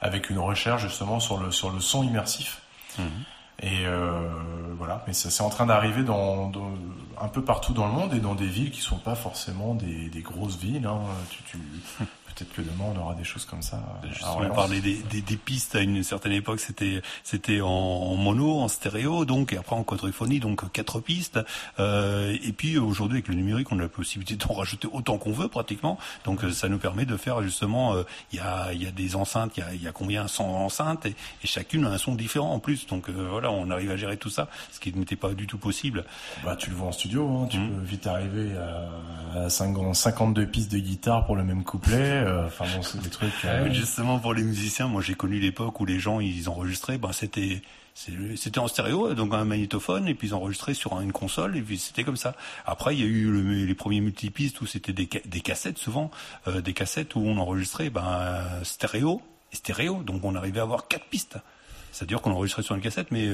avec une recherche justement sur le sur le son immersif. Mhm. Et euh, voilà, mais ça c'est en train d'arriver dans, dans- un peu partout dans le monde et dans des villes qui sont pas forcément des, des grosses villes. Hein. Tu, tu, peut-être que demain on aura des choses comme ça. Justement, Orléans. on parlait des, des, des pistes à une certaine époque, c'était c'était en, en mono, en stéréo, donc et après en quadriphonie, donc quatre pistes. Euh, et puis aujourd'hui avec le numérique, on a la possibilité d'en rajouter autant qu'on veut pratiquement. Donc ça nous permet de faire justement, euh, il y a il y a des enceintes, il y a, il y a combien 100 enceintes et, et chacune a un son différent en plus. Donc euh, voilà, on arrive à gérer tout ça, ce qui n'était pas du tout possible. Bah, tu le vois en studio, hein, tu Mhm. peux vite arriver à, à 50 52 pistes de guitare pour le même couplet. Euh, Enfin bon, c'est des trucs. euh, Justement pour les musiciens, moi j'ai connu l'époque où les gens ils enregistraient, ben c'était c'était en stéréo, donc un magnétophone, et puis ils enregistraient sur une console, et puis c'était comme ça. Après il y a eu le- les premiers multipistes où c'était des, ca- des cassettes souvent, euh, des cassettes où on enregistrait ben stéréo stéréo, donc on arrivait à avoir quatre pistes. C'est-à-dire qu'on enregistrait sur une cassette, mais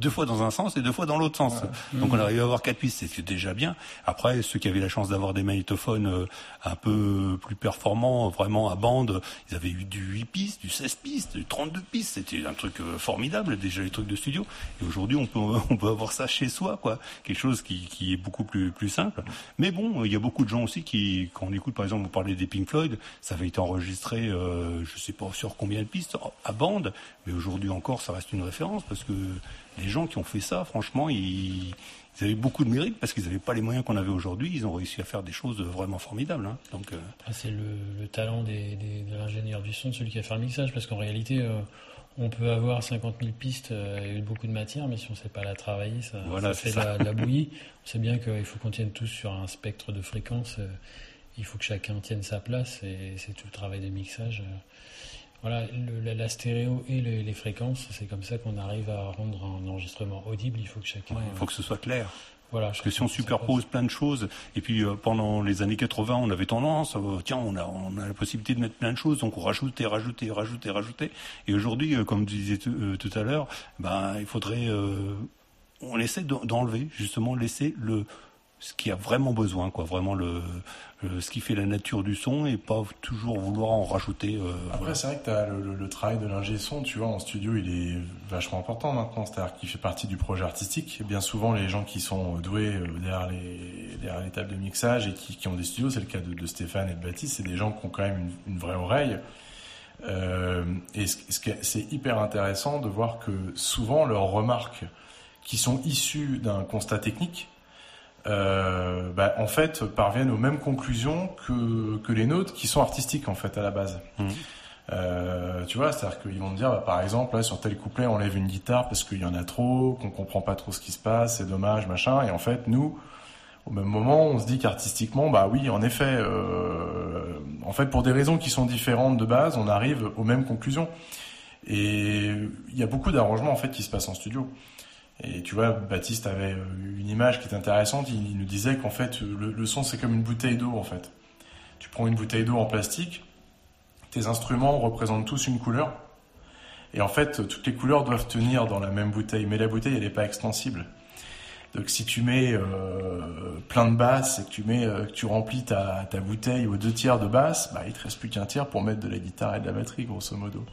deux fois dans un sens et deux fois dans l'autre sens. Donc on arrivait à avoir quatre pistes, c'est déjà bien. Après, ceux qui avaient la chance d'avoir des magnétophones euh, un peu plus performants, vraiment à bande, ils avaient eu du 8 pistes, du 16 pistes, du 32 pistes. C'était un truc euh, formidable, déjà les trucs de studio. Et aujourd'hui, on peut, on peut avoir ça chez soi, quoi. Quelque chose qui, qui est beaucoup plus, plus simple. Mais bon, il y a beaucoup de gens aussi qui, quand on écoute, par exemple, vous parlez des Pink Floyd, ça avait été enregistré, euh, je sais pas sur combien de pistes, à bande. Mais aujourd'hui encore, ça reste une référence parce que les gens qui ont fait ça, franchement, ils, ils avaient beaucoup de mérite parce qu'ils n'avaient pas les moyens qu'on avait aujourd'hui. Ils ont réussi à faire des choses vraiment formidables. hein. Donc, euh, Ah, c'est le, le talent des, des- de l'ingénieur du son, celui qui a fait le mixage, parce qu'en réalité, euh, on peut avoir 50 000 pistes euh, et beaucoup de matière, mais si on ne sait pas la travailler, ça, Voilà, ça fait ça. la, la bouillie. On sait bien qu'il faut qu'on tienne tous sur un spectre de fréquences. il faut que chacun tienne sa place, et c'est tout le travail de mixage. Voilà, le- la, la stéréo et le- les fréquences, c'est comme ça qu'on arrive à rendre un enregistrement audible. Il faut que chacun. il faut que ce soit clair. Voilà, Parce que si on superpose plein de choses, et puis euh, pendant les années 80, on avait tendance, euh, tiens, on a, on a la possibilité de mettre plein de choses, donc on rajoutait, rajoutait, rajoutait, rajoutait. Et aujourd'hui, euh, comme tu disais tout, à l'heure, ben il faudrait, on essaie d'en- d'enlever justement, laisser le ce qui a vraiment besoin, quoi, vraiment le, le- ce qui fait la nature du son, et pas toujours vouloir en rajouter. euh, Après, voilà. c'est vrai que t'as le, le, le travail de l'ingé son, tu vois, en studio, il est vachement important maintenant. C'est-à-dire qu'il fait partie du projet artistique. Bien souvent, les gens qui sont doués euh, derrière les, derrière les tables de mixage et qui, qui ont des studios, c'est le cas de, de Stéphane et de Baptiste, c'est des gens qui ont quand même une, une vraie oreille. Euh, et c'est hyper intéressant de voir que souvent leurs remarques qui sont issues d'un constat technique, euh, bah, en fait, parviennent aux mêmes conclusions que, que les nôtres, qui sont artistiques en fait à la base. Mhm. Euh, tu vois, c'est-à-dire qu'ils vont me dire, bah, par exemple, là, sur tel couplet, on lève une guitare parce qu'il y en a trop, qu'on comprend pas trop ce qui se passe, c'est dommage, machin. Et en fait, nous, au même moment, on se dit qu'artistiquement, bah oui, en effet, euh, en fait, pour des raisons qui sont différentes de base, on arrive aux mêmes conclusions. Et il y a beaucoup d'arrangements en fait qui se passent en studio. Et tu vois, Baptiste avait euh, une image qui est intéressante. Il nous disait qu'en fait, le, son c'est comme une bouteille d'eau en fait. Tu prends une bouteille d'eau en plastique, tes instruments représentent tous une couleur. Et en fait, toutes les couleurs doivent tenir dans la même bouteille, mais la bouteille elle n'est pas extensible. Donc si tu mets euh, plein de basses et que tu mets, euh, que tu remplis ta, ta bouteille aux deux tiers de basse, bah il te reste plus qu'un tiers pour mettre de la guitare et de la batterie, grosso modo.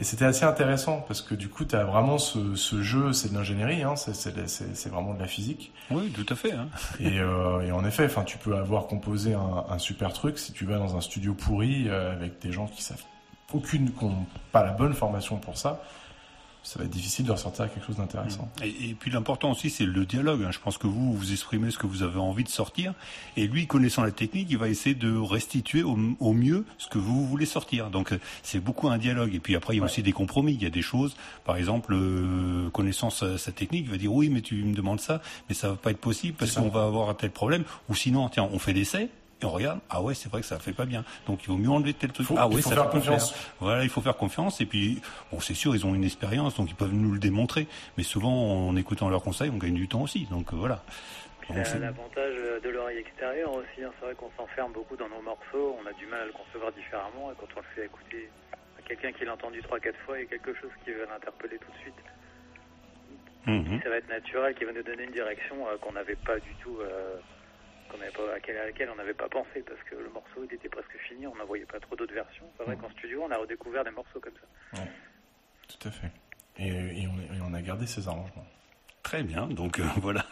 Et c'était assez intéressant parce que du coup, tu as vraiment ce, ce jeu, c'est de l'ingénierie, hein, c'est- vraiment de la physique. Oui, tout à fait. Hein. Et, euh, et en effet, enfin, tu peux avoir composé un, un super truc si tu vas dans un studio pourri euh, avec des gens qui savent aucune, qui n'ont pas la bonne formation pour ça. Ça va être difficile de ressortir quelque chose d'intéressant. Et, et puis l'important aussi, c'est le dialogue. hein. Je pense que vous, vous exprimez ce que vous avez envie de sortir, et lui, connaissant la technique, il va essayer de restituer au, au mieux ce que vous voulez sortir. Donc euh, c'est beaucoup un dialogue. Et puis après, il y a aussi des compromis. Il y a des choses, par exemple, euh, connaissant sa, sa technique, il va dire oui, mais tu me demandes ça, mais ça va pas être possible parce qu'on va avoir un tel problème. Ou sinon, tiens, on fait l'essai. Et on regarde, ah ouais, c'est vrai que ça fait pas bien. Donc il vaut mieux enlever tel truc. Faut- ah il ouais, faut ça faire confiance. faire. Voilà, il faut faire confiance. Et puis, bon, c'est sûr, ils ont une expérience, donc ils peuvent nous le démontrer. Mais souvent, en écoutant leurs conseils, on gagne du temps aussi. Donc euh, voilà. C'est l'avantage de l'oreille extérieure aussi. hein. C'est vrai qu'on s'enferme beaucoup dans nos morceaux, on a du mal à le concevoir différemment, et quand on le fait écouter à quelqu'un qui l'a entendu 3-4 fois, il y a quelque chose qui va l'interpeller tout de suite. Mhm. Ça va être naturel, qui va nous donner une direction euh, qu'on n'avait pas du tout, euh, qu'on n'avait pas, à laquelle, à laquelle on n'avait pas pensé, parce que le morceau il était presque fini, on n'en voyait pas trop d'autres versions. C'est vrai qu'en studio, on a redécouvert des morceaux comme ça. Tout à fait. Et, et on, et on a gardé ces arrangements. Très bien, donc euh, voilà.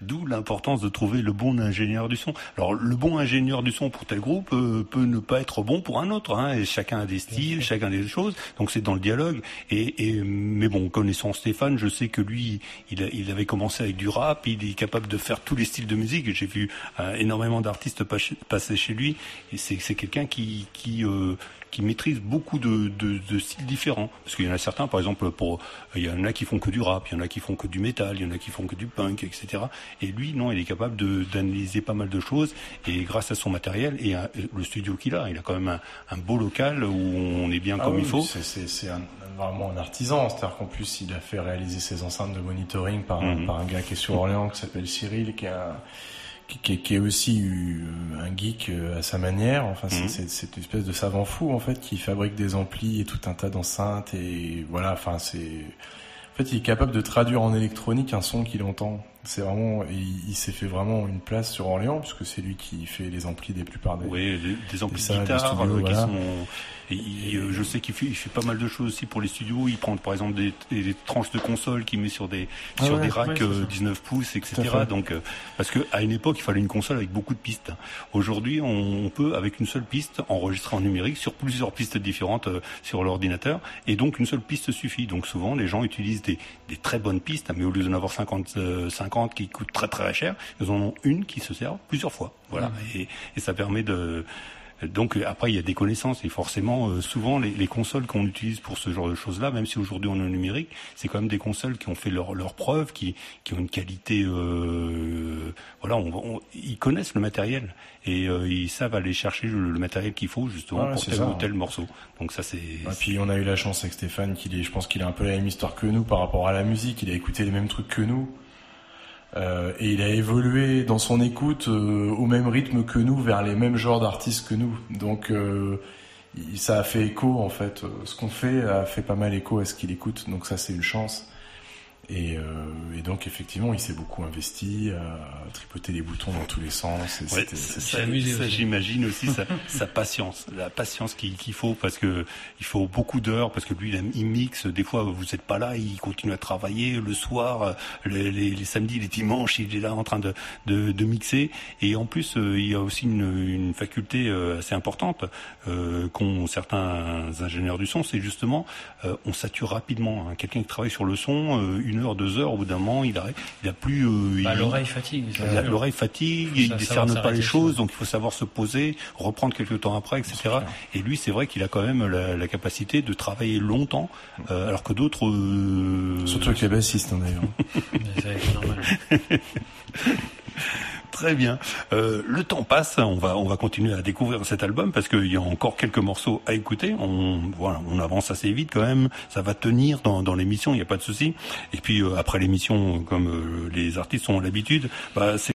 D'où l'importance de trouver le bon ingénieur du son. Alors le bon ingénieur du son pour tel groupe euh, peut ne pas être bon pour un autre. Hein, et chacun a des styles, chacun a des choses. Donc c'est dans le dialogue. Et, et mais bon, connaissant Stéphane, je sais que lui, il, a- il avait commencé avec du rap. Il est capable de faire tous les styles de musique. J'ai vu euh, énormément d'artistes pas- passer chez lui. Et c'est quelqu'un qui qui euh, qui maîtrise beaucoup de, de, de styles différents. Parce qu'il y en a certains, par exemple, pour il y en a qui font que du rap, il y en a qui font que du métal, il y en a qui font que du punk, etc. Et lui, non, il est capable d'analyser pas mal de choses. Et grâce à son matériel et à le studio qu'il a, il a quand même un, un beau local où on est bien Ah comme oui, il faut. C'est, vraiment un artisan. C'est-à-dire qu'en plus, il a fait réaliser ses enceintes de monitoring par, Mhm. par un gars qui est sur Orléans, qui s'appelle Cyril, qui, a, qui, qui est- qui est aussi euh, un geek euh, à sa manière. Enfin, c'est, c'est, c'est une espèce de savant fou, en fait, qui fabrique des amplis et tout un tas d'enceintes. Et voilà, enfin, c'est... En fait, il est capable de traduire en électronique un son qu'il entend. C'est vraiment, il, il s'est fait vraiment une place sur Orléans, puisque c'est lui qui fait les amplis des plupart des, Oui, des, des amplis salles de guitare studio, euh, qui voilà. sont. et il- euh, je sais qu'il fait, il fait pas mal de choses aussi pour les studios. Il prend par exemple des, des- des tranches de console qu'il met sur des Ah sur ouais, des racks ouais, c'est euh, ça. 19 pouces, etc. Donc euh, parce que à une époque il fallait une console avec beaucoup de pistes. Aujourd'hui on, on peut avec une seule piste enregistrer en numérique sur plusieurs pistes différentes euh, sur l'ordinateur et donc une seule piste suffit. Donc souvent les gens utilisent des, des très bonnes pistes, mais au lieu d'en avoir 50 euh, 50 qui coûtent très très cher, ils en ont une qui se sert plusieurs fois. Voilà et, et ça permet de donc après il y a des connaissances et forcément euh, souvent les, les consoles qu'on utilise pour ce genre de choses-là, même si aujourd'hui on est au numérique, c'est quand même des consoles qui ont fait leur leur preuve, qui qui ont une qualité, euh, voilà, on, on- ils connaissent le matériel et euh, ils savent aller chercher le, le matériel qu'il faut justement Ouais, pour tel ça, ou hein. tel morceau. Donc ça c'est Et puis on a eu la chance avec Stéphane qu'il est, je pense qu'il a un peu la même histoire que nous par rapport à la musique. Il a écouté les mêmes trucs que nous. Euh, et il a évolué dans son écoute euh, au même rythme que nous, vers les mêmes genres d'artistes que nous. Donc euh, ça a fait écho en fait. Euh, Ce qu'on fait a fait pas mal écho à ce qu'il écoute. Donc ça c'est une chance. Et, euh, et donc effectivement il s'est beaucoup investi, à tripoter les boutons dans tous les sens. Et Ouais, ça, ça, amusé ça, j'imagine aussi sa, sa patience, la patience qu'il faut parce que il faut beaucoup d'heures parce que lui il, mixe. Des fois vous êtes pas là, il continue à travailler le soir, les, les, les samedis, les dimanches, il est là en train de, de, de mixer. Et en plus euh, il y a aussi une, une faculté euh, assez importante euh, qu'ont certains ingénieurs du son, c'est justement euh, on sature rapidement. hein. Quelqu'un qui travaille sur le son, euh, une heure, deux heures, au bout d'un moment il a, il a plus. euh, Bah, il- l'oreille fatigue. c'est la- sûr. L'oreille fatigue, il décerne savoir pas les choses, ça. donc il faut savoir se poser, reprendre quelques temps après, etc. Et lui, c'est vrai qu'il a quand même la, la capacité de travailler longtemps, euh, alors que d'autres. euh, Surtout avec les bassistes hein, d'ailleurs. Très bien. Euh, le temps passe, on va on va continuer à découvrir cet album parce qu'il y a encore quelques morceaux à écouter. On voilà, on avance assez vite quand même. Ça va tenir dans, dans l'émission, il n'y a pas de souci. Et puis euh, après l'émission, comme euh, les artistes ont l'habitude, bah, c'est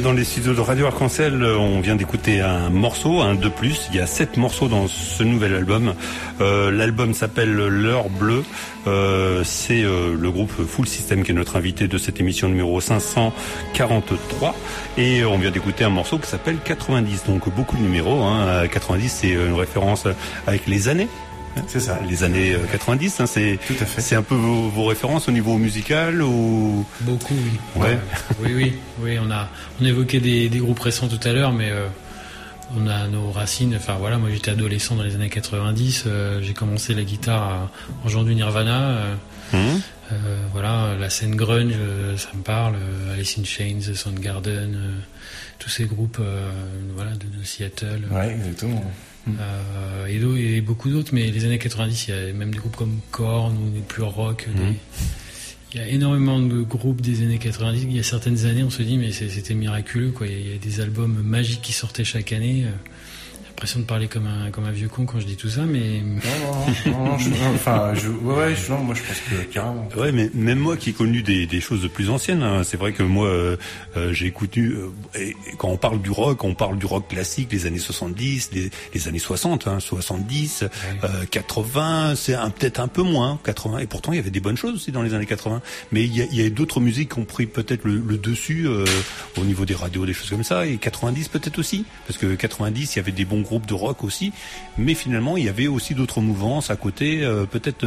dans les studios de Radio Arc-en-Ciel. Euh, On vient d'écouter un morceau, un de plus. Il y a sept morceaux dans ce nouvel album. Euh, L'album s'appelle L'heure bleue. Euh, C'est le groupe Full System qui est notre invité de cette émission numéro 543. Et on vient d'écouter un morceau qui s'appelle 90. Donc beaucoup de numéros. Hein. 90, c'est une référence avec les années. C'est ça. Les années euh, 90, hein, c'est c'est un peu vos, vos références au niveau musical ou? Beaucoup, oui. Ouais. oui, oui, oui. On a, on évoquait des, des groupes récents tout à l'heure, mais euh, on a nos racines. Enfin voilà, moi j'étais adolescent dans les années 90. euh, j'ai commencé la guitare à- en jouant du Nirvana. euh, Mhm. La scène grunge, euh, ça me parle. euh, Alice in Chains, Soundgarden, euh, tous ces groupes, voilà, de, de Seattle. Ouais, exactement. Euh, et, beaucoup d'autres, mais les années 90, il y a même des groupes comme Korn ou des plus rock. des- Mhm. Il y a énormément de groupes des années 90. Il y a certaines années, on se dit, mais c'était miraculeux. Quoi. Il y a- il y a des albums magiques qui sortaient chaque année. L'impression de parler comme un, comme un vieux con quand je dis tout ça, mais. Non, non, non, non, je- non, enfin, je, ouais, ouais, je, non, moi je pense que carrément. Ouais, mais même moi qui ai connu des, des choses de plus anciennes, hein, c'est vrai que moi euh, euh, j'ai écouté. euh, et quand on parle du rock, on parle du rock classique des années 70, des, les années 60, hein, 70, euh, 80, c'est un- peut-être un peu moins 80. Et pourtant il y avait des bonnes choses aussi dans les années 80. Mais il y a, il y a d'autres musiques qui ont pris peut-être le, le dessus euh, au niveau des radios, des choses comme ça. Et 90 peut-être aussi, parce que 90 il y avait des bons groupes de rock aussi. Mais finalement il y avait aussi d'autres mouvances à côté, euh, peut-être.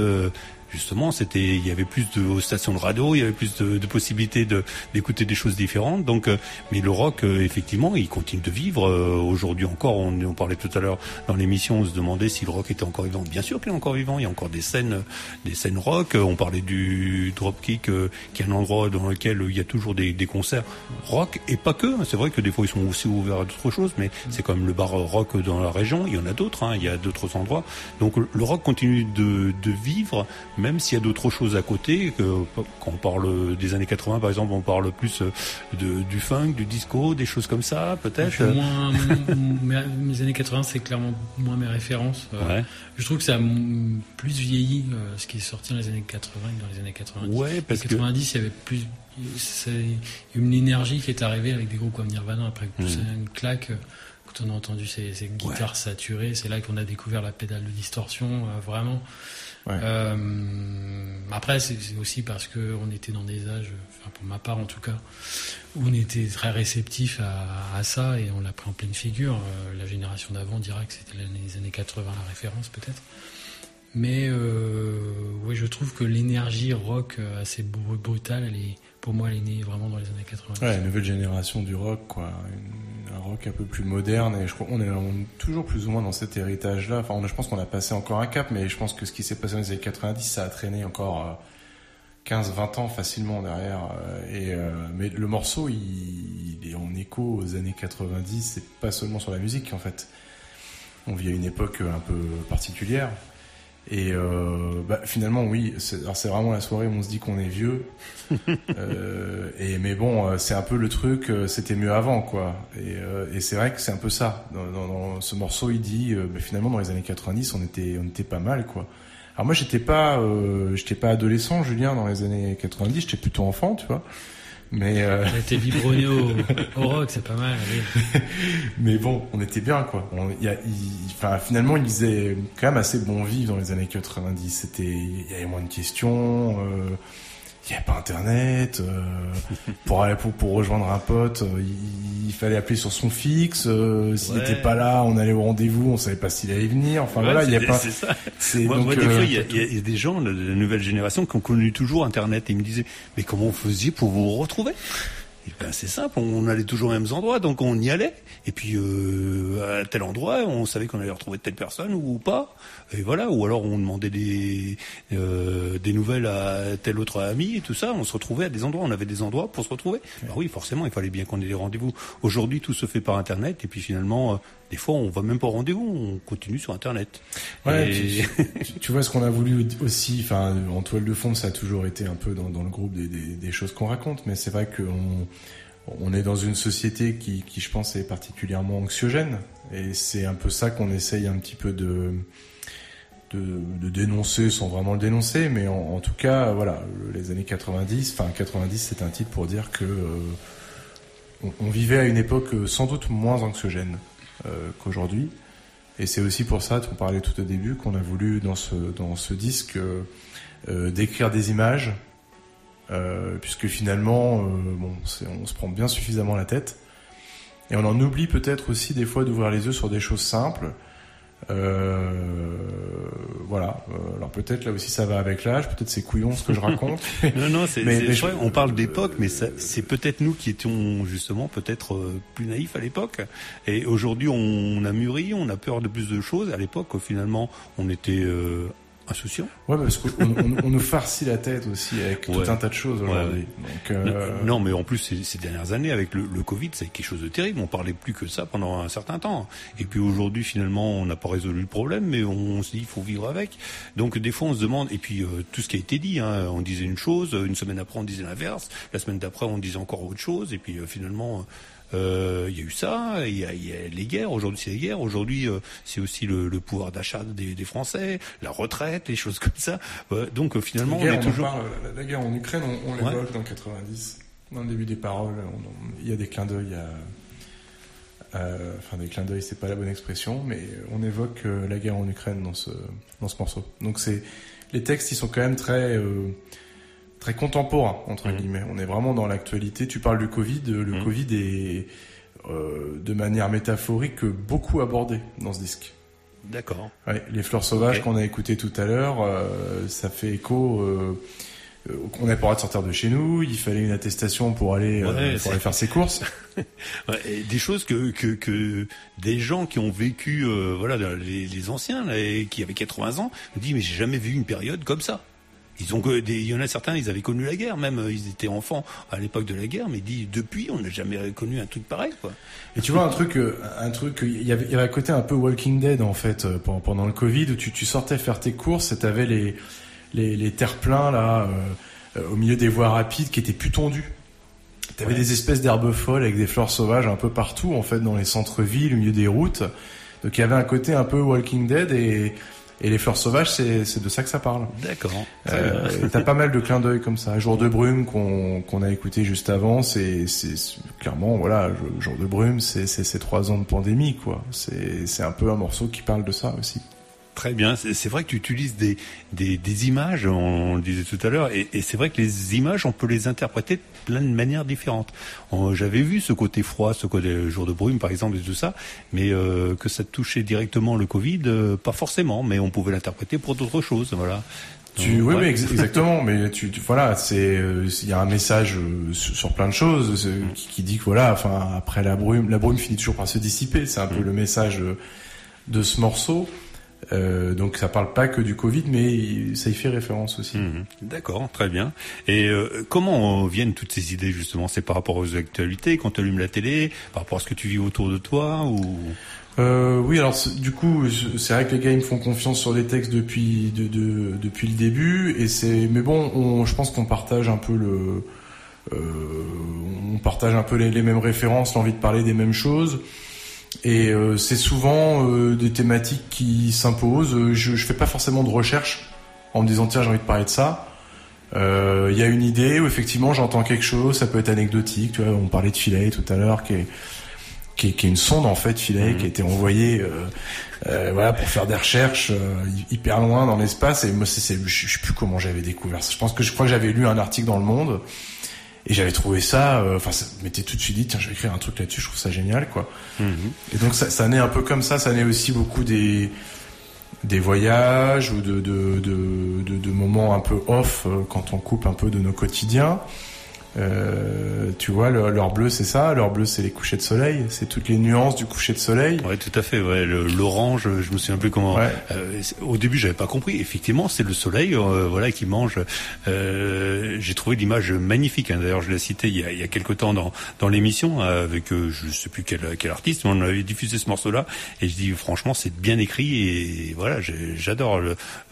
Justement, c'était, il y avait plus de stations de radio, il y avait plus de, de possibilités de d'écouter des choses différentes. Donc, euh, mais le rock, euh, effectivement, il continue de vivre euh, aujourd'hui encore. On, parlait tout à l'heure dans l'émission, on se demandait si le rock était encore vivant. Bien sûr qu'il est encore vivant. Il y a encore des scènes, des scènes rock. On parlait du Dropkick, qui est un endroit dans lequel il y a toujours des, concerts rock et pas que. C'est vrai que des fois ils sont aussi ouverts à d'autres choses, mais c'est quand même le bar rock dans la région. Il y en a d'autres. hein. Il y a d'autres endroits. Donc le rock continue de vivre, même s'il y a d'autres choses à côté. Que, quand on parle des années 80, par exemple, on parle plus euh, de, du funk, du disco, des choses comme ça, peut-être. moins, mes, mes années 80, c'est clairement moins mes références. Euh, Ouais. Je trouve que ça a plus vieilli euh, ce qui est sorti dans les années 80 que dans les années 90. Ouais, parce que- 90, il y avait plus c'est une énergie qui est arrivée avec des groupes comme Nirvana après que tout ça a une claque. euh, Quand on a entendu ces, ces guitares saturées, c'est là qu'on a découvert la pédale de distorsion, euh, vraiment. Euh, après, c'est aussi parce que on était dans des âges, enfin pour ma part en tout cas, où on était très réceptif à, ça et on l'a pris en pleine figure. Euh, la génération d'avant dira que c'était les années 80 la référence peut-être. Mais euh, ouais, je trouve que l'énergie rock assez br- brutale, elle est, pour moi, elle est née vraiment dans les années 80. Ouais, nouvelle génération du rock, quoi. Un rock un peu plus moderne. Et je crois qu'on est, on est toujours plus ou moins dans cet héritage-là. Enfin, je pense qu'on a passé encore un cap, mais je pense que ce qui s'est passé dans les années 90, ça a traîné encore euh, 15-20 ans facilement derrière. euh, Et, euh, mais le morceau, il, il est en écho aux années 90. C'est pas seulement sur la musique, en fait. On vit à une époque un peu particulière. Et euh, bah, finalement, oui, c'est alors c'est vraiment la soirée où on se dit qu'on est vieux. Euh, et mais bon, euh, c'est un peu le truc, euh, c'était mieux avant, quoi. Et, euh, et c'est vrai que c'est un peu ça. Dans, dans- dans ce morceau, il dit, euh, bah, finalement, dans les années 90, on était, on était pas mal, quoi. Alors moi, j'étais pas, euh, j'étais pas adolescent, Julien, dans les années 90. J'étais plutôt enfant, tu vois. Mais euh, T'as été biberonné au, au rock, c'est pas mal. mais bon, on était bien, quoi. On, y a, enfin, finalement, il faisait quand même assez bon vivre dans les années 90. C'était, il y avait moins de questions. euh, il n'y avait pas internet euh, pour aller pour, pour rejoindre un pote euh, il, il fallait appeler sur son fixe euh, s'il Ouais. n'était pas là on allait au rendez-vous on savait pas s'il allait venir enfin Ouais, voilà il y a pas c'est ça. c'est Moi, donc, moi, des euh, fois, il y, y y a des gens de la nouvelle génération qui ont connu toujours Internet et ils me disaient mais comment vous faisiez pour vous retrouver? Et ben, c'est simple, on allait toujours aux mêmes endroits, donc on y allait. Et puis euh, à tel endroit, on savait qu'on allait retrouver telle personne ou pas. Et voilà. Ou alors on demandait des euh, des nouvelles à tel autre ami et tout ça. On se retrouvait à des endroits. On avait des endroits pour se retrouver. Bah oui, forcément, il fallait bien qu'on ait des rendez-vous. Aujourd'hui, tout se fait par Internet. Et puis finalement, euh, des fois, on va même pas au rendez-vous. On continue sur Internet. Ouais, Et- tu, vois ce qu'on a voulu aussi, enfin en toile de fond, ça a toujours été un peu dans, dans le groupe des, des- des choses qu'on raconte, mais c'est vrai qu'on on est dans une société qui, qui, je pense, est particulièrement anxiogène, et c'est un peu ça qu'on essaye un petit peu de, de, de dénoncer sans vraiment le dénoncer, mais en, en tout cas, voilà, les années 90, enfin 90, c'est un titre pour dire que euh, on, on vivait à une époque euh, sans doute moins anxiogène qu'aujourd'hui. Et c'est aussi pour ça, on parlait tout au début, qu'on a voulu dans ce, dans ce disque euh, euh, décrire des images, euh, puisque finalement, euh, bon, on se prend bien suffisamment la tête. Et on en oublie peut-être aussi des fois d'ouvrir les yeux sur des choses simples. Euh, voilà. Euh, alors peut-être là aussi ça va avec l'âge, peut-être c'est couillon ce que je raconte. Non, non, c'est Mais- je- on parle d'époque, mais c'est peut-être nous qui étions justement peut-être euh, plus naïfs à l'époque. Et aujourd'hui, on a mûri, on a peur de plus de choses. À l'époque, finalement, on était euh, insouciants. Ouais, parce qu'on on, on nous farcit la tête aussi avec Ouais. tout un tas de choses aujourd'hui. ouais. Euh, Non, mais en plus, ces, ces dernières années, avec le, le Covid, c'est quelque chose de terrible. On parlait plus que ça pendant un certain temps. Et puis aujourd'hui, finalement, on n'a pas résolu le problème, mais on se dit, il faut vivre avec. Donc des fois, on se demande, et puis euh, tout ce qui a été dit, hein, on disait une chose, une semaine après, on disait l'inverse, la semaine d'après, on disait encore autre chose, et puis euh, finalement... Euh, Il y a eu ça, il y a, il y a les guerres. Aujourd'hui, c'est les guerres. Aujourd'hui, euh, c'est aussi le, le pouvoir d'achat des, des Français, la retraite, les choses comme ça. Ouais, donc euh, finalement, guerre, on est on toujours. parle, la, la guerre en Ukraine, on, on Ouais. l'évoque dans 90, dans le début des paroles. Il y a des clins d'œil à. euh, enfin, des clins d'œil, c'est pas la bonne expression, mais on évoque euh, la guerre en Ukraine dans ce dans ce morceau. Donc c'est les textes, ils sont quand même très euh, très contemporains entre Mhm. guillemets. On est vraiment dans l'actualité. Tu parles du Covid, euh, le Mhm. Covid est euh, de manière métaphorique beaucoup abordé dans ce disque. D'accord. Ouais, les fleurs sauvages qu'on a écouté tout à l'heure, euh, ça fait écho. Euh, euh, qu'on n'avait pas le droit de sortir de chez nous, il fallait une attestation pour aller, euh, pour aller faire ses courses. Ouais, des choses que, que, que des gens qui ont vécu, euh, voilà, les, les anciens, là, et qui avaient 80 ans, disent mais j'ai jamais vu une période comme ça. Ils ont des, il y en a certains, ils avaient connu la guerre, même euh, ils étaient enfants à l'époque de la guerre, mais disent depuis on n'a jamais connu un truc pareil, quoi. Et tu vois un truc, euh, un truc, il y avait, il y avait un côté un peu Walking Dead en fait euh, pendant, pendant le Covid où tu, tu sortais faire tes courses et t'avais les, les les terre pleins là euh, au milieu des voies rapides qui étaient plus tondus. T'avais Ouais. des espèces d'herbes folles avec des fleurs sauvages un peu partout en fait dans les centres-villes, au milieu des routes. Donc il y avait un côté un peu Walking Dead et et les fleurs sauvages c'est de ça que ça parle. D'accord. Euh, T'as pas mal de clins d'œil comme ça. Jour de brume qu'on a écouté juste avant, c'est clairement voilà, Jo- jour de brume, c'est c'est ces trois ans de pandémie quoi. C'est un peu un morceau qui parle de ça aussi. Très bien. C'est vrai que tu utilises des, des, des images, on le disait tout à l'heure, et, et c'est vrai que les images, on peut les interpréter de plein de manières différentes. J'avais vu ce côté froid, ce côté jour de brume, par exemple, et tout ça, mais euh, que ça touchait directement le Covid, euh, pas forcément, mais on pouvait l'interpréter pour d'autres choses, voilà. Tu, oui, ouais. ex- exactement. mais tu, tu- voilà, c'est, euh, il y a un message euh, sur, sur plein de choses c'est- qui, qui dit que voilà, enfin après la brume, la brume finit toujours par se dissiper. C'est un peu le message de ce morceau. Euh, donc ça parle pas que du Covid, mais ça y fait référence aussi. Mhm. D'accord, très bien. Et euh, comment viennent toutes ces idées justement? C'est par rapport aux actualités, quand tu allumes la télé, par rapport à ce que tu vis autour de toi ou? Euh, oui, alors du coup, c'est vrai que les gars ils me font confiance sur les textes depuis de, de- depuis le début, et c'est mais bon, on, je pense qu'on partage un peu le, euh, on partage un peu les, les mêmes références, l'envie de parler des mêmes choses, et euh, c'est souvent euh, des thématiques qui s'imposent. Euh, Je, je fais pas forcément de recherche en me disant tiens j'ai envie de parler de ça. Euh, Il y a une idée où effectivement j'entends quelque chose, ça peut être anecdotique. Tu vois, on parlait de Philae tout à l'heure, qui est qui est, qui est une sonde en fait Philae qui a été envoyée euh, voilà pour faire des recherches euh, hy- hyper loin dans l'espace et moi c'est je sais plus comment j'avais découvert ça je pense que je crois que j'avais lu un article dans le Monde et j'avais trouvé ça euh, enfin ça m'était tout de suite dit tiens je vais écrire un truc là-dessus je trouve ça génial quoi. Et donc ça, ça naît un peu comme ça ça naît aussi beaucoup des des voyages ou de de, de, de, de moments un peu off euh, quand on coupe un peu de nos quotidiens euh, tu vois, l'heure bleue, c'est ça. L'heure bleue, c'est les couchers de soleil. C'est toutes les nuances du coucher de soleil. Ouais, tout à fait. Ouais, l'orange, je me souviens plus comment. Ouais. Euh, au début, j'avais pas compris. Effectivement, c'est le soleil, euh, voilà, qui mange. Euh, J'ai trouvé l'image magnifique. hein. D'ailleurs, je l'ai cité il y a, il y a quelque temps dans dans l'émission avec je sais plus quel quel artiste, mais on avait diffusé ce morceau-là et je dis franchement, c'est bien écrit et voilà, j'adore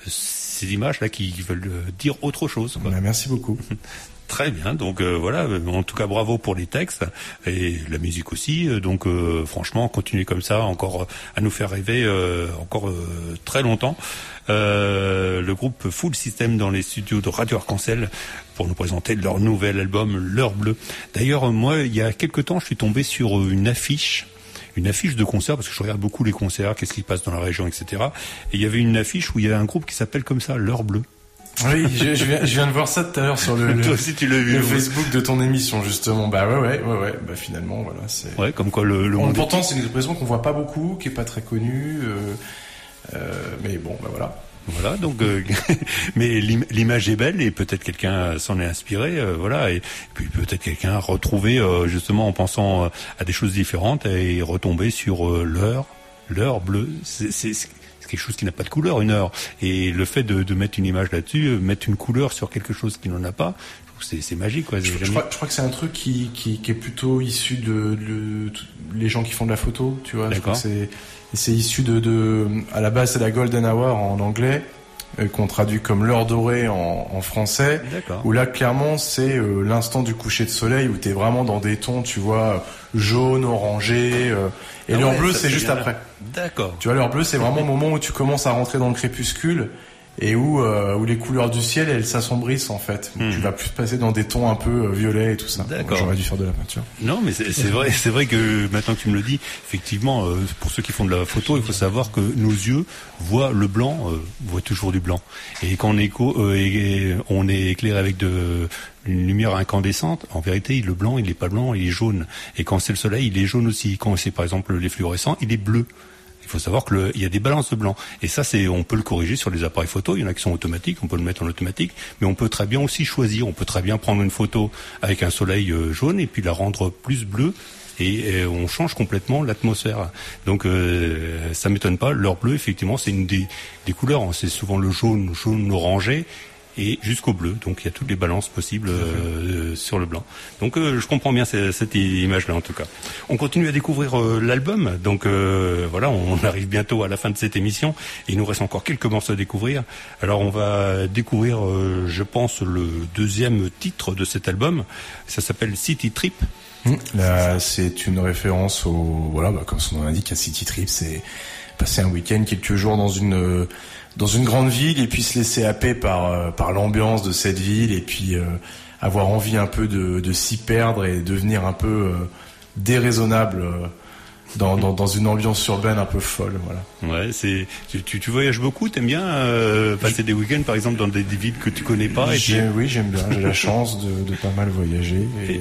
ces images-là qui veulent dire autre chose. quoi. Bah, merci beaucoup. Très bien, donc euh, voilà, en tout cas bravo pour les textes et la musique aussi. euh, Donc euh, franchement, continuez comme ça, encore à nous faire rêver encore très longtemps. Le groupe Full System dans les studios de Radio Arc-en-Ciel pour nous présenter leur nouvel album L'heure bleue. D'ailleurs, moi, il y a quelque temps, je suis tombé sur une affiche une affiche de concert parce que je regarde beaucoup les concerts, qu'est-ce qui se passe dans la région, etc. Et il y avait une affiche où il y avait un groupe qui s'appelle comme ça, l'heure bleue. Oui, je, je viens, je viens de voir ça tout à l'heure sur le, le- Toi aussi, tu l'as vu. le ouais. Facebook de ton émission, justement. Bah ouais, ouais, ouais, ouais. Bah finalement, voilà. C'est. Ouais, comme quoi le, le Bon, monde est pourtant, c'est une expression qu'on voit pas beaucoup, qui est pas très connue. euh, euh, mais bon, bah voilà. Voilà, donc, euh, mais l'im- l'image est belle et peut-être quelqu'un s'en est inspiré, euh, voilà, et puis peut-être quelqu'un a retrouvé euh, justement en pensant euh, à des choses différentes et retomber sur euh, l'heure, l'heure bleue. C'est quelque chose qui n'a pas de couleur, une heure. Et le fait de, de mettre une image là-dessus, euh, mettre une couleur sur quelque chose qui n'en a pas, c'est- magique. Quoi. Je, crois, je crois que c'est un truc qui, qui, qui est plutôt issu de, de- de- les gens qui font de la photo, tu vois. C'est issu de, de à la base c'est la golden hour en anglais euh, qu'on traduit comme l'heure dorée en, en français. Où là, clairement, c'est euh, l'instant du coucher de soleil où t'es vraiment dans des tons, tu vois, jaune, orangé. euh, et Ah l'heure ouais, bleue, c'est juste après. D'accord. Tu vois, l'heure bleue, c'est vraiment le moment où tu commences à rentrer dans le crépuscule et où, euh, où les couleurs du ciel, elles s'assombrissent en fait. Tu vas plus passer dans des tons un peu euh, violets et tout ça. Hmm. D'accord. J'aurais dû faire de la peinture. Non, mais c'est vrai, c'est vrai que maintenant que tu me le dis, effectivement, euh, pour ceux qui font de la photo, il faut savoir que nos yeux voient le blanc, euh, voient toujours du blanc. Et quand on est, euh, et- et on est éclairé avec de une lumière incandescente, en vérité, le blanc, il n'est pas blanc, il est jaune. Et quand c'est le soleil, il est jaune aussi. Quand c'est par exemple les fluorescents, il est bleu. Il faut savoir que le- il y a des balances de blanc. Et ça, c'est, on peut le corriger sur les appareils photo. Il y en a qui sont automatiques, on peut le mettre en automatique. Mais on peut très bien aussi choisir. On peut très bien prendre une photo avec un soleil euh, jaune et puis la rendre plus bleue. Et, on change complètement l'atmosphère. Donc euh, ça m'étonne pas. L'heure bleue, effectivement, c'est une des, des couleurs. C'est souvent le jaune, jaune orangé et jusqu'au bleu. Donc il y a toutes les balances possibles euh, sur le blanc. Donc euh, je comprends bien cette, cette image-là en tout cas. On continue à découvrir euh, l'album. Donc euh, voilà, on arrive bientôt à la fin de cette émission il nous reste encore quelques morceaux à découvrir. Alors on va découvrir, euh, je pense, le deuxième titre de cet album. Ça s'appelle City Trip. Hum, Là, c'est une référence au, voilà, bah, comme son nom l'indique, un city trip, c'est passer un week-end quelques jours dans une dans une grande ville et puis se laisser happer par euh, par l'ambiance de cette ville et puis euh, avoir envie un peu de, de s'y perdre et devenir un peu euh, déraisonnable dans, dans dans une ambiance urbaine un peu folle, voilà. Ouais, c'est tu, tu, tu voyages beaucoup, t'aimes bien euh, passer des week-ends par exemple dans des, des villes que tu connais pas et puis oui, j'aime bien. J'ai la chance de, de pas mal voyager et, euh,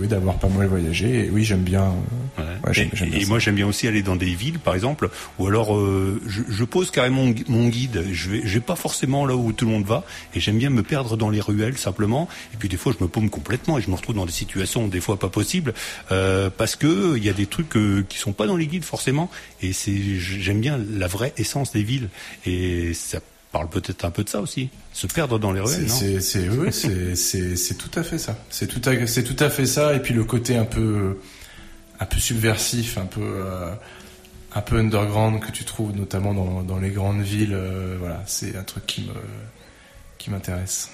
oui, d'avoir pas mal voyagé. Et oui, j'aime bien. euh, ouais, j'aime bien et moi j'aime bien aussi aller dans des villes par exemple ou alors euh, je, je pose carrément mon gui- mon guide je vais j'ai pas forcément là où tout le monde va et j'aime bien me perdre dans les ruelles simplement et puis des fois je me paume complètement et je me retrouve dans des situations des fois pas possibles euh, parce que il y a des trucs euh, qui sont pas dans les guides forcément et c'est j'aime bien la vraie essence des villes et ça parle peut-être un peu de ça aussi se perdre dans les ruelles C'est- non C'est oui, tout à fait ça. C'est tout à c'est tout à fait ça. Et puis le côté un peu un peu subversif, un peu euh, un peu underground que tu trouves notamment dans dans les grandes villes. euh, voilà, c'est un truc qui me qui m'intéresse.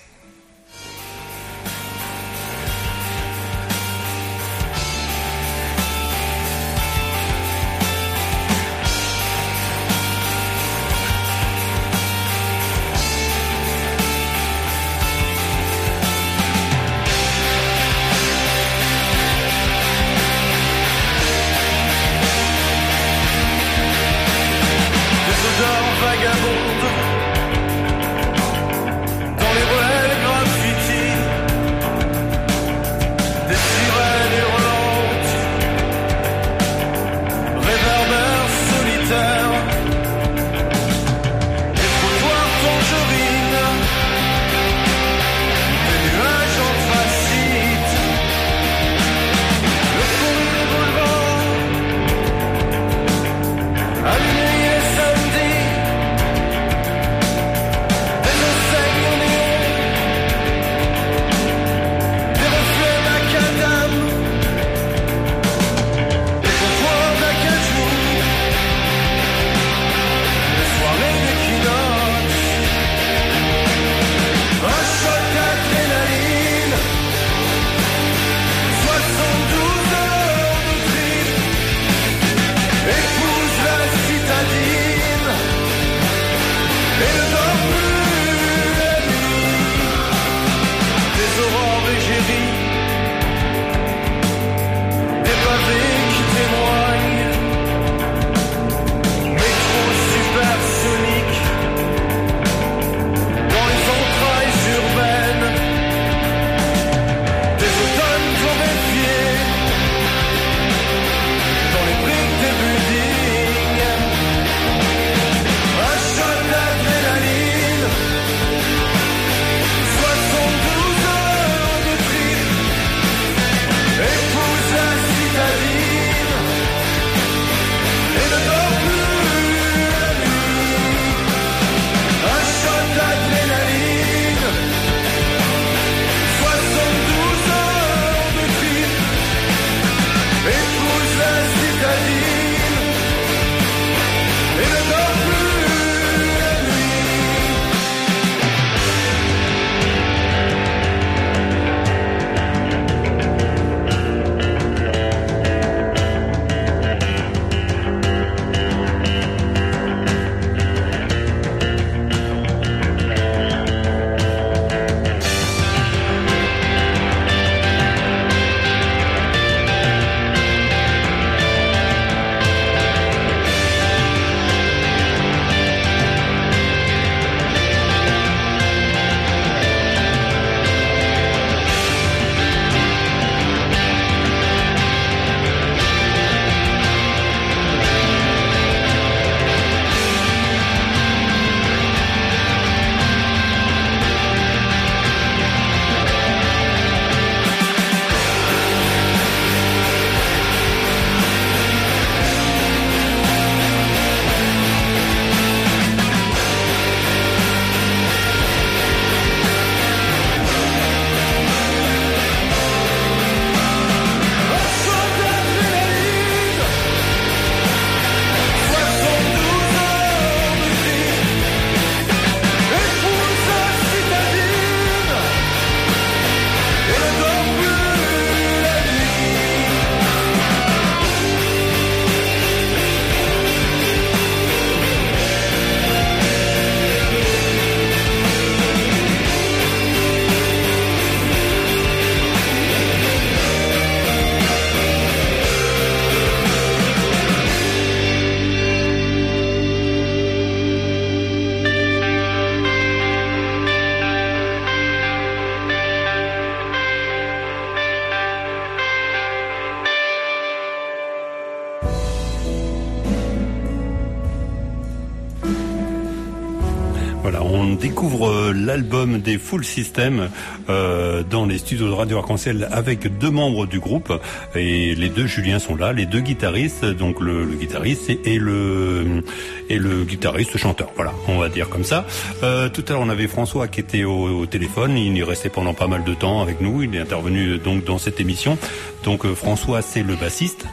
On découvre euh, l'album des Full System euh, dans les studios de Radio Arc-en-Ciel avec deux membres du groupe et les deux Julien sont là, les deux guitaristes, donc le, guitariste et, le et le guitariste chanteur. Voilà, on va dire comme ça. Euh, tout à l'heure, on avait François qui était au, téléphone. Il y restait pendant pas mal de temps avec nous. Il est intervenu donc dans cette émission. Donc François, c'est le bassiste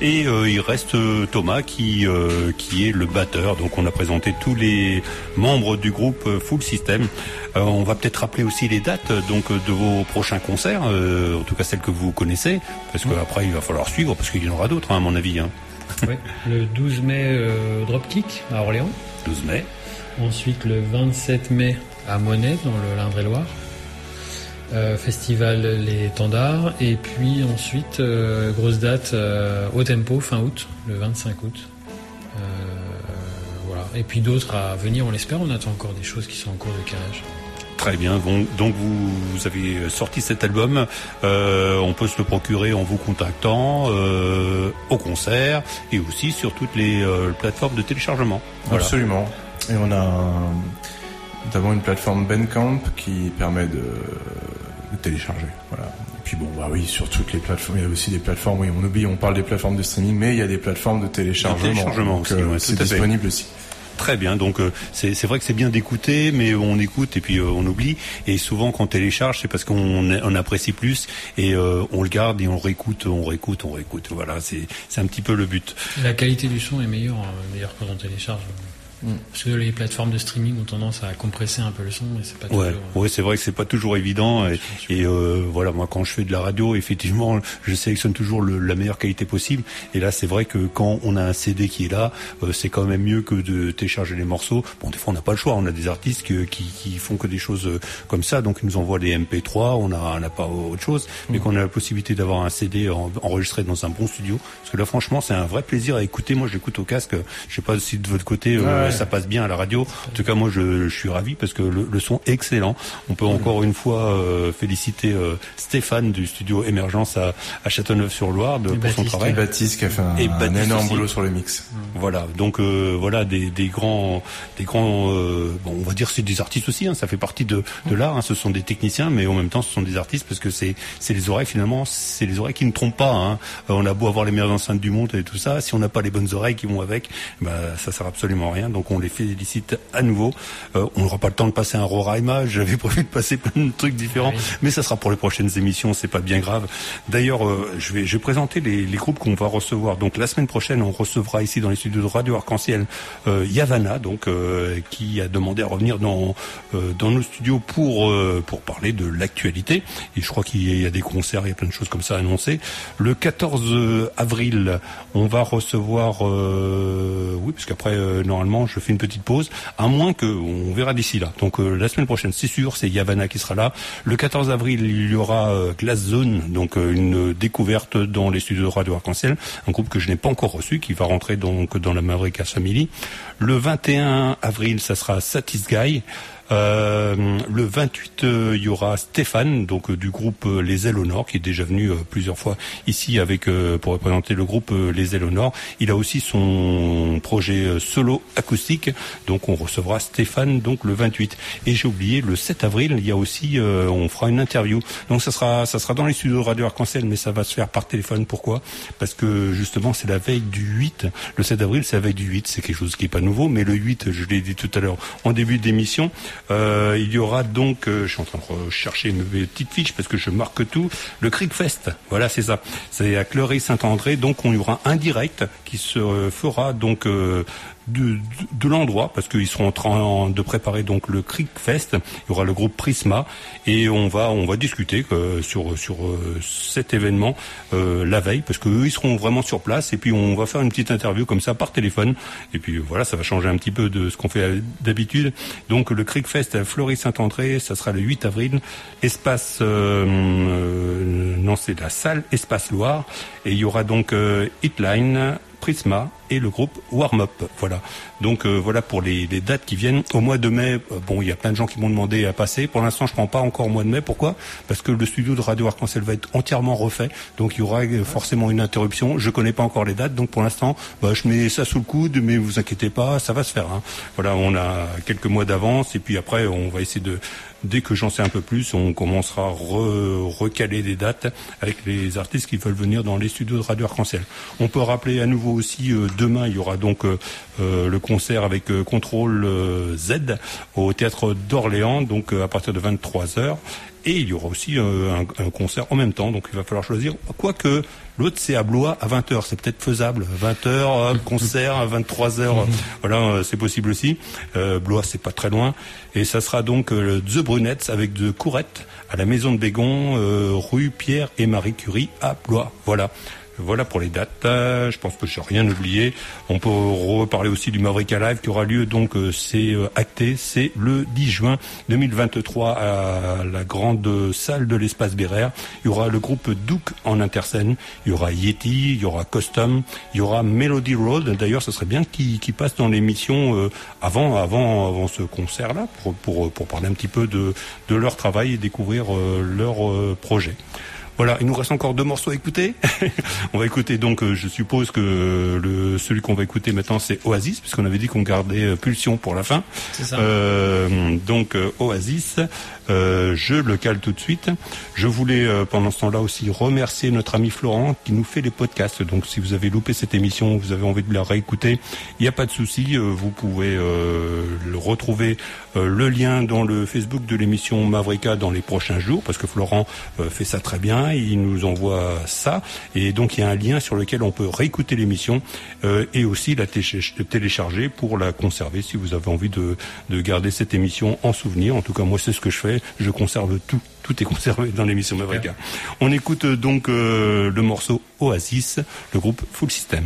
et il reste Thomas qui qui est le batteur. Donc on a présenté tous les membres du groupe Full System. Euh, on va peut-être rappeler aussi les dates euh, donc euh, de vos prochains concerts, en tout cas celles que vous connaissez, parce qu'après il va falloir suivre parce qu'il y en aura d'autres hein, à mon avis. Hein. Le 12 mai, Dropkick à Orléans. 12 mai. Ensuite, le 27 mai à Monet, dans le L'Indre-et-Loire. Euh, festival Les Tendards. Et puis ensuite, euh, grosse date euh, au tempo, fin août, le 25 août. Et puis d'autres à venir, on l'espère. On attend encore des choses qui sont en cours de calage. Très bien. Bon, donc vous, vous avez sorti cet album. Euh, on peut se le procurer en vous contactant euh, au concert et aussi sur toutes les euh, plateformes de téléchargement. Voilà. Absolument. Et on a notamment une plateforme Bandcamp qui permet de, de télécharger. Voilà. Et puis bon, bah oui, sur toutes les plateformes, il y a aussi des plateformes. Oui, on oublie, on parle des plateformes de streaming, mais il y a des plateformes de téléchargement. De téléchargement Donc, aussi, euh, ouais, c'est fait. disponible aussi. Très bien, donc euh, c'est vrai que c'est bien d'écouter, mais on écoute et puis euh, on oublie. Et souvent quand on télécharge, c'est parce qu'on on apprécie plus et euh, on le garde et on réécoute, on réécoute, on réécoute. Voilà, c'est un petit peu le but. La qualité du son est meilleure, meilleure quand on télécharge. Parce que les plateformes de streaming ont tendance à compresser un peu le son, et c'est pas Ouais, toujours. ouais, c'est vrai que c'est pas toujours évident. Et, et, euh, voilà, moi quand je fais de la radio, effectivement, je sélectionne toujours le- la meilleure qualité possible. Et là, c'est vrai que quand on a un CD qui est là, euh, c'est quand même mieux que de télécharger les morceaux. Bon, des fois, on n'a pas le choix. On a des artistes que- qui, qui font que des choses euh, comme ça, donc ils nous envoient des MP3. On n'a on n'a pas autre chose, mais qu'on a la possibilité d'avoir un CD en- enregistré dans un bon studio. Parce que là, franchement, c'est un vrai plaisir à écouter. Moi, j'écoute au casque. Je sais pas si de votre côté euh, Ouais. Ça passe bien à la radio. En tout cas, moi, je, je suis ravi parce que le, le son est excellent. On peut encore une fois euh, féliciter euh, Stéphane du studio Émergence à, à Châteauneuf-sur-Loire pour son travail. Et Baptiste qui a fait un- Et un énorme aussi. boulot sur le mix. Voilà, donc euh, voilà des, des grands, des grands, bon, on va dire c'est des artistes aussi. Hein, ça fait partie de, de l'art. hein, ce sont des techniciens, mais en même temps, ce sont des artistes parce que c'est, c'est les oreilles finalement, c'est les oreilles qui ne trompent pas. Hein. On a beau avoir les meilleures enceintes du monde et tout ça, si on n'a pas les bonnes oreilles qui vont avec, bah, ça sert absolument à rien. Donc on les félicite à nouveau. Euh, on n'aura pas le temps de passer un Roraima. J'avais prévu de passer plein de trucs différents, mais ça sera pour les prochaines émissions. C'est pas bien grave. D'ailleurs, euh, je vais, je vais présenter les, les groupes qu'on va recevoir. Donc la semaine prochaine, on recevra ici dans les studios de Radio Arc-en-Ciel euh, Yavana, donc qui a demandé à revenir dans dans nos studios pour pour parler de l'actualité. Et je crois qu'il y a des concerts, il y a plein de choses comme ça annoncées. Le 14 avril, on va recevoir, oui, parce qu'après euh, je fais une petite pause, à moins que on verra d'ici là. Donc euh, la semaine prochaine, c'est sûr, c'est Yavana qui sera là. Le 14 avril, il y aura euh, Glass Zone, donc euh, une découverte dans les studios de Radio Arc-en-Ciel, un groupe que je n'ai pas encore reçu, qui va rentrer donc dans la Maverick Family. Le 21 avril, ça sera Satis Guy. Euh, le 28, euh, il y aura Stéphane, donc euh, du groupe Les Ailes au Nord, qui est déjà venu plusieurs fois ici avec pour représenter le groupe Les Ailes au Nord. Il a aussi son projet solo acoustique, donc on recevra Stéphane donc le 28. Et j'ai oublié le 7 avril, il y a aussi, on fera une interview. Donc ça sera, ça sera dans les studios Radio Arc-en-Ciel, mais ça va se faire par téléphone. Pourquoi? Parce que justement c'est la veille du 8. Le 7 avril, c'est la veille du 8. C'est quelque chose qui est pas nouveau, mais le 8, je l'ai dit tout à l'heure en début d'émission. Euh, il y aura donc, euh, je suis en train de rechercher mes petites fiches parce que je marque tout, le Creek Fest. Voilà, c'est ça. C'est à Cleury-Saint-André. Donc, on y aura un direct qui se fera donc euh, de, de, l'endroit parce qu'ils seront en train de préparer donc le Creek Fest. Il y aura le groupe Prisma et on va on va discuter euh, sur sur euh, cet événement euh, la veille parce que seront vraiment sur place et puis on va faire une petite interview comme ça par téléphone et puis voilà ça va changer un petit peu de ce qu'on fait d'habitude. Donc le Creek Fest à Fleury-Saint-André, ça sera le 8 avril. Espace euh, euh, non c'est la salle Espace Loire et il y aura donc euh, Hitline Prisma et le groupe Warm Up. Voilà. Donc euh, voilà pour les, les dates qui viennent au mois de mai. euh, bon, il y a plein de gens qui m'ont demandé à passer. Pour l'instant, je prends pas encore au mois de mai. Pourquoi? Parce que le studio de Radio Arc-en-Ciel va être entièrement refait. Donc il y aura euh, forcément une interruption. Je connais pas encore les dates. Donc pour l'instant, bah, je mets ça sous le coude, mais vous inquiétez pas, ça va se faire. hein. Voilà, on a quelques mois d'avance et puis après, on va essayer de Dès que j'en sais un peu plus, on commencera à re- recaler des dates avec les artistes qui veulent venir dans les studios de Radio Arc-en-Ciel. On peut rappeler à nouveau aussi, euh, demain, il y aura donc euh, euh, le concert avec Contrôle Z au théâtre d'Orléans, donc à partir de 23h. Et il y aura aussi euh, un, un concert en même temps, donc il va falloir choisir. Quoique l'autre c'est à Blois à 20h, c'est peut-être faisable. 20h, euh, concert à 23h, voilà, euh, c'est possible aussi. Euh, Blois c'est pas très loin. Et ça sera donc euh, The Brunettes avec de Courette à la maison de Bégon, euh, rue Pierre et Marie Curie à Blois. Voilà. Voilà pour les dates. Euh, Je pense que j'ai rien oublié. On peut reparler aussi du Maverick Live qui aura lieu donc euh, c'est euh, acté, c'est le 10 juin 2023 à la grande salle de l'espace Béraire. Il y aura le groupe Duke en interscène, il y aura Yeti, il y aura Custom, il y aura Melody Road. D'ailleurs, ce serait bien qu'ils passent dans l'émission avant avant avant ce concert là pour, pour parler un petit peu de de leur travail et découvrir leur projet. Voilà, il nous reste encore deux morceaux à écouter. on va écouter donc, euh, je suppose que euh, le celui qu'on va écouter maintenant c'est Oasis, puisqu'on avait dit qu'on gardait euh, Pulsion pour la fin. C'est ça. Euh, donc euh, Oasis, euh, je le cale tout de suite. Je voulais euh, pendant ce temps-là aussi remercier notre ami Florent qui nous fait les podcasts. Donc si vous avez loupé cette émission, vous avez envie de la réécouter, il n'y a pas de souci, euh, vous pouvez euh, le retrouver euh, le lien dans le Facebook de l'émission Mavrika dans les prochains jours, parce que Florent fait ça très bien, il nous envoie ça, et donc il y a un lien sur lequel on peut réécouter l'émission et aussi la téléch- télécharger pour la conserver si vous avez envie de, de garder cette émission en souvenir. En tout cas, moi c'est ce que je fais, je conserve tout. Tout est conservé dans l'émission Mavrika. On écoute euh, donc euh, le morceau Oasis, le groupe Full System.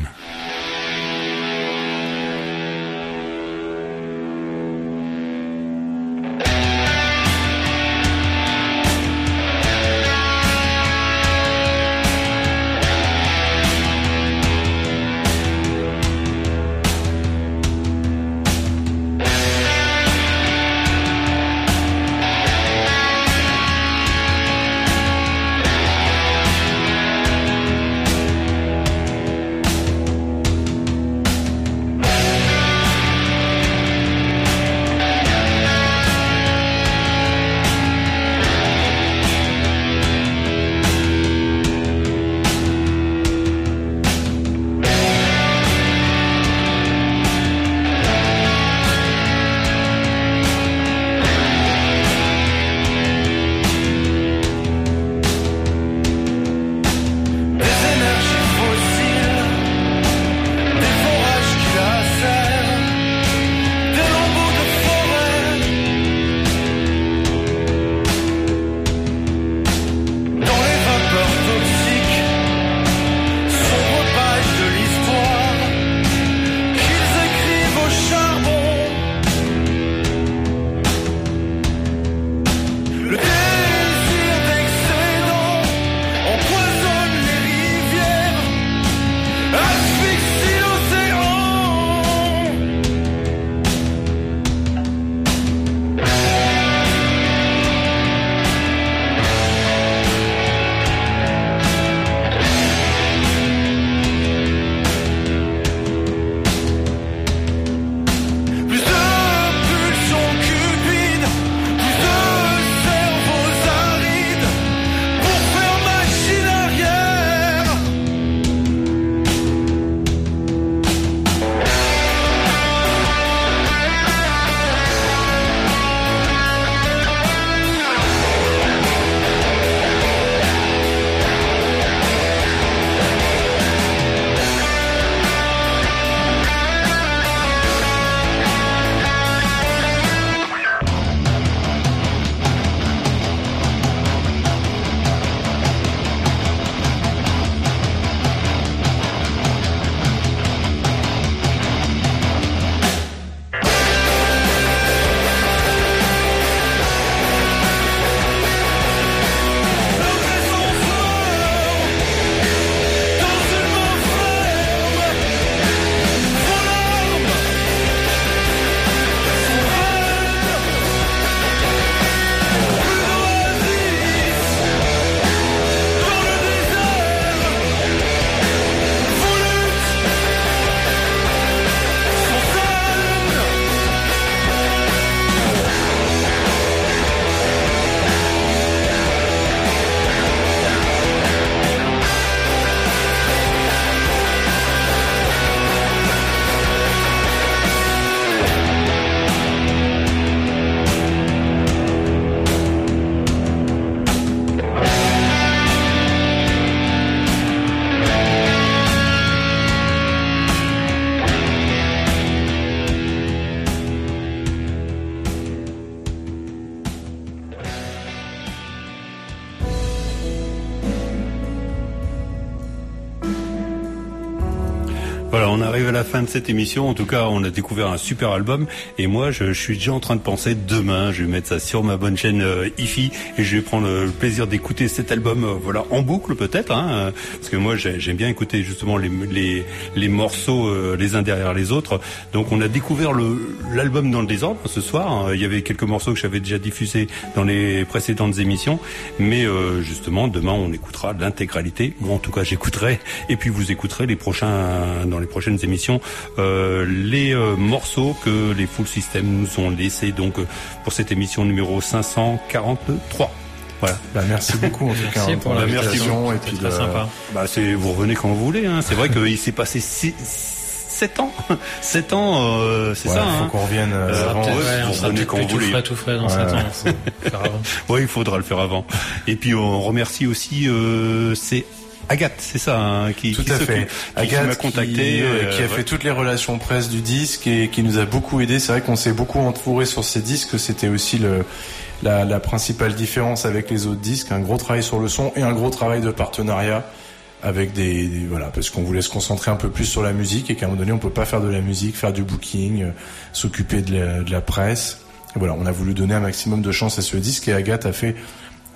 Fin de cette émission. En tout cas, on a découvert un super album. Et moi, je, suis déjà en train de penser demain, je vais mettre ça sur ma bonne chaîne euh, IFI et je vais prendre le plaisir d'écouter cet album, euh, voilà, en boucle peut-être, hein, euh, parce que moi, j'ai- j'aime bien écouter justement les, les, les morceaux euh, les uns derrière les autres. Donc, on a découvert l'album dans le désordre ce soir. hein. Il y avait quelques morceaux que j'avais déjà diffusés dans les précédentes émissions, mais euh, justement, demain, on écoutera l'intégralité. Moi, en tout cas, j'écouterai, et puis vous écouterez les prochains dans les prochaines émissions euh, les euh, morceaux que les Full System nous ont laissés donc euh, pour cette émission numéro 543. Voilà. Bah, merci beaucoup en tout cas Merci hein, pour l'invitation. et C'était puis très de- sympa. Bah, c'est vous revenez quand vous voulez. Hein. C'est vrai qu'il s'est passé 7 ans. 7 ans, euh, c'est Ouais, ça. faut hein. qu'on revienne euh, avant. ouais, on sera revenez peut-être quand plus vous tout voulez. frais, tout frais dans Ouais, 7 ouais. ans. Oui, il faudra le faire avant. Et puis on remercie aussi, euh, c'est Agathe, c'est ça, hein, qui, Tout qui à fait. qui, Agathe m'a contacté, qui, euh, euh, qui a ouais. fait toutes les relations presse du disque et qui nous a beaucoup aidé. C'est vrai qu'on s'est beaucoup entouré sur ces disques. C'était aussi le, la, la principale différence avec les autres disques. Un gros travail sur le son et un gros travail de partenariat avec des, des- voilà parce qu'on voulait se concentrer un peu plus sur la musique et qu'à un moment donné on peut pas faire de la musique, faire du booking, euh, s'occuper de la, de la presse. Et voilà, on a voulu donner un maximum de chance à ce disque et Agathe a fait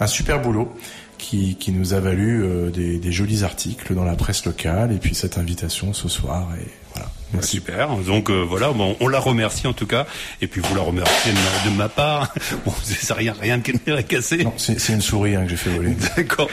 un super boulot qui, qui nous a valu euh, des, des jolis articles dans la presse locale et puis cette invitation ce soir et voilà. Merci. Super. Donc euh, voilà, bon, on la remercie en tout cas, et puis vous la remerciez de ma, part. Bon, c'est rien, rien de cassé. Non, c'est une souris hein, que j'ai fait voler. D'accord.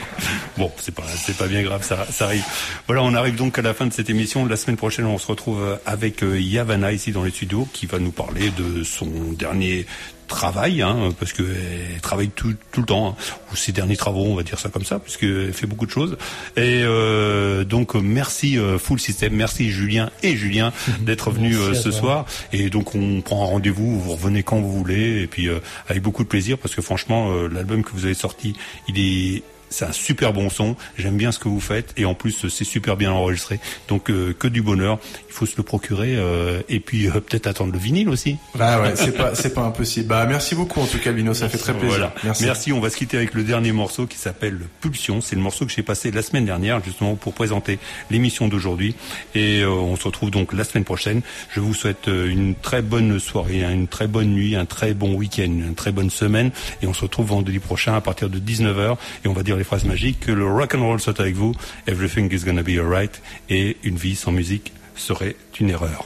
Bon, c'est pas, c'est pas bien grave, ça, ça arrive. Voilà, on arrive donc à la fin de cette émission. La semaine prochaine, on se retrouve avec euh, Yavana ici dans les studios, qui va nous parler de son dernier travail, hein, parce que elle travaille tout, tout le temps, hein, ou ses derniers travaux, on va dire ça comme ça, puisqu'elle fait beaucoup de choses. Et euh, donc, merci euh, Full System, merci Julien et Julien d'être venus euh, ce soir. Et donc, on prend un rendez-vous, vous revenez quand vous voulez, et puis euh, avec beaucoup de plaisir, parce que franchement, l'album que vous avez sorti, il est c'est un super bon son. J'aime bien ce que vous faites et en plus c'est super bien enregistré. Donc euh, que du bonheur. Il faut se le procurer euh, et puis euh, peut-être attendre le vinyle aussi. Bah ouais, c'est pas c'est pas impossible. Bah merci beaucoup en tout cas Bino, ça fait très plaisir. Voilà. Merci. On va se quitter avec le dernier morceau qui s'appelle Pulsion. C'est le morceau que j'ai passé la semaine dernière justement pour présenter l'émission d'aujourd'hui. Et on se retrouve donc la semaine prochaine. Je vous souhaite une très bonne soirée, hein, une très bonne nuit, un très bon week-end, une très bonne semaine. Et on se retrouve vendredi prochain à partir de 19h. Et on va dire les phrases magiques que le rock and roll soit avec vous. Everything is gonna be alright. Et une vie sans musique serait une erreur.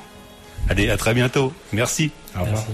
Allez, à très bientôt. Merci. Au revoir.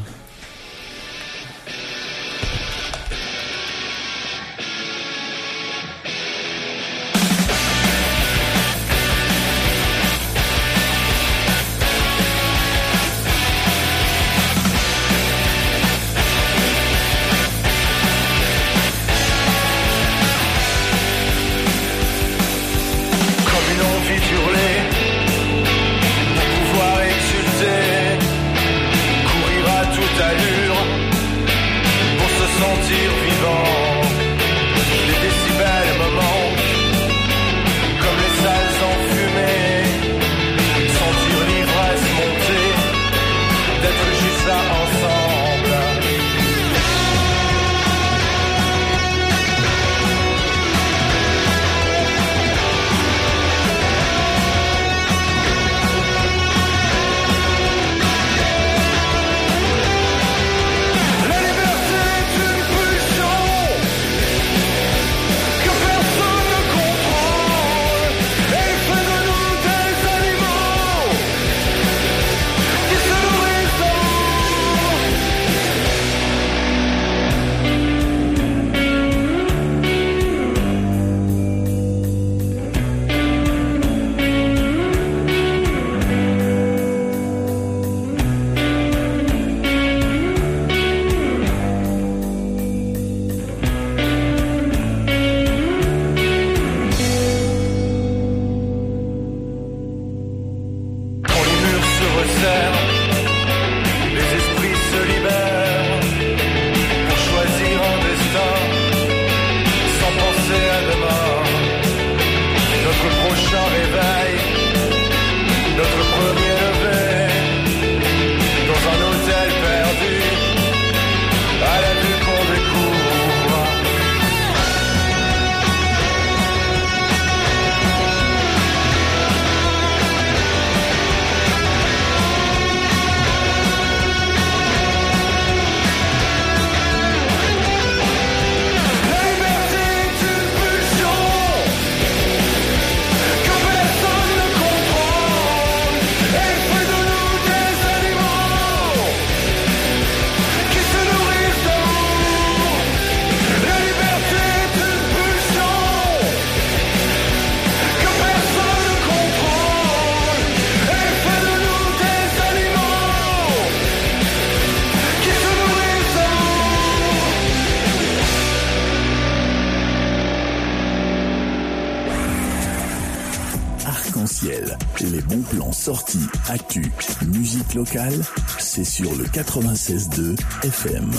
Locale, c'est sur le 96.2 FM.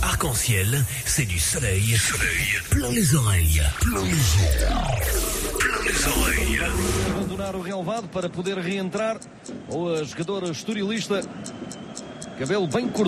Arc-en-ciel, c'est du soleil, soleil, plein les oreilles, plein les oreilles, plein les oreilles. abandonar o relevado para poder reentrar o eh, jogador estorilista. Cabelo bem curto.